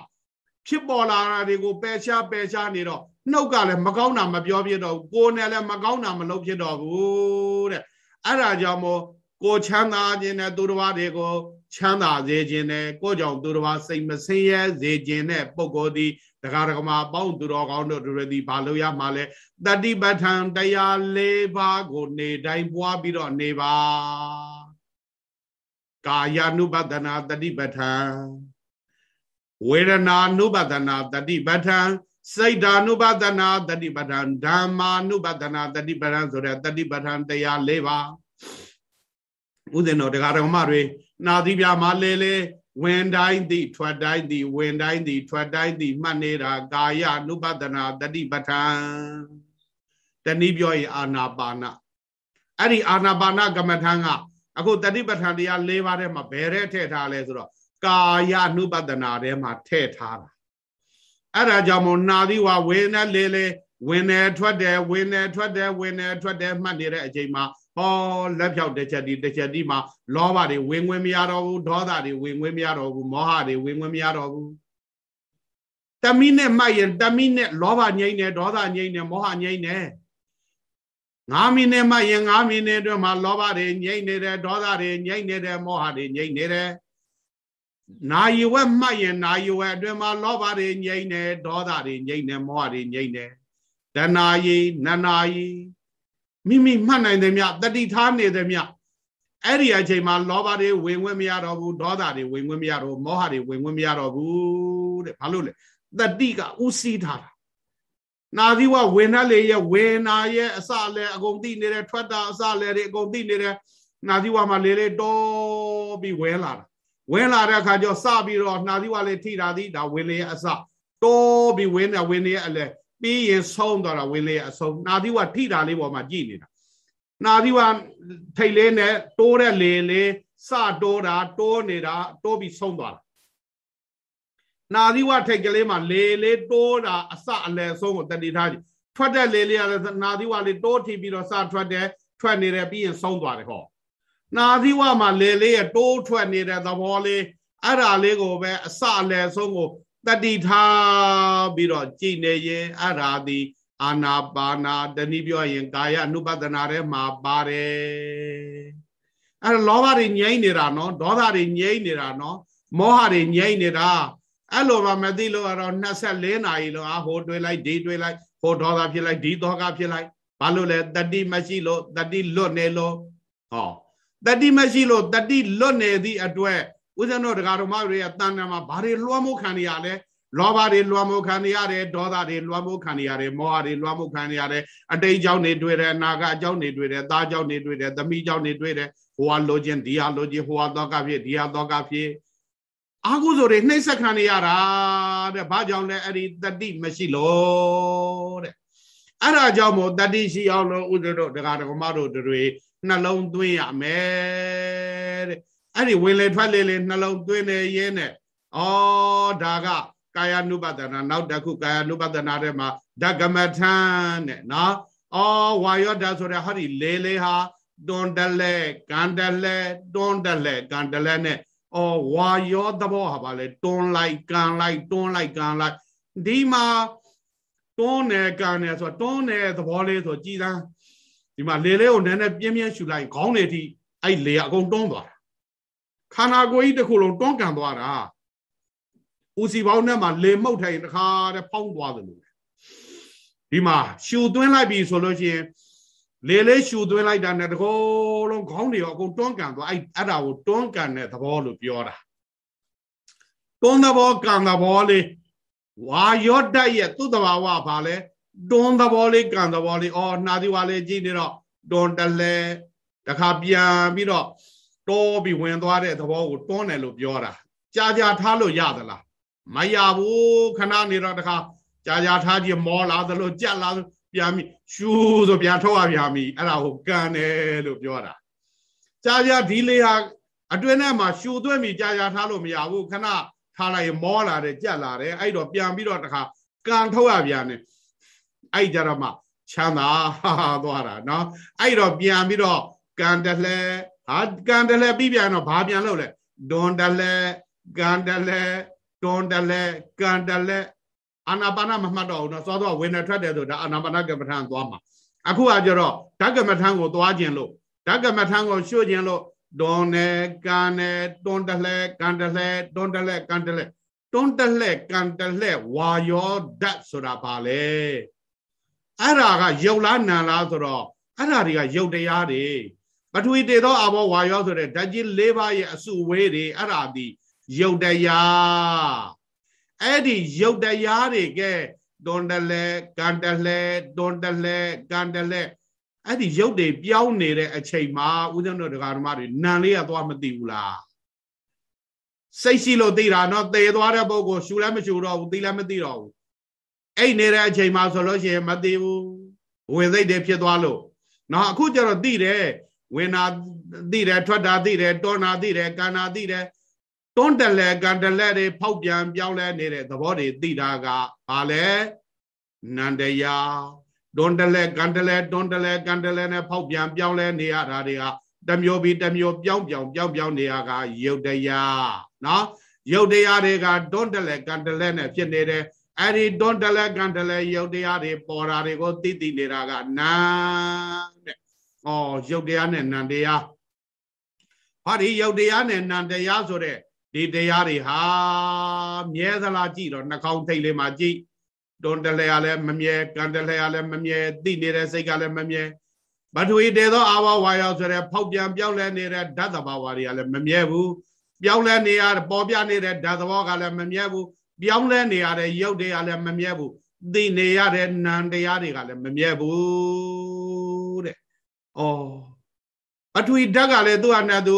ဖြစ်ပေါ်လာတာတွေကိုပယ်ရှားပယ်ရှားနေတော့နှုတ်ကလည်းမကောင်းတာမပြောပြတော့ဘူးကိုယ်နဲ့လည်းမကောင်းတာမလုပ်ဖြစ်တော့ဘူးတဲ့အဲ့ဒါကြောင့်မို့ကိုချမ်းသာခြင်းနဲ့သူတော်ဘာတွေကိုချမ်းသာစေခြင်းနဲ့ကိုကြောင့်သူတော်ဘာစိတ်မဆင်းရဲစေခြင်းနဲ့ပုဂ္ဂိုလ်ဒီတရားဓမ္မပေါင်းသူတော်ကောင်းတို့တွေဒီဘာလို့ရမှာလဲတတိပဋ္ဌံတရား၄ပါးကို နေတိုင်းပွားပြီးတော့နေပါ ကာယ ानु ပဒနာတတိပဋ္ဌံဝေဒနာ ानु ပဒနာတတိပဋ္ဌံစိတ်ဓာနုပဒနာတတိပဋ္ဌာန်ဓမ္မာနုပဒနာတတိပဋ္ဌာန်ဆိုတဲ့တတိပဋ္ဌာန်တရား၄ပါးဥဒင်တော်တရားတော်မတွေနာသီပြမှာလေလေဝင်တိုင်းသည်ထွက်တိုင်းသည်ဝင်တိုင်းသည်ထွက်တိုင်းသည်မှတ်နေတာကာယ ानु ပဒနာတတိပဋ္ဌာန်တနည်းပြောရင်အာနာပါနအဲ့ဒီအာနာပါနကမ္မထံက အခုတတိပဋ္ဌာန်တရား၄ပါးထဲမှာဘယ်ထဲထည့်ထားလဲဆိုတော့ကာယ ानु ပဒနာထဲမှာထည့်ထားတာအဲ့ဒါကြောင့်မို့နာသီဝဝေနလေလေဝင်နေထွက်တယ်ဝင်နေထွက်တယ်ဝင်နေထွက်တယ်မှတ်နေတဲ့အချိန်မှာဟောလက်ဖြောက်တစ်ချက်ဒီတစ်ချက်ဒီမှာလောဘတွေဝင်ဝင်မရတော့ဘူးဒေါသတွေဝင်ဝင်မရတော့ဘူးမောဟတွေဝင်ဝင်မရတော့ဘူးတမိနဲ့မှတ်ရင်တမိနဲ့လောဘငြိမ့်နေဒေါသငြိမ့်နေမောဟငြိမ့်နေ 9မိနစ်မှရင်9မိနစ်အတွင်းမှာလောဘတွေငြိမ့်နေတယ်ဒေါသတွေငြိမ့်နေတယ်မောဟတွေငြိမ့်နေတယ်နာယဝက်မှတ်ရင်နာယဝက်အတွင်းမှာလောဘတွေငြိမ့်နေဒေါသတွေငြိမ့်နေမောဟတွေငြိမ့်နေတဏှာယီနနာယီမိမိမှတ်နိုင်တယ်မြတတိထားနေတယ်မြအဲ့ဒီအချိန်မှာလောဘတွေဝင်ဝင်မရတော့ဘူးဒေါသတွေဝင်ဝင်မရတော့မောဟတွေဝင်ဝင်မရတော့ဘူးတဲ့ဘာလို့လဲတတိကဥစည်းထားတာ နာသီဝဝင်နှလေရဲ့ဝင်နာရဲ့အစလည်းအကုန်သိနေတယ်ထွက်တာအစလည်းတွေအကုန်သိနေတယ်နာသီဝမှာလေလေတော်ပြီးဝဲလာတာဝင်လာတဲ့အခါကျစပြီးတော့နှာသီးဝါလေးထိတာသည်ဒါဝင်လေအစတိုးပြီးဝင်နေဝင်နေအလဲပြီးရင်ဆုံးသွားတာဝင်လေအဆုံးနှာသီးဝါထိတာလေးပေါ်မှာကြည်နေတာနှာသီးဝါထိတ်လေးနဲ့တိုးတဲ့လေလေးစတိုးတာတိုးနေတာတိုးပြီးဆုံးသွားတာ နာသီဝထိတ်ကလေးမှာလေလေးတိုးတာအစအလယ်ဆုံးကိုတတိထားကြည့်ထွက်တဲ့လေလေးကလည်းနာသီဝလေးတိုးထီပြီးတော့စထွက်တယ်ထွက်နေတယ်ပြီးရင်ဆုံးသွားတယ်ဟောနာသီဝမှာလေလေးရတိုးထွက်နေတဲ့သဘောလေးအဲ့ဒါလေးကိုပဲအစအလယ်ဆုံးကိုတတိထားပြီးတော့ကြည်နေရင်အဲ့ဒါဒီအာနာပါနာတနည်းပြောရင်ကာယ ानु ပဒနာထဲမှာပါတယ်အဲ့ဒါလောဘတွေငြိမ့်နေတာနော်ဒေါသတွေငြိမ့်နေတာနော်မောဟတွေငြိမ့်နေတာ အဲ့လိုမှမသိလို့ကတော့24နာရီလောက်အာဟိုတွေးလိုက်ဒီတွေးလိုက်ဟိုဒေါသဖြစ်လိုက်ဒီဒေါကဖြစ်လိုက်ဘာလို့လဲတတိမရှိလို့တတိလွတ်နေလို့ဟောတတိမရှိလို့တတိလွတ်နေသည့်အတွက်ဦးဇင်းတို့ဒကာတော်မတွေရဲ့တန်တန်မှာဘာတွေလွှမ်းမိုးခံနေရလဲလောဘတွေလွှမ်းမိုးခံရတယ်ဒေါသတွေလွှမ်းမိုးခံရတယ်မောဟတွေလွှမ်းမိုးခံရတယ်အတိတ်ကြောင့်နေတွေ့တယ်အနာဂတ်အကြောင်းနေတွေ့တယ်သားကြောင့်နေတွေ့တယ်သမီးကြောင့်နေတွေ့တယ်ဟိုဟာလိုခြင်းဒီဟာလိုခြင်းဟိုဟာတော့ကဖြစ်ဒီဟာတော့ကဖြစ် အာဟုဆိုတွေနှိမ့်ဆက်ခံနေရတာတဲ့ဘာကြောင့်လဲအဲ့ဒီတတိမရှိလို့တဲ့အဲ့ဒါကြောင့်မို့တတိရှိအောင်လို့ဥဒ္ဒတို့ဒကာဒကမတို့တွေနှလုံးသွင်းရမယ်တဲ့အဲ့ဒီဝင်လေထွက်လေလေနှလုံးသွင်းနေရင်းနဲ့ဩဒါကကာယ ानु ပဒနာနောက်တစ်ခုကာယ ानु ပဒနာထဲမှာဓကမထံတဲ့နော်ဩဝါယောဓာဆိုတဲ့ဟောဒီလေးလေးဟာတွန်တလဲကန်တလဲတွန်တလဲကန်တလဲနဲ့ ဩဝါယောသဘောဟာပါလေတွန်လိုက်ကန်လိုက်တွန်လိုက်ကန်လိုက်ဒီမှာတွန်းတယ်ကန်တယ်ဆိုတော့တွန်းတယ်သဘောလေးဆိုကြည်သားဒီမှာလေလေးကိုနည်းနည်းပြင်းပြင်းရှူလိုက်ခေါင်းတွေထိအဲ့လေကအကုန်တွန်းသွားတာခန္ဓာကိုယ်ကြီးတစ်ခုလုံးတွန်းကန်သွားတာဦးစီပေါင်းထဲမှာလေမှုတ်ထိုင်တခါတည်းဖောင်းသွားတယ်လို့ဒီမှာရှူသွင်းလိုက်ပြီဆိုလို့ရှိရင် လေလေးရှူသွင်းလိုက်တာနဲ့တကောလုံးခေါင်းတွေရောအကုန်တွန်းကန်သွားအဲ့အဲ့ဒါကိုတွန်းကန်တဲ့သဘောလို့ပြောတာတွန်းသဘောကန်သဘောလေးဝါရော့တက်ရဲ့သူ့တဘာဝဘာလဲတွန်းသဘောလေးကန်သဘောလေးအော်နှာသီဝါလေးကြည့်နေတော့တွန်းတလဲတခါပြန်ပြီးတော့တောပြီးဝင်သွားတဲ့သဘောကိုတွန်းတယ်လို့ပြောတာကြာကြာထားလို့ရသလားမရဘူးခဏနေတော့တခါကြာကြာထားကြည့်မောလာသလိုကြက်လာ ပြန်ပြီရှူးဆိုပြန်ထုတ်ရပြန်ပြီအဲ့ဒါကိုကန်တယ်လို့ပြောတာကြာကြာဒီလေဟာအတွင်းထဲမှာရှူသွင်းပြီကြာကြာထားလို့မရဘူးခဏထားလိုက်မောလာတယ်ကြက်လာတယ်အဲ့တော့ပြန်ပြီးတော့တခါကန်ထုတ်ရပြန်တယ်အဲ့ကြတော့မှချမ်းသာသွားတာเนาะအဲ့တော့ပြန်ပြီးတော့ကန်တလဲဟာကန်တလဲပြီးပြန်တော့ဘာပြန်လို့လဲဒွန်တလဲကန်တလဲတွန်တလဲကန်တလဲ အာနာပါနမမှတ်တော့ဘူးနော်သွားတော့ဝင်နေထွက်တယ်ဆိုဒါအာနာပါနကမ္မထံသွားမှာအခုကကြတော့ဓကမ္မထံကိုသွားခြင်းလို့ဓကမ္မထံကိုရှုခြင်းလို့တွန်နေကန်နေတွန်တလဲကန်တလဲတွန်တလဲကန်တလဲတွန်တလဲကန်တလဲဝါယောဓာတ်ဆိုတာပါလေအဲ့ဒါကယုတ်လားနံလားဆိုတော့အဲ့ဒါတွေကယုတ်တရားတွေပထဝီတေသောအဘောဝါယောဆိုတဲ့ဓာတ်ကြီး၄ပါးရဲ့အစုဝေးတွေအဲ့ဒါဒီယုတ်တရား အဲ့ဒီယုတ်တရားတွေကတွန်တလဲကန်တလဲတွန်တလဲကန်တလဲအဲ့ဒီယုတ်တွေပြောင်းနေတဲ့အချိန်မှာဦးဇင်းတို့တရားဓမ္မတွေနံလေးကသွားမသိဘူးလားစိတ်ရှိလို့သိတာနော်သေသွားတဲ့ပုဂ္ဂိုလ်ရှူလည်းမရှူတော့ဘူးသိလည်းမသိတော့ဘူးအဲ့နေတဲ့အချိန်မှာဆိုလို့ရှိရင်မသိဘူးဝင်စိတ်တွေဖြစ်သွားလို့နော်အခုကျတော့သိတယ်ဝင်နာသိတယ်ထွက်တာသိတယ်တောနာသိတယ်ကာနာသိတယ် တွန်းတလဲကန်တလဲတွေဖောက်ပြန်ပြောင်းလဲနေတဲ့သဘောတွေသိတာကဘာလဲနန္တရားတွန်းတလဲကန်တလဲတွန်းတလဲကန်တလဲနဲ့ဖောက်ပြန်ပြောင်းလဲနေရတာတွေကတမျိုးပြီးတမျိုးပြောင်းပြောင်းပြောင်းပြောင်းနေရကယုတ်တရားနော်ယုတ်တရားတွေကတွန်းတလဲကန်တလဲနဲ့ဖြစ်နေတယ်အဲ့ဒီတွန်းတလဲကန်တလဲယုတ်တရားတွေပေါ်တာတွေကိုသိသိနေတာကနာတဲ့ဩယုတ်တရားနဲ့နန္တရားဟောဒီယုတ်တရားနဲ့နန္တရားဆိုတဲ့ ဒီတရားတွေဟာမြဲသလားကြည့်တော့နှာခေါင်းထိတ်လေးမှာကြည့်တွန်တလဲကလည်းမမြဲကန်တလဲကလည်းမမြဲသိနေတဲ့စိတ်ကလည်းမမြဲဘထွေတေသောအာဝဝါယောဆိုတဲ့ဖောက်ပြန်ပြောင်းလဲနေတဲ့ဓာတ်သဘာဝတွေကလည်းမမြဲဘူးပြောင်းလဲနေရပေါ်ပြနေတဲ့ဓာတ်သဘောကလည်းမမြဲဘူးပြောင်းလဲနေရတဲ့ရုပ်တွေကလည်းမမြဲဘူးသိနေရတဲ့နာမ်တရားတွေကလည်းမမြဲဘူးတဲ့။အော်အထွေဓာတ်ကလည်းသူ့အနဲ့သူ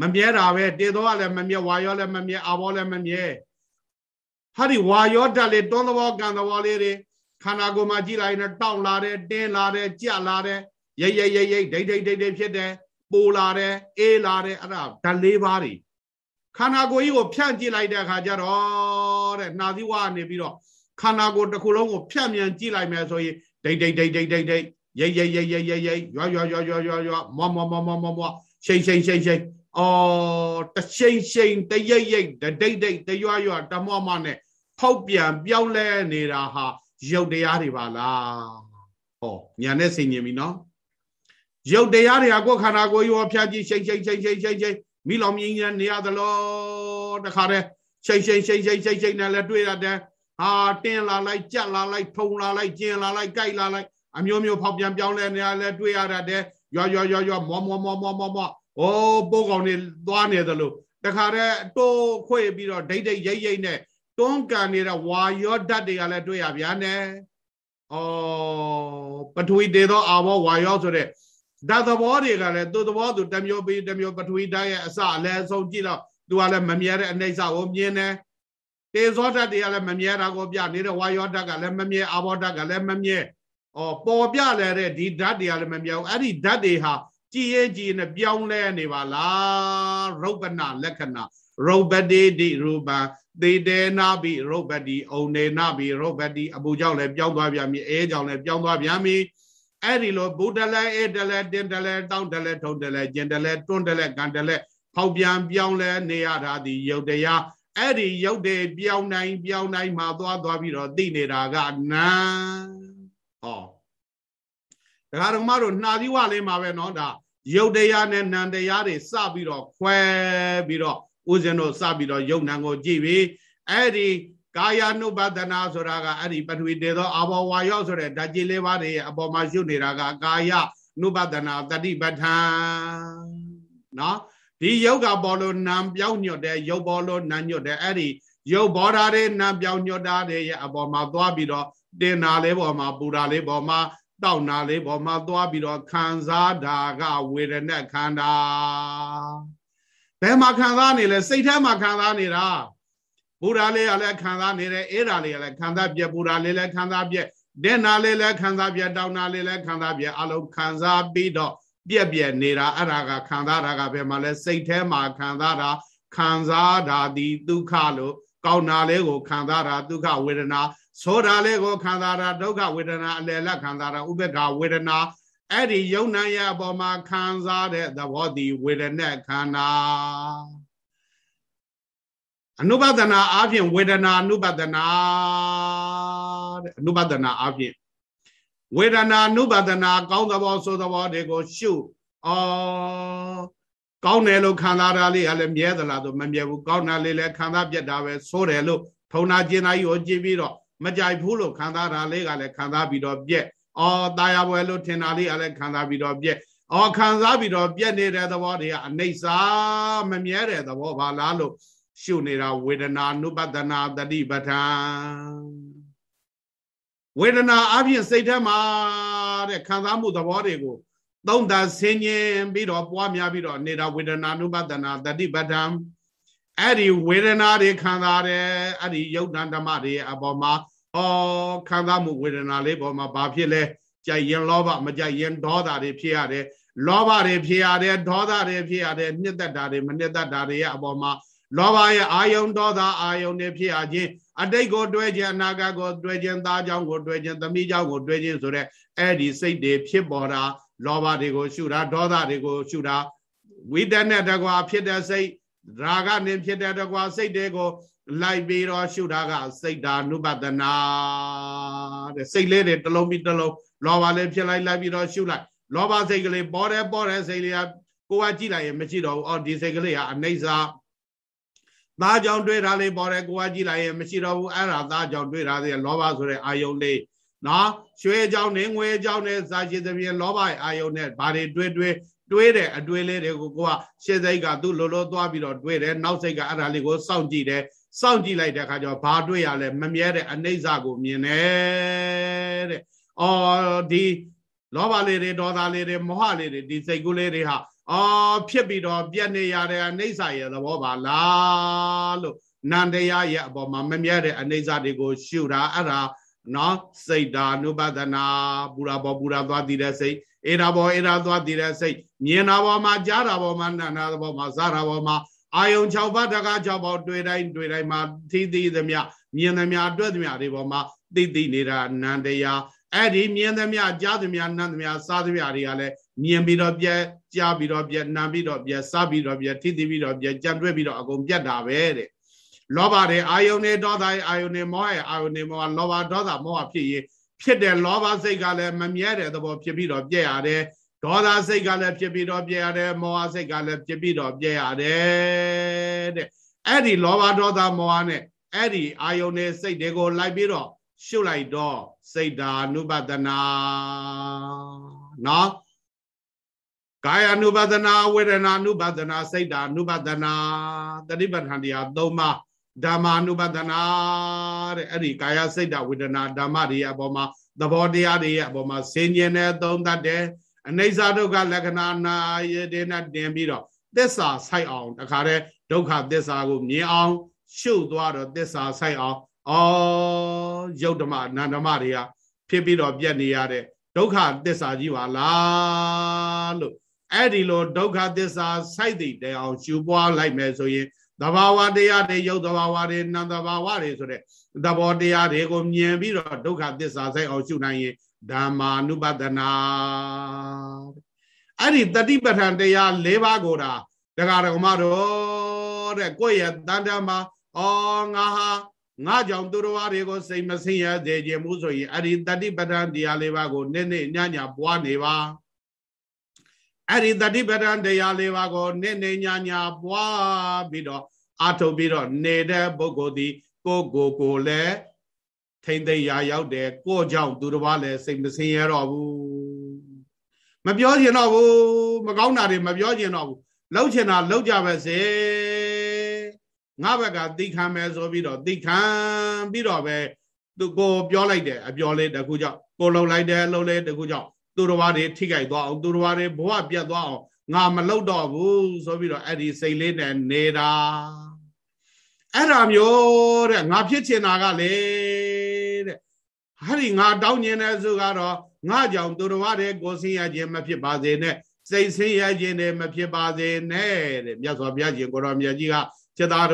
မမြဲတာပဲတေသောကလည်းမမြဲဝါယောလည်းမမြဲအာဘောလည်းမမြဲဟာဒီဝါယောဓာတ်လေးတွန်းသဘောကံသဘောလေးတွေခန္ဓာကိုယ်မှာကြည့်လိုက်ရင်တောင့်လာတယ်တင်းလာတယ်ကြက်လာတယ်ရိတ်ရိတ်ရိတ်ရိတ်ဒိတ်ဒိတ်ဒိတ်ဒိတ်ဖြစ်တယ်ပိုလာတယ်အေးလာတယ်အဲ့ဒါဓာတ်လေးပါးတွေခန္ဓာကိုယ်ကြီးကိုဖြန့်ကြည့်လိုက်တဲ့အခါကျတော့တဲ့နှာသီးဝါနေပြီးတော့ခန္ဓာကိုယ်တစ်ခုလုံးကိုဖြန့်မြန်ကြည့်လိုက်မယ်ဆိုရင်ဒိတ်ဒိတ်ဒိတ်ဒိတ်ဒိတ်ဒိတ်ရိတ်ရိတ်ရိတ်ရိတ်ရိတ်ရိတ်ရွရွရွရွရွရွမောမောမောမောမောမောရှိန်ရှိန်ရှိန်ရှိန် အော်တရှိန်ရှိန်တရိပ်ရိပ်တဒိတ်ဒိတ်တရွရွတမောမနဲ့ဖောက်ပြန်ပြောင်းလဲနေတာဟာရုပ်တရားတွေပါလားဟောညာနဲ့ဆင်ញင်ပြီနော်ရုပ်တရားတွေကကိုယ်ခန္ဓာကိုယ်ရောဖြတ်ကြည့်ရှိန်ရှိန်ရှိန်ရှိန်ရှိန်ရှိန်မိလောင်မြင်းနေရသလိုတခါတည်းရှိန်ရှိန်ရှိန်ရှိန်ရှိန်ရှိန်နဲ့လည်းတွေ့ရတယ်ဟာတင်းလာလိုက်ကြက်လာလိုက်ထုံလာလိုက်ကျင်လာလိုက်ကြိုက်လာလိုက်အမျိုးမျိုးဖောက်ပြန်ပြောင်းလဲနေရလဲတွေ့ရတဲ့ရွရွရွရွမောမောမောမောမောမော ဩပိုးကောင်တွေသွားနေသလိုတခါတည်းတိုးခွေပြီးတော့ဒိတ်ဒိတ်ရိတ်ရိတ်နဲ့တွန်းကန်နေတဲ့ဝါယောဓာတ်တွေကလည်းတွေ့ရဗျာနဲ့ဩပထဝီတေသောအာဘောဝါယောဆိုတဲ့ဓာတ်သဘောတွေကလည်းသူ့သဘောသူတမျိုးပြီးတမျိုးပထဝီဓာတ်ရဲ့အစအလယ်ဆုံးကြည့်တော့သူကလည်းမမြဲတဲ့အနိစ္စကိုမြင်တယ်တေဇောဓာတ်တွေကလည်းမမြဲတာကိုပြနေတဲ့ဝါယောဓာတ်ကလည်းမမြဲအာဘောဓာတ်ကလည်းမမြဲဩပေါ်ပြလဲတဲ့ဒီဓာတ်တွေကလည်းမမြဲဘူးအဲ့ဒီဓာတ်တွေဟာ ကြည်ရင်ကြည်နေပြောင်းလဲနေပါလားရုပ်ပနာလက္ခဏာရုပ်ပတိတိရူပံသေတေနာပိရုပ်ပတိဩနေနာပိရုပ်ပတိအပူကြောင့်လည်းပြောင်းသွားပြန်ပြီအဲကြောင့်လည်းပြောင်းသွားပြန်ပြီအဲ့ဒီလိုဘုဒ္ဓလဲအေတလဲတင်တလဲတောင်းတလဲထုံတလဲကျင်တလဲတွန်းတလဲကန်တလဲဖောက်ပြန်ပြောင်းလဲနေရတာဒီယုတ်တရားအဲ့ဒီယုတ်တွေပြောင်းနိုင်ပြောင်းနိုင်မှသွားသွားပြီးတော့သိနေတာကနာဟော ဒကာတော်မတို့နှာသီးဝလေးမှာပဲเนาะဒါယုတ်တရားနဲ့နံတရားတွေစပြီးတော့ခွဲပြီးတော့ဦးဇင်းတို့စပြီးတော့ယုတ်နံကိုကြည့်ပြီးအဲ့ဒီကာယ ानु ပဒနာဆိုတာကအဲ့ဒီပထဝီတေသောအဘောဝါယောဆိုတဲ့ဓာတ်ကြီးလေးပါးတွေအပေါ်မှာရှုနေတာကကာယ ानु ပဒနာတတိပဋ္ဌာန်နော်ဒီယုတ်ကပေါ်လို့နာပြောင်းညွတ်တယ်ယုတ်ပေါ်လို့နာညွတ်တယ်အဲ့ဒီယုတ်ဘောဓာတွေနာပြောင်းညွတ်တာတွေရဲ့အပေါ်မှာသွားပြီးတော့တင်နာလေးပေါ်မှာပူတာလေးပေါ်မှာ တောက်နာလေးပေါ်မှာသွားပြီးတော့ခံစားတာကဝေဒနာခန္ဓာဘယ်မှာခံစားနေလဲစိတ်ထဲမှာခံစားနေတာပူရာလေးကလည်းခံစားနေတယ်အေးရာလေးကလည်းခံစားပြက်ပူရာလေးလည်းခံစားပြက်တဲ့နာလေးလည်းခံစားပြက်တောက်နာလေးလည်းခံစားပြက်အလုံးခံစားပြီးတော့ပြက်ပြက်နေတာအဲ့ဒါကခံစားတာကဘယ်မှာလဲစိတ်ထဲမှာခံစားတာခံစားတာဒီဒုက္ခလို့ကောင်းတာလေးကိုခံစားတာဒုက္ခဝေဒနာ ဆိုတာလေးကိုခံစားတာဒုက္ခဝေဒနာအလယ်လက်ခံစားတာဥပ္ပခဝေဒနာအဲ့ဒီယုံနာရဲ့အပေါ်မှာခံစားတဲ့သဘောတည်ဝေဒနာခန္ဓာအနုပဒနာအပြင်ဝေဒနာအနုပဒနာတဲ့အနုပဒနာအပြင်ဝေဒနာအနုပဒနာကောင်းသဘောဆိုသဘောတွေကိုရှုအော်ကောင်းတယ်လို့ခံစားတာလေးကလည်းမြဲသလားဆိုမမြဲဘူးကောင်းတာလေးလည်းခံစားပြတ်တာပဲဆိုးတယ်လို့ထုံနာကျင်သားကြီးကိုကြည့်ပြီးတော့ မကြိုက်ဘူးလို့ခံစားတာလေးကလည်းခံစားပြီးတော့ပြက်အော်ตายပွဲလို့ထင်တာလေးကလည်းခံစားပြီးတော့ပြက်အော်ခံစားပြီးတော့ပြက်နေတဲ့သဘောတွေကအနိစ္စမမြဲတဲ့သဘောပါလားလို့ရှုနေတာဝေဒနာနုပဒနာတတိပဋ္ဌာန်ဝေဒနာအပြင်စိတ်ထဲမှာတဲ့ခံစားမှုသဘောတွေကိုသုံးသဆင်းញင်ပြီးတော့ပွားများပြီးတော့နေတာဝေဒနာနုပဒနာတတိပဋ္ဌာန် အဲ့ဒီဝေဒနာတွေခံစားတယ်အဲ့ဒီယုတ်တန်ဓမ္မတွေအပေါ်မှာဩခံစားမှုဝေဒနာလေးပေါ်မှာဘာဖြစ်လဲကြိုက်ရင်လောဘမကြိုက်ရင်ဒေါသတွေဖြစ်ရတယ်လောဘတွေဖြစ်ရတယ်ဒေါသတွေဖြစ်ရတယ်နှစ်သက်တာတွေမနှစ်သက်တာတွေရဲ့အပေါ်မှာလောဘရဲ့အာယုံဒေါသအာယုံတွေဖြစ်ရခြင်းအတိတ်ကိုတွဲခြင်းအနာဂတ်ကိုတွဲခြင်းသားကြောင့်ကိုတွဲခြင်းသမီးကြောင့်ကိုတွဲခြင်းဆိုတဲ့အဲ့ဒီစိတ်တွေဖြစ်ပေါ်တာလောဘတွေကိုရှုတာဒေါသတွေကိုရှုတာဝိတ္တနဲ့တကွာဖြစ်တဲ့စိတ် ရာဂနဲ့ဖြစ်တဲ့တကွာစိတ်တွေကိုလိုက်ပြီးတော့ရှုတာကစိတ်ဓာနုပဒနာတဲ့စိတ်လေးတွေတစ်လုံးပြီးတစ်လုံးလောဘလေးဖြစ်လိုက်လိုက်ပြီးတော့ရှုလိုက်လောဘစိတ်ကလေးပေါ်တယ်ပေါ်တယ်စိတ်လေးကကိုကကြည့်လိုက်ရင်မရှိတော့ဘူးအော်ဒီစိတ်ကလေးကအနိစ္စသားကြောင့်တွေ့တာလေးပေါ်တယ်ကိုကကြည့်လိုက်ရင်မရှိတော့ဘူးအဲ့ဒါသားကြောင့်တွေ့တာလေးလောဘဆိုတဲ့အာယုန်လေးနော်ရွှေကြောင့်နေငွေကြောင့်နေစာရှိသဖြင့်လောဘရဲ့အာယုန်နဲ့ဘာတွေတွေ့တွေ့ တွေးတဲ့အတွေးလေးတွေကိုကိုကရှေ့စိတ်ကသူ့လိုလိုသွားပြီးတော့တွေးတယ်နောက်စိတ်ကအဲ့ဒါလေးကိုစောင့်ကြည့်တယ်စောင့်ကြည့်လိုက်တဲ့အခါကျတော့ဘာတွေ့ရလဲမမြဲတဲ့အနိစ္စကိုမြင်တယ်တဲ့။အော်ဒီလောဘလေးတွေဒေါသလေးတွေမောဟလေးတွေဒီစိတ်ကူးလေးတွေဟာအော်ဖြစ်ပြီးတော့ပြက်နေရတဲ့အနိစ္စရဲ့သဘောပါလားလို့နန္တရားရဲ့အပေါ်မှာမမြဲတဲ့အနိစ္စတွေကိုရှုတာအဲ့ဒါနော်စိတ်ဓာနုပဒနာပူရာဘောပူရာသွားတည်တဲ့စိတ် အေရာဘောအေရာသွားတည်တဲ့စိတ်မြင်တာဘောမှာကြားတာဘောမှာနာနာဘောမှာစားတာဘောမှာအာယုံ6ပါးတကား6ပါးတွေ့တိုင်းတွေ့တိုင်းမှာသိသိသမျှမြင်သမျှတွေ့သမျှတွေပေါ်မှာသိသိနေတာနန္တရားအဲ့ဒီမြင်သမျှကြားသမျှနန္သမျှစားသမျှတွေကလည်းမြင်ပြီးတော့ပြက်ကြားပြီးတော့ပြက်နာပြီးတော့ပြက်စားပြီးတော့ပြက်ထိသိပြီးတော့ပြက်ကြံတွေ့ပြီးတော့အကုန်ပြက်တာပဲတဲ့လောဘတွေအာယုန်တွေဒေါသတွေအာယုန်တွေမောဟရဲ့အာယုန်တွေမောဟလောဘဒေါသမောဟဖြစ်ရင် ဖြစ်တဲ့လောဘစိတ်ကလည်းမမြဲတဲ့သဘောဖြစ်ပြီးတော့ပြက်ရတယ်ဒေါသစိတ်ကလည်းဖြစ်ပြီးတော့ပြည့်ရတယ်မောဟစိတ်ကလည်းဖြစ်ပြီးတော့ပြည့်ရတယ်တဲ့အဲ့ဒီလောဘဒေါသမောဟနဲ့အဲ့ဒီအာယုန်နဲ့စိတ်တွေကိုလိုက်ပြီးတော့ရှုလိုက်တော့စိတ်ဓာနုပဒနာနော်ကာယ ानु ပဒနာဝေဒနာ ानु ပဒနာစိတ်ဓာ ानु ပဒနာတတိပဋ္ဌာန်တရား၃ပါး ဓမ္မာနုပဒနာတဲ့အဲ့ဒီကာယစိတ်တဝေဒနာဓမ္မတွေရဲ့အပေါ်မှာသဘောတရားတွေရဲ့အပေါ်မှာဆင်ញင်တဲ့သုံးတတ်တယ်အနိစ္စဒုက္ခလက္ခဏာနာယတေနဲ့တင်ပြီးတော့သစ္စာဆိုင်အောင်တခါတည်းဒုက္ခသစ္စာကိုမြင်အောင် ရှုပ်သွားတော့သစ္စာဆိုင်အောင်အော်ယုတ်ဓမ္မနန္ဓမ္မတွေကဖြစ်ပြီးတော့ပြက်နေရတဲ့ဒုက္ခသစ္စာကြီးပါလားလို့အဲ့ဒီလိုဒုက္ခသစ္စာစိုက်တည်တဲအောင်ရှုပွားလိုက်မယ်ဆိုရင် သဘာဝတရားတွေယုတ်သဘာဝတွေနံသဘာဝတွေဆိုတဲ့သဘောတရားတွေကိုမြင်ပြီးတော့ဒုက္ခသစ္စာစိုက်အောင်ရှုနိုင်ရင်ဓမ္မာနုပဒနာအဲ့ဒီတတိပဋ္ဌာန်တရား၄ပါးကိုဒါဒကာဒကမတော်တဲ့ကိုယ့်ရဲ့တန်တမှာအော်ငါဟာငါကြောင့်သူတော်တွေကိုစိတ်မဆင်းရဲစေခြင်းမှုဆိုရင်အဲ့ဒီတတိပဋ္ဌာန်တရား၄ပါးကိုနေ့နေ့ညညပွားနေပါ အဲ့ဒီတတိပဋ္ဌာန်တရား၄ပါးကိုနေ့နေ့ညညပွားပြီးတော့အထုတ်ပြီးတော့နေတဲ့ပုဂ္ဂိုလ်ဒီကိုကိုကိုလည်းထိမ့်သိရာရောက်တယ်ကိုကြောင့်သူတစ်ပါးလည်းစိတ်မဆင်းရဲတော့ဘူးမပြောချင်တော့ဘူးမကောင်းတာတွေမပြောချင်တော့ဘူးလှုပ်ချင်တာလှုပ်ကြပါစေငါဘက်ကသိခံမယ်ဆိုပြီးတော့သိခံပြီးတော့ပဲသူကိုပြောလိုက်တယ်အပြောလေးတခုကြောင့်ကိုလှုပ်လိုက်တယ်လှုပ်လေးတခုကြောင့် သူတော်ဘာတွေထိခိုက်သွားအောင်သူတော်ဘာတွေဘဝပြတ်သွားအောင်ငါမလှုပ်တော့ဘူးဆိုပြီးတော့အဲ့ဒီစိတ်လေးနဲ့နေတာအဲ့ဒါမျိုးတဲ့ငါဖြစ်ချင်တာကလေတဲ့ဟာဒီငါတောင်းကျင်တဲ့စုကတော့ငါကြောင့်သူတော်ဘာတွေကိုဆင်းရဲခြင်းမဖြစ်ပါစေနဲ့စိတ်ဆင်းရဲခြင်းတွေမဖြစ်ပါစေနဲ့တဲ့မြတ်စွာဘုရားရှင်ကိုရောမြတ်ကြီးကจิตတော်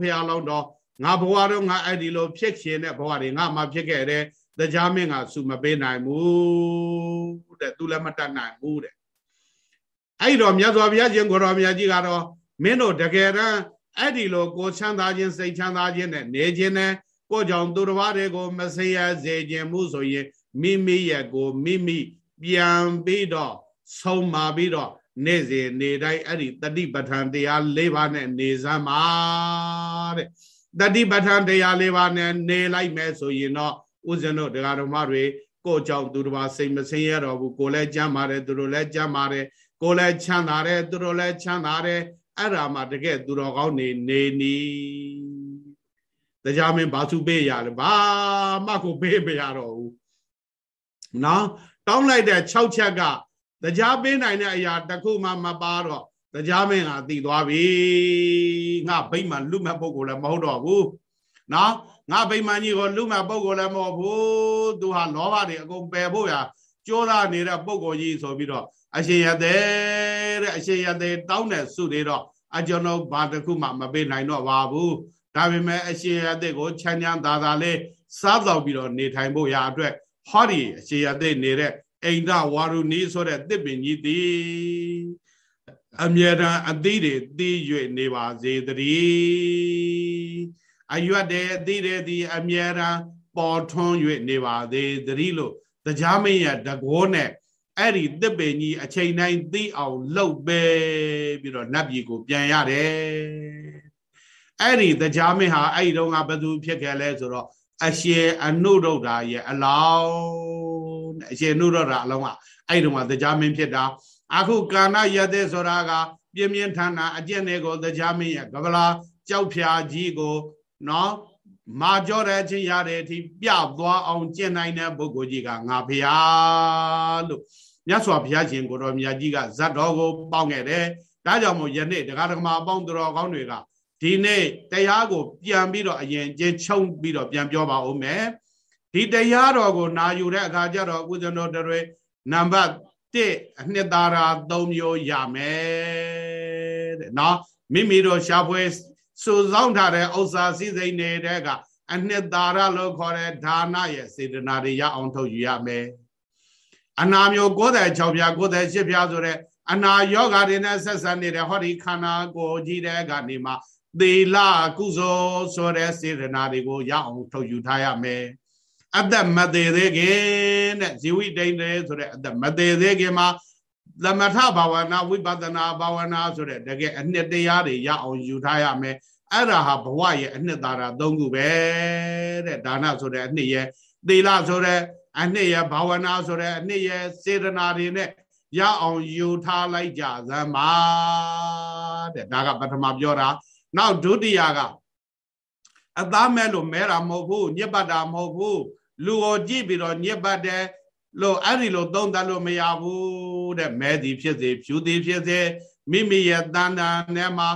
ဖះလောက်တော့ငါဘဝတော့ငါအဲ့ဒီလိုဖြစ်ရှင်တဲ့ဘဝတွေငါမှဖြစ်ခဲ့တယ် တရားမင်းကစုမပေးနိုင်ဘူးတဲ့သူလည်းမတတ်နိုင်ဘူးတဲ့အဲ့တော့မြတ်စွာဘုရားရှင်ကိုရောမြတ်ကြီးကတော့မင်းတို့တကယ်တမ်းအဲ့ဒီလိုကိုချမ်းသာခြင်းစိတ်ချမ်းသာခြင်းနဲ့နေခြင်းနဲ့ကိုကြောင့်သူတစ်ပါးတွေကိုမဆရစေခြင်းမှုဆိုရင်မိမိရဲ့ကိုမိမိပြန်ပြီးတော့ဆုံးမာပြီးတော့နေ့စဉ်နေတိုင်းအဲ့ဒီတတိပဋ္ဌာန်တရား၄ပါးနဲ့နေစမ်းပါတဲ့တတိပဋ္ဌာန်တရား၄ပါးနဲ့နေလိုက်မယ်ဆိုရင်တော့ ဥစဉ်တို့တရားတော်မတွေကိုကြောင့်သူတစ်ပါးစိတ်မဆင်းရတော့ဘူးကိုလည်းကြမ်းပါတယ်သူတို့လည်းကြမ်းပါတယ်ကိုလည်းချမ်းသာတယ်သူတို့လည်းချမ်းသာတယ်အဲ့ဒါမှတကယ်သူတော်ကောင်းနေနေနီတရားမင်းဘာသူပေးရလဲဘာမှကိုပေးမရတော့ဘူးနော်တောင်းလိုက်တဲ့6ချက်ကတရားပေးနိုင်တဲ့အရာတစ်ခုမှမပါတော့တရားမင်းကတည်သွားပြီငါဗိမာန်လူမဲ့ပုဂ္ဂိုလ်လည်းမဟုတ်တော့ဘူးနော် ငါဗိမာန်ကြီးကိုလူမဲ့ပုဂ္ဂိုလ်လည်းမဟုတ်ဘူးသူဟာလောဘတွေအကုန်ပယ်ဖို့ရကြိုးစားနေတဲ့ပုဂ္ဂိုလ်ကြီးဆိုပြီးတော့အရှင်ရသေးတဲ့အရှင်ရသေးတောင်းတဲ့စုတွေတော့အကျွန်ုပ်ဘာတစ်ခုမှမပေးနိုင်တော့ပါဘူးဒါပေမဲ့အရှင်ရသေးကိုချမ်းချမ်းသာသာလေးစားတော့ပြီးတော့နေထိုင်ဖို့ရအတွက်ဟောဒီအရှင်ရသေးနေတဲ့အိန္ဒဝါရုဏီဆိုတဲ့တစ်ပင်ကြီးသည်အမြဲတမ်းအသီးတွေသိ၍နေပါစေတည်း အရွတ်တဲ့အသီးတွေသည်အမြဲတမ်းပေါ်ထွန်း၍နေပါသေးတည်းလို့တရားမင်းရဲ့တကောနဲ့အဲ့ဒီတစ်ပင်ကြီးအချိန်တိုင်းသိအောင်လှုပ်ပဲပြီးတော့နတ်ပြည်ကိုပြန်ရတယ်အဲ့ဒီတရားမင်းဟာအဲ့ဒီတော့ကဘသူဖြစ်ခဲ့လဲဆိုတော့အရှင်အနုဒုဒ္ဓရဲ့အလောင်းအရှင်အနုဒုဒ္ဓအလောင်းကအဲ့ဒီတော့ကတရားမင်းဖြစ်တာအခုကာဏယတဲ့ဆိုတာကပြင်းပြင်းထန်ထန်အကျင့်တွေကိုတရားမင်းရဲ့ကဗလာကြောက်ဖြာကြီးကို နော်မာကြောတဲ့အချင်းရတဲ့အထိပြသွားအောင်ကျင့်နိုင်တဲ့ပုဂ္ဂိုလ်ကြီးကငါဖျားလို့မြတ်စွာဘုရားရှင်ကိုတော်မြတ်ကြီးကဇတ်တော်ကိုပေါင်းခဲ့တယ်ဒါကြောင့်မို့ယနေ့တရားဓမ္မအပေါင်းတော်ကောင်းတွေကဒီနေ့တရားကိုပြန်ပြီးတော့အရင်ချင်းချုံပြီးတော့ပြန်ပြောပါဦးမယ်ဒီတရားတော်ကိုနာယူတဲ့အခါကျတော့ဥဇဏတော်တွေနံပါတ်1အနှစ်သာရ3မျိုးရမယ်တဲ့နော်မိမိတို့ရှားပွဲ စူဆောင်းထားတဲ့ဥစ္စာစည်းစိမ်နေတဲ့ကအနှစ်သာရလို့ခေါ်တဲ့ဒါနရဲ့စေတနာတွေရအောင်ထုတ်ယူရမယ်အနာမျိုး96ပြား98ပြားဆိုတဲ့အနာယောဂါတွေနဲ့ဆက်ဆံနေတဲ့ဟောဒီခန္ဓာကိုယ်ကြီးတဲ့ကနေမှသီလကုသိုလ်ဆိုတဲ့စေတနာတွေကိုရအောင်ထုတ်ယူထားရမယ်အသက်မသေးသေးခင်တဲ့ဇီဝိတိန်တယ်ဆိုတဲ့အသက်မသေးသေးခင်မှာ သမထဘာဝနာဝိပဿနာဘာဝနာဆိုတဲ့တကယ်အနှစ်တရားတွေရအောင်ယူထားရမယ်အဲ့ဒါဟာဘဝရဲ့အနှစ်သာရ၃ခုပဲတဲ့ဒါနဆိုတဲ့အနှစ်ရဲ့သီလဆိုတဲ့အနှစ်ရဲ့ဘာဝနာဆိုတဲ့အနှစ်ရဲ့စေတနာတွေနဲ့ရအောင်ယူထားလိုက်ကြသမ်းပါတဲ့ဒါကပထမပြောတာနောက်ဒုတိယကအသားမဲ့လို့မဲတာမဟုတ်ဘူးညစ်ပတ်တာမဟုတ်ဘူးလူကိုကြည့်ပြီးတော့ညစ်ပတ်တယ် လို့အဲ့ဒီလိုသုံးသပ်လို့မရဘူးတဲ့မဲသည်ဖြစ်စေဖြူသည်ဖြစ်စေမိမိရဲ့တန်တန်ထဲမှာ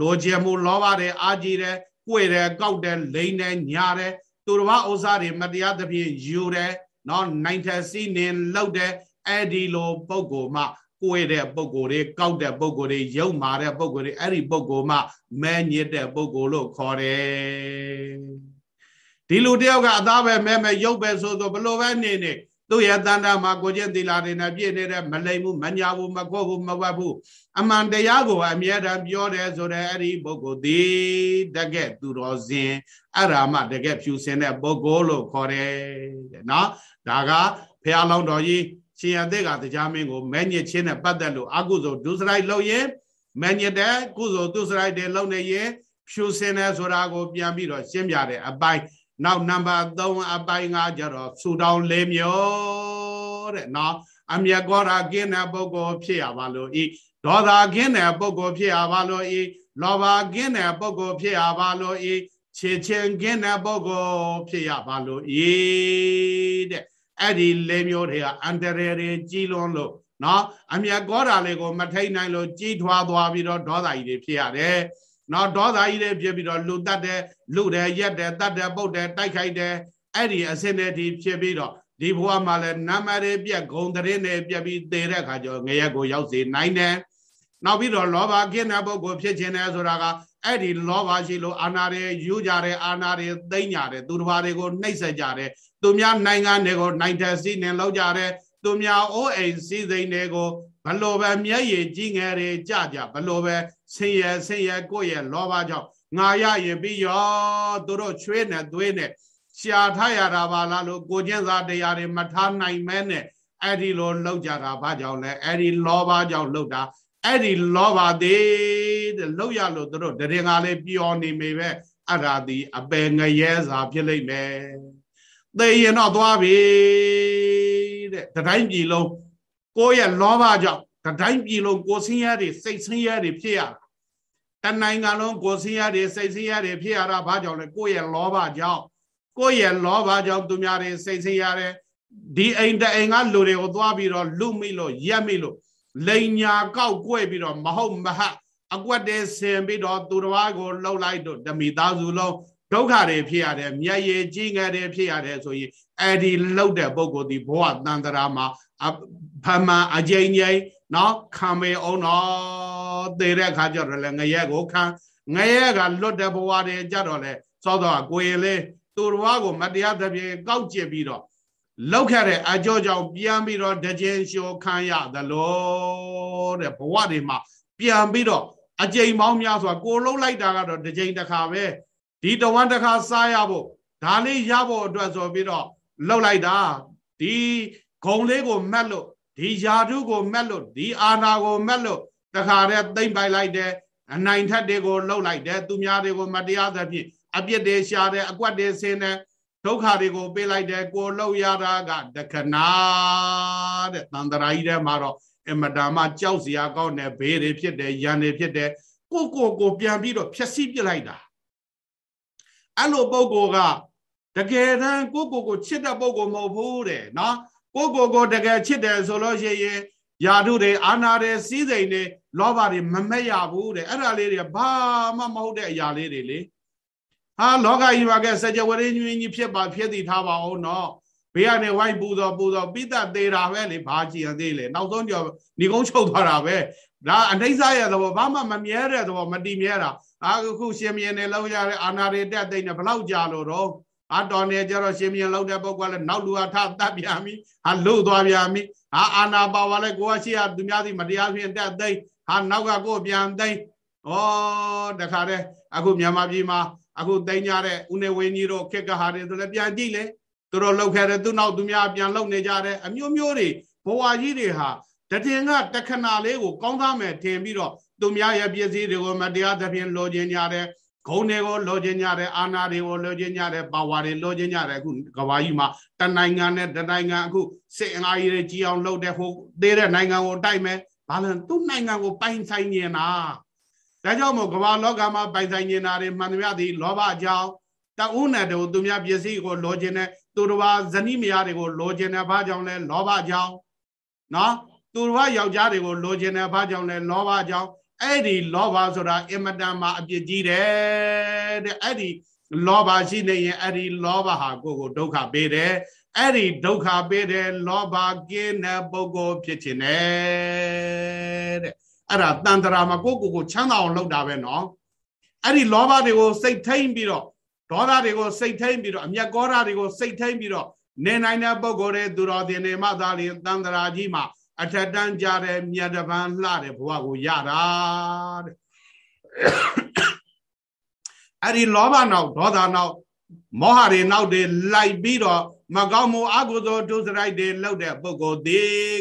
လိုချင်မှုလောဘတွေအာကြည့်တယ်ကိုယ်တယ်ကောက်တယ်လိမ့်တယ်ညာတယ်သူတော်ဘာဥစ္စာတွေမတရားသဖြင့်ယူတယ်နော်နိုင်ထစီနေလောက်တယ်အဲ့ဒီလိုပုံကိုမှကိုယ်တဲ့ပုံကိုယ်တွေကောက်တဲ့ပုံကိုယ်တွေရုပ်မာတဲ့ပုံကိုယ်တွေအဲ့ဒီပုံကိုယ်မှမဲညစ်တဲ့ပုံကိုယ်လို့ခေါ်တယ်ဒီလူတယောက်ကအသားပဲမဲမဲရုပ်ပဲဆိုဆိုဘလို့ပဲနေနေ သူ့ရဲ့တန်တာမှာကိုချင်းသီလာတွေနဲ့ပြည့်နေတဲ့မလိမ်ဘူးမညာဘူးမခေါ်ဘူးမဝတ်ဘူးအမှန်တရားကိုအမြဲတမ်းပြောတယ်ဆိုတဲ့အဲ့ဒီပုဂ္ဂိုလ်ဒီတကက်သူတော်စင်အဲ့ဒါမှတကက်ဖြူစင်တဲ့ပုဂ္ဂိုလ်လို့ခေါ်တယ်တဲ့နော်ဒါကဖះလောင်းတော်ကြီးရှင်ရတဲ့ကတရားမင်းကိုမဲညစ်ချင်းနဲ့ပတ်သက်လို့အကုသိုလ်ဒုစရိုက်လုပ်ရင်မဲညစ်တဲ့ကုသိုလ်ဒုစရိုက်တွေလုပ်နေရင်ဖြူစင်တယ်ဆိုတာကိုပြန်ပြီးတော့ရှင်းပြတယ်အပိုင်း နောက်နံပါတ်3အပိုင်း5ကျတော့ဆူတောင်း၄မျိုးတဲ့နော်အမြတ်ကောရာကင်းတဲ့ပုဂ္ဂိုလ်ဖြစ်ရပါလို့ဤဒေါသကင်းတဲ့ပုဂ္ဂိုလ်ဖြစ်ရပါလို့ဤလောဘကင်းတဲ့ပုဂ္ဂိုလ်ဖြစ်ရပါလို့ဤခြေချင်းကင်းတဲ့ပုဂ္ဂိုလ်ဖြစ်ရပါလို့ဤတဲ့အဲ့ဒီ၄မျိုးတွေကအန္တရာယ်တွေကြီးလွန်းလို့နော်အမြတ်ကောရာလေးကိုမထိန်နိုင်လို့ကြီးထွားသွားပြီးတော့ဒေါသကြီးတွေဖြစ်ရတယ် နော်ဒေါသကြီးတွေဖြစ်ပြီးတော့လူတတ်တယ်လူတယ်ရက်တယ်တတ်တယ်ပုတ်တယ်တိုက်ခိုက်တယ်အဲ့ဒီအစင်းတွေဒီဖြစ်ပြီးတော့ဒီဘဝမှာလည်းနာမရေပြက်ဂုံတရင်တွေပြက်ပြီးသေတဲ့အခါကျတော့ငရက်ကိုရောက်စေနိုင်တယ်နောက်ပြီးတော့လောဘကင်းတဲ့ပုဂ္ဂိုလ်ဖြစ်ခြင်းတယ်ဆိုတာကအဲ့ဒီလောဘရှိလို့အာနာတွေယူကြတယ်အာနာတွေသိမ့်ကြတယ်သူတစ်ပါးတွေကိုနှိပ်စက်ကြတယ်သူများနိုင်ငံတွေကိုနိုင်တဲ့စီးနှင်လောက်ကြတယ် သူများအိုးအိမ်စီးစိမ်တွေကိုဘလို့ပဲမျက်ရည်ကြီးငယ်တွေကြကြဘလို့ပဲဆင်းရဲဆင်းရဲကိုယ့်ရဲ့လောဘကြောင့်ငါရရင်ပြီးရောသူတို့ချွေးနဲ့သွေးနဲ့ရှာထားရတာပါလားလို့ကိုကျင့်စာတရားတွေမထားနိုင်မဲနဲ့အဲ့ဒီလိုလောက်ကြတာဘာကြောင့်လဲအဲ့ဒီလောဘကြောင့်လောက်တာအဲ့ဒီလောဘသေးတဲ့လောက်ရလို့သူတို့တရင်ကလေးပျော်နေမိပဲအဲ့ဒါဒီအပယ်ငရဲစာဖြစ်လိမ့်မယ်သိရင်တော့သွားပြီ တဲ့တတိုင်းပြည်လုံးကိုယ့်ရဲ့လောဘကြောင့်တတိုင်းပြည်လုံးကိုဆင်းရဲတွေစိတ်ဆင်းရဲတွေဖြစ်ရတနိုင်ငံလုံးကိုဆင်းရဲတွေစိတ်ဆင်းရဲတွေဖြစ်ရတာဘာကြောင့်လဲကိုယ့်ရဲ့လောဘကြောင့်ကိုယ့်ရဲ့လောဘကြောင့်သူများတွေစိတ်ဆင်းရဲတယ်ဒီအိမ်တအိမ်ကလူတွေကိုသွားပြီးတော့လူမိလို့ရက်မိလို့လိန်ညာကောက်ကွဲ့ပြီးတော့မဟုတ်မဟအကွက်တဲဆင်ပြီးတော့သူတော်ကိုလှုပ်လိုက်တော့ဓမိသားစုလုံးဒုက္ခတွေဖြစ်ရတယ်မျက်ရည်ကြီးငယ်တွေဖြစ်ရတယ်ဆိုရင် အဲ့ဒီလှုပ်တဲ့ပုံကိုယ်ဒီဘဝတန်တရာမှာဖမန်အကြိမ်ကြိမ်နော်ခံမေအောင်တော့သေတဲ့အခါကျတော့လည်းငရဲကိုခံငရဲကလွတ်တဲ့ဘဝတွေကြတော့လေစောတော့ကိုရင်လေးသူတော်ကိုမတရားသဖြင့်ကောက်ကျစ်ပြီးတော့လောက်ခဲ့တဲ့အကြောကြောင့်ပြန်ပြီးတော့တကြင်လျှော်ခံရသလိုတဲ့ဘဝတွေမှာပြန်ပြီးတော့အကြိမ်ပေါင်းများစွာကိုလှုပ်လိုက်တာကတော့တကြိမ်တစ်ခါပဲဒီတဝမ်းတစ်ခါစားရဖို့ဒါလေးရဖို့အတွက်ဆိုပြီးတော့ လှုပ်လိုက်တာဒီဂုံလေးကိုမက်လို့ဒီယာထုကိုမက်လို့ဒီအာနာကိုမက်လို့တခါတည်းသိမ့်ပိုက်လိုက်တယ်အနိုင်ထက်တွေကိုလှုပ်လိုက်တယ်သူများတွေကိုမတရားသဖြင့်အပြစ်တွေရှာတယ်အကွက်တွေဆင်းတယ်ဒုက္ခတွေကိုပေးလိုက်တယ်ကိုလှုပ်ရတာကတခဏတဲ့တန်တရာကြီးထဲမှာတော့အမတာမကြောက်စရာကောင်းတဲ့ဘေးတွေဖြစ်တယ်ရန်တွေဖြစ်တယ်ကိုကိုကိုပြန်ပြီးတော့ဖြက်စီးပြလိုက်တာအဲ့လိုပုံကိုက တကယ်တမ်းကိုကိုကိုချစ်တဲ့ပုံကိုမဟုတ်ဘူးတဲ့နော်ကိုကိုကိုတကယ်ချစ်တယ်ဆိုလို့ရှိရင်ယာထုတွေအာနာတွေစီးစိမ်တွေလောဘတွေမမက်ရဘူးတဲ့အဲ့ဒါလေးတွေဘာမှမဟုတ်တဲ့အရာလေးတွေလေဟာလောကကြီးပါကစကြဝဠာညွင်းကြီးဖြစ်ပါဖြစ်တည်ထားပါအောင်နော်ဘေးကနေဝိုင်းပူတော်ပူတော်ပိတသေးတာပဲလေဘာကြည်ရသေးလေနောက်ဆုံးကြောဏီကုန်းချုပ်သွားတာပဲဒါအနှိမ့်စားရသဘောဘာမှမမြဲတဲ့သဘောမတည်မြဲတာအခုရှင်မြင်းနေလောက်ရတဲ့အာနာတွေတက်သိမ့်နေဘလောက်ကြာလို့တော့ အတော်နေကြတော့ရှင်မြင်းလောက်တဲ့ပုဂ္ဂိုလ်လည်းနောက်လူအထတတ်ပြန်ပြီဟာလို့သွားပြန်ပြီဟာအာနာပါဝါလဲကိုကရှိရသူများစီမတရားဖြင့်တက်သိမ့်ဟာနောက်ကကိုပြန်သိမ့်ဩတခါတည်းအခုမြန်မာပြည်မှာအခုသိမ်းကြတဲ့ဦးနေဝင်းကြီးတို့ခက်ကဟာတွေဆိုလည်းပြန်ကြည့်လေသူတို့လောက်ခဲ့တယ်သူနောက်သူများပြန်လောက်နေကြတယ်အမျိုးမျိုးတွေဘဝကြီးတွေဟာတတင်ကတခဏလေးကိုကောင်းသားမယ်ထင်ပြီးတော့သူများရဲ့ပစ္စည်းတွေကိုမတရားသဖြင့်လိုချင်ကြတယ် ဂုံတွေကိုလိုချင်ကြတယ်အာနာတွေကိုလိုချင်ကြတယ်ပါဝါတွေလိုချင်ကြတယ်အခုကဘာကြီးမှာတနိုင်ငံနဲ့တနိုင်ငံအခုစစ်အင်အားကြီးတွေကြီးအောင်လုပ်တဲ့ဟိုသေးတဲ့နိုင်ငံကိုတိုက်မယ်ဘာလဲသူ့နိုင်ငံကိုပိုင်ဆိုင်နေတာဒါကြောင့်မို့ကမ္ဘာလောကမှာပိုင်ဆိုင်နေတာတွေမှန်သမျှသည်လောဘကြောင့်ဦးနဲ့တူသူများပစ္စည်းကိုလိုချင်တဲ့သူတော်ဘာဇနီးမယားတွေကိုလိုချင်တဲ့ဘာကြောင့်လဲလောဘကြောင့်နော်သူတော်ဘာယောက်ျားတွေကိုလိုချင်တဲ့ဘာကြောင့်လဲလောဘကြောင့် အဲ့ဒီလောဘဆိုတာအင်မတန်မှအပြစ်ကြီးတယ်တဲ့အဲ့ဒီလောဘရှိနေရင်အဲ့ဒီလောဘဟာကိုယ်ကိုဒုက္ခပေးတယ်အဲ့ဒီဒုက္ခပေးတဲ့လောဘကင်းတဲ့ပုဂ္ဂိုလ်ဖြစ်ခြင်းနဲ့တဲ့အဲ့ဒါတန်တရာမှာကိုယ့်ကိုယ်ကိုချမ်းသာအောင်လုပ်တာပဲနော်အဲ့ဒီလောဘတွေကိုစိတ်ထိမ့်ပြီးတော့ဒေါသတွေကိုစိတ်ထိမ့်ပြီးတော့အမျက်ကောဓာတွေကိုစိတ်ထိမ့်ပြီးတော့နေနိုင်တဲ့ပုဂ္ဂိုလ်တွေသူတော်တင်နေမှသာလျှင်တန်တရာကြီးမှာ အထက်တန်းကြတဲ့မြတ်တပန်းလှတဲ့ဘဝကိုရတာတဲ့အဲ့ဒီလောဘနောက်ဒေါသနောက်မောဟတွေနောက်တွေလိုက်ပြီးတော့မကောင်းမှုအကုသိုလ်ဒုစရိုက်တွေလုပ်တဲ့ပုဂ္ဂိုလ်ဒီ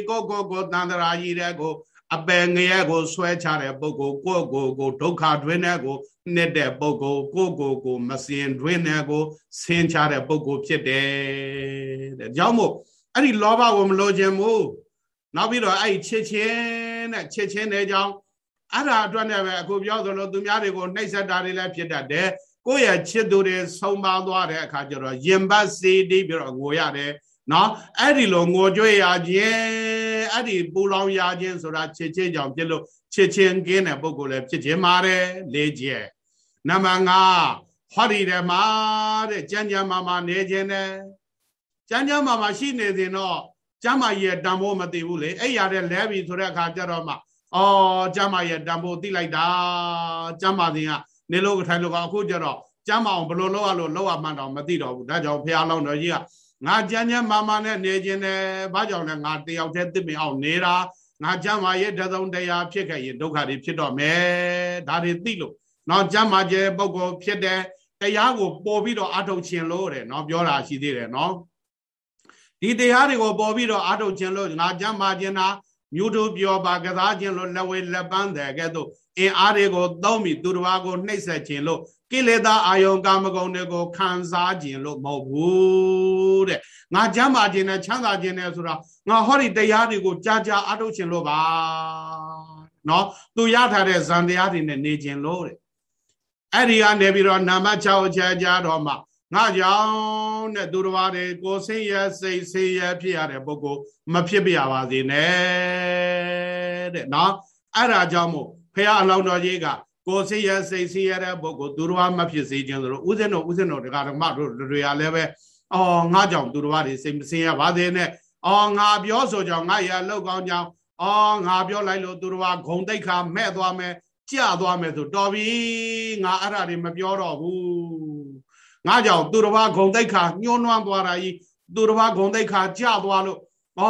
ကိုကိုကိုတန်တရာကြီးတဲ့ကိုအပယ်ငရဲကိုဆွဲချတဲ့ပုဂ္ဂိုလ်ကိုကိုကိုဒုက္ခတွင်းတဲ့ကိုနှစ်တဲ့ပုဂ္ဂိုလ်ကိုကိုကိုမစင်တွင်းတဲ့ကိုဆင်းချတဲ့ပုဂ္ဂိုလ်ဖြစ်တယ်တဲ့ကြောင့်မို့အဲ့ဒီလောဘကိုမလိုချင်ဘူး နောက်ပြီးတော့အဲ့ချစ်ချင်းတဲ့ချစ်ချင်းတဲ့ကြောင့်အဲ့ဒါအတွက်နဲ့ပဲအခုပြောသလိုသူများတွေကိုနှိပ်စက်တာတွေလည်းဖြစ်တတ်တယ်ကိုယ့်ရဲ့ချစ်သူတွေဆုံးပါသွားတဲ့အခါကျတော့ရင်ပတ်စေးတီးပြီးတော့ငိုရတယ်နော်အဲ့ဒီလိုငိုကြွေးရခြင်းအဲ့ဒီပူလောင်ရခြင်းဆိုတာချစ်ချင်းကြောင့်ဖြစ်လို့ချစ်ချင်းကင်းတဲ့ပုဂ္ဂိုလ်လည်းဖြစ်ခြင်းပါတယ်လေးချက်နံပါတ်5ဟောဒီထဲမှာတဲ့ကြမ်းကြမ်းမာမာနေခြင်းနဲ့ကြမ်းကြမ်းမာမာရှိနေစဉ်တော့ ကျမ်းမာရဲ့တန်ဖိုးမသိဘူးလေအဲ့ရတဲ့လဲပြီဆိုတဲ့အခါကျတော့မှအော်ကျမ်းမာရဲ့တန်ဖိုးသိလိုက်တာကျမ်းမာစဉ်ကနေလို့ထိုင်လို့ကအခုကျတော့ကျမ်းမာအောင်ဘယ်လိုလုပ်ရလို့လုပ်ရမှန်းတော့မသိတော့ဘူးဒါကြောင့်ဖះလောင်းတော်ကြီးကငါကြမ်းကြမ်းမာမာနဲ့နေခြင်းနဲ့ဘာကြောင့်လဲငါတယောက်တည်းသိမြင်အောင်နေတာငါကျမ်းမာရဲ့တသုံးတရားဖြစ်ခဲ့ရင်ဒုက္ခတွေဖြစ်တော့မယ်ဒါတွေသိလို့နော်ကျမ်းမာကျဲပုဂ္ဂိုလ်ဖြစ်တဲ့တရားကိုပေါ်ပြီးတော့အထုတ်ခြင်းလို့တဲ့နော်ပြောတာရှိသေးတယ်နော် ဒီတရားတွေကိုပေါ်ပြီးတော့အထုတ်ခြင်းလို့ငါကျမ်းမာခြင်းနာမြို့တို့ပြောပါကစားခြင်းလို့လက်ဝဲလက်ပန်းတဲ့ကဲ့သို့အင်အားတွေကိုသုံးပြီးသူတစ်ပါးကိုနှိပ်စက်ခြင်းလို့ကိလေသာအာယုံကာမဂုဏ်တွေကိုခံစားခြင်းလို့မဟုတ်ဘူးတဲ့ငါချမ်းသာခြင်းနဲ့ချမ်းသာခြင်းနဲ့ဆိုတာငါဟောဒီတရားတွေကိုကြာကြာအထုတ်ခြင်းလို့ပါနော်သူရထားတဲ့ဇန်တရားတွေနဲ့နေခြင်းလို့တဲ့အဲ့ဒီကနေပြီးတော့နာမ6ချက်ကြတော့မှ ငါကြောင့်တဲ့သူတော်ဘာတွေကိုဆင်းရဲစိတ်ဆင်းရဲဖြစ်ရတဲ့ပုဂ္ဂိုလ်မဖြစ်ပြပါစေနဲ့တဲ့နော်အဲ့ဒါကြောင့်မို့ဖះအလောင်းတော်ကြီးကကိုယ်စိတ်ရစိတ်ဆင်းရဲတဲ့ပုဂ္ဂိုလ်သူတော်ဘာမဖြစ်စေခြင်းဆိုတော့ဥစဉ်တော်ဥစဉ်တော်တရားဓမ္မတို့တွေကလည်းပဲအော်ငါကြောင့်သူတော်ဘာတွေစိတ်မဆင်းရဲပါစေနဲ့အော်ငါပြောဆိုကြောင့်ငါရလောက်ကောင်းကြောင့်အော်ငါပြောလိုက်လို့သူတော်ဘာဂုံတိတ်ခါမဲ့သွားမယ်ကြသွားမယ်ဆိုတော်ပြီငါအဲ့ဒါတွေမပြောတော့ဘူး ငါကြောင့်သူတော်ဘာဂုံတိတ်ခါညှိုးနွမ်းသွားတာကြီးသူတော်ဘာဂုံတိတ်ခါကြသွားလို့ဩ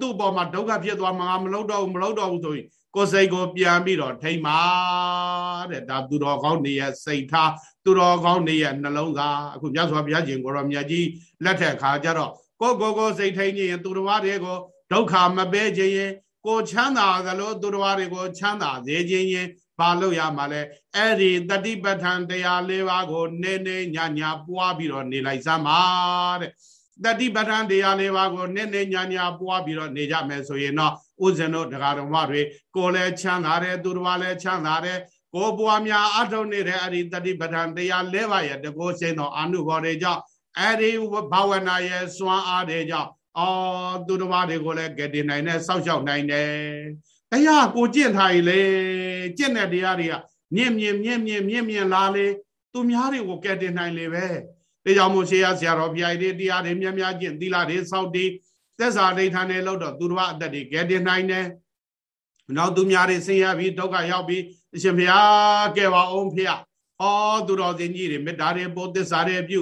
သူ့ပေါ်မှာဒုက္ခဖြစ်သွားမှာငါမလုပ်တော့ဘူးမလုပ်တော့ဘူးဆိုရင်ကိုယ်စိတ်ကိုပြန်ပြီးတော့ထိမ့်ပါတဲ့ဒါသူတော်ကောင်းနေရဲ့စိတ်ထားသူတော်ကောင်းနေရဲ့နှလုံးသားအခုမြတ်စွာဘုရားရှင်ကိုရောမြတ်ကြီးလက်ထက်ခါကျတော့ကိုကိုကိုစိတ်ထိန်ခြင်းသူတော်ဘာတွေကိုဒုက္ခမပေးခြင်းရင်ကိုချမ်းသာသလိုသူတော်ဘာတွေကိုချမ်းသာစေခြင်းရင် ဘာလို့ရမှာလဲအဲ့ဒီတတိပဋ္ဌာန်တရား၄ပါးကိုနေနေညညပွားပြီးတော့နေလိုက်စမ်းပါတဲ့တတိပဋ္ဌာန်တရား၄ပါးကိုနေနေညညပွားပြီးတော့နေကြမယ်ဆိုရင်တော့ဥဇဏုတရားတော်မတွေကိုလည်းချမ်းသာတယ်သူတော်လည်းချမ်းသာတယ်ကိုပွားများအထုံနေတဲ့အဲ့ဒီတတိပဋ္ဌာန်တရား၄ပါးရဲ့တကောစိန်တော်အနုဘော်တွေကြောင့်အဲ့ဒီဘာဝနာရဲ့စွမ်းအားတွေကြောင့်အော်သူတော်တွေကိုလည်းကယ်တင်နိုင်တယ်စောက်ရှောက်နိုင်တယ် တရားကိုကျင့်ထားရင်လေကျင့်တဲ့တရားတွေကမြင့်မြင့်မြင့်မြင့်မြင့်မြင့်လာလေသူများတွေကိုကယ်တင်နိုင်လေပဲဒါကြောင့်မို့ရှေးရဆရာတော်ဘုရားကြီးတရားတွေမြတ်များကျင့်သီလတွေစောင့်တည်သက်စာဒိဋ္ဌာန်တွေလို့တော့သူတော်အသက်တွေကယ်တင်နိုင်တယ်နောက်သူများတွေဆင်းရဲပြီးဒုက္ခရောက်ပြီးအရှင်ဘုရားကဲပါအောင်ဖေ။ဟောသူတော်စင်ကြီးတွေမေတ္တာတွေပို့သစ္စာတွေပြု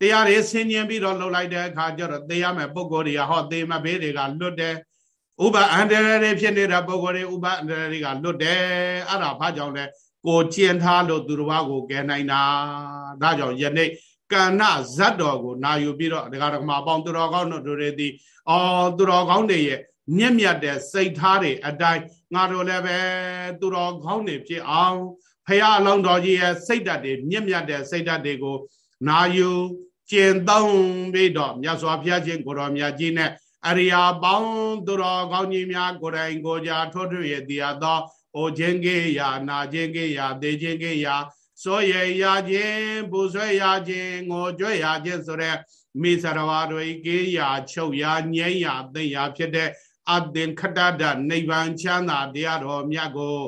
တရားတွေဆင်ញင်ပြီးတော့လှုပ်လိုက်တဲ့အခါကျတော့သိရမယ်ပုံကိုယ်တွေကဟောသေမဘေးတွေကလွတ်တယ် ဥပအန္တရာယ်တွေဖြစ်နေတဲ့ပုံကိုယ်တွေဥပအန္တရာယ်တွေကလွတ်တယ်အဲ့ဒါဘာကြောင့်လဲကိုကျင်ထားလို့သူတော်ဘာကိုကယ်နိုင်တာဒါကြောင့်ယနေ့ကန္နဇတ်တော်ကိုနာယူပြီးတော့ဒကာဒကမာပေါင်းသူတော်ကောင်းတို့တွေသည်အော်သူတော်ကောင်းတွေရဲ့မြင့်မြတ်တဲ့စိတ်ထားတွေအတိုင်းငါတို့လည်းပဲသူတော်ကောင်းတွေဖြစ်အောင်ဖရာအလောင်းတော်ကြီးရဲ့စိတ်ဓာတ်တွေမြင့်မြတ်တဲ့စိတ်ဓာတ်တွေကိုနာယူကျင့်သုံးပြီးတော့မြတ်စွာဘုရားရှင်ကိုတော်မြတ်ကြီးနဲ့ အရိယာပေါင်းသူတော်ကောင်းကြီးများကိုယ်တိုင်ကိုယ်ကြာထွတ်ထွတ်ရည်တရားသောအိုခြင်းကေယာနာခြင်းကေယာသေခြင်းကေယာစောရရခြင်းပူဆွဲရခြင်းငိုကြွရခြင်းဆိုတဲ့မိစရဝါတွေကေးရာချုပ်ရာငြိမ့်ရာသိရာဖြစ်တဲ့အသင်္ခတတနိဗ္ဗာန်ချမ်းသာတရားတော်မြတ်ကို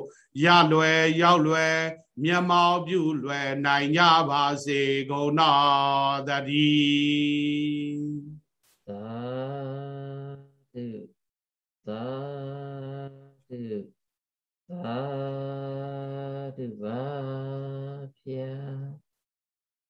ရလွယ်ရောက်လွယ်မျက်မှောက်ပြုလွယ်နိုင်ကြပါစေကုန်တော်တည်း Sadhu, Sadhu, Vapya.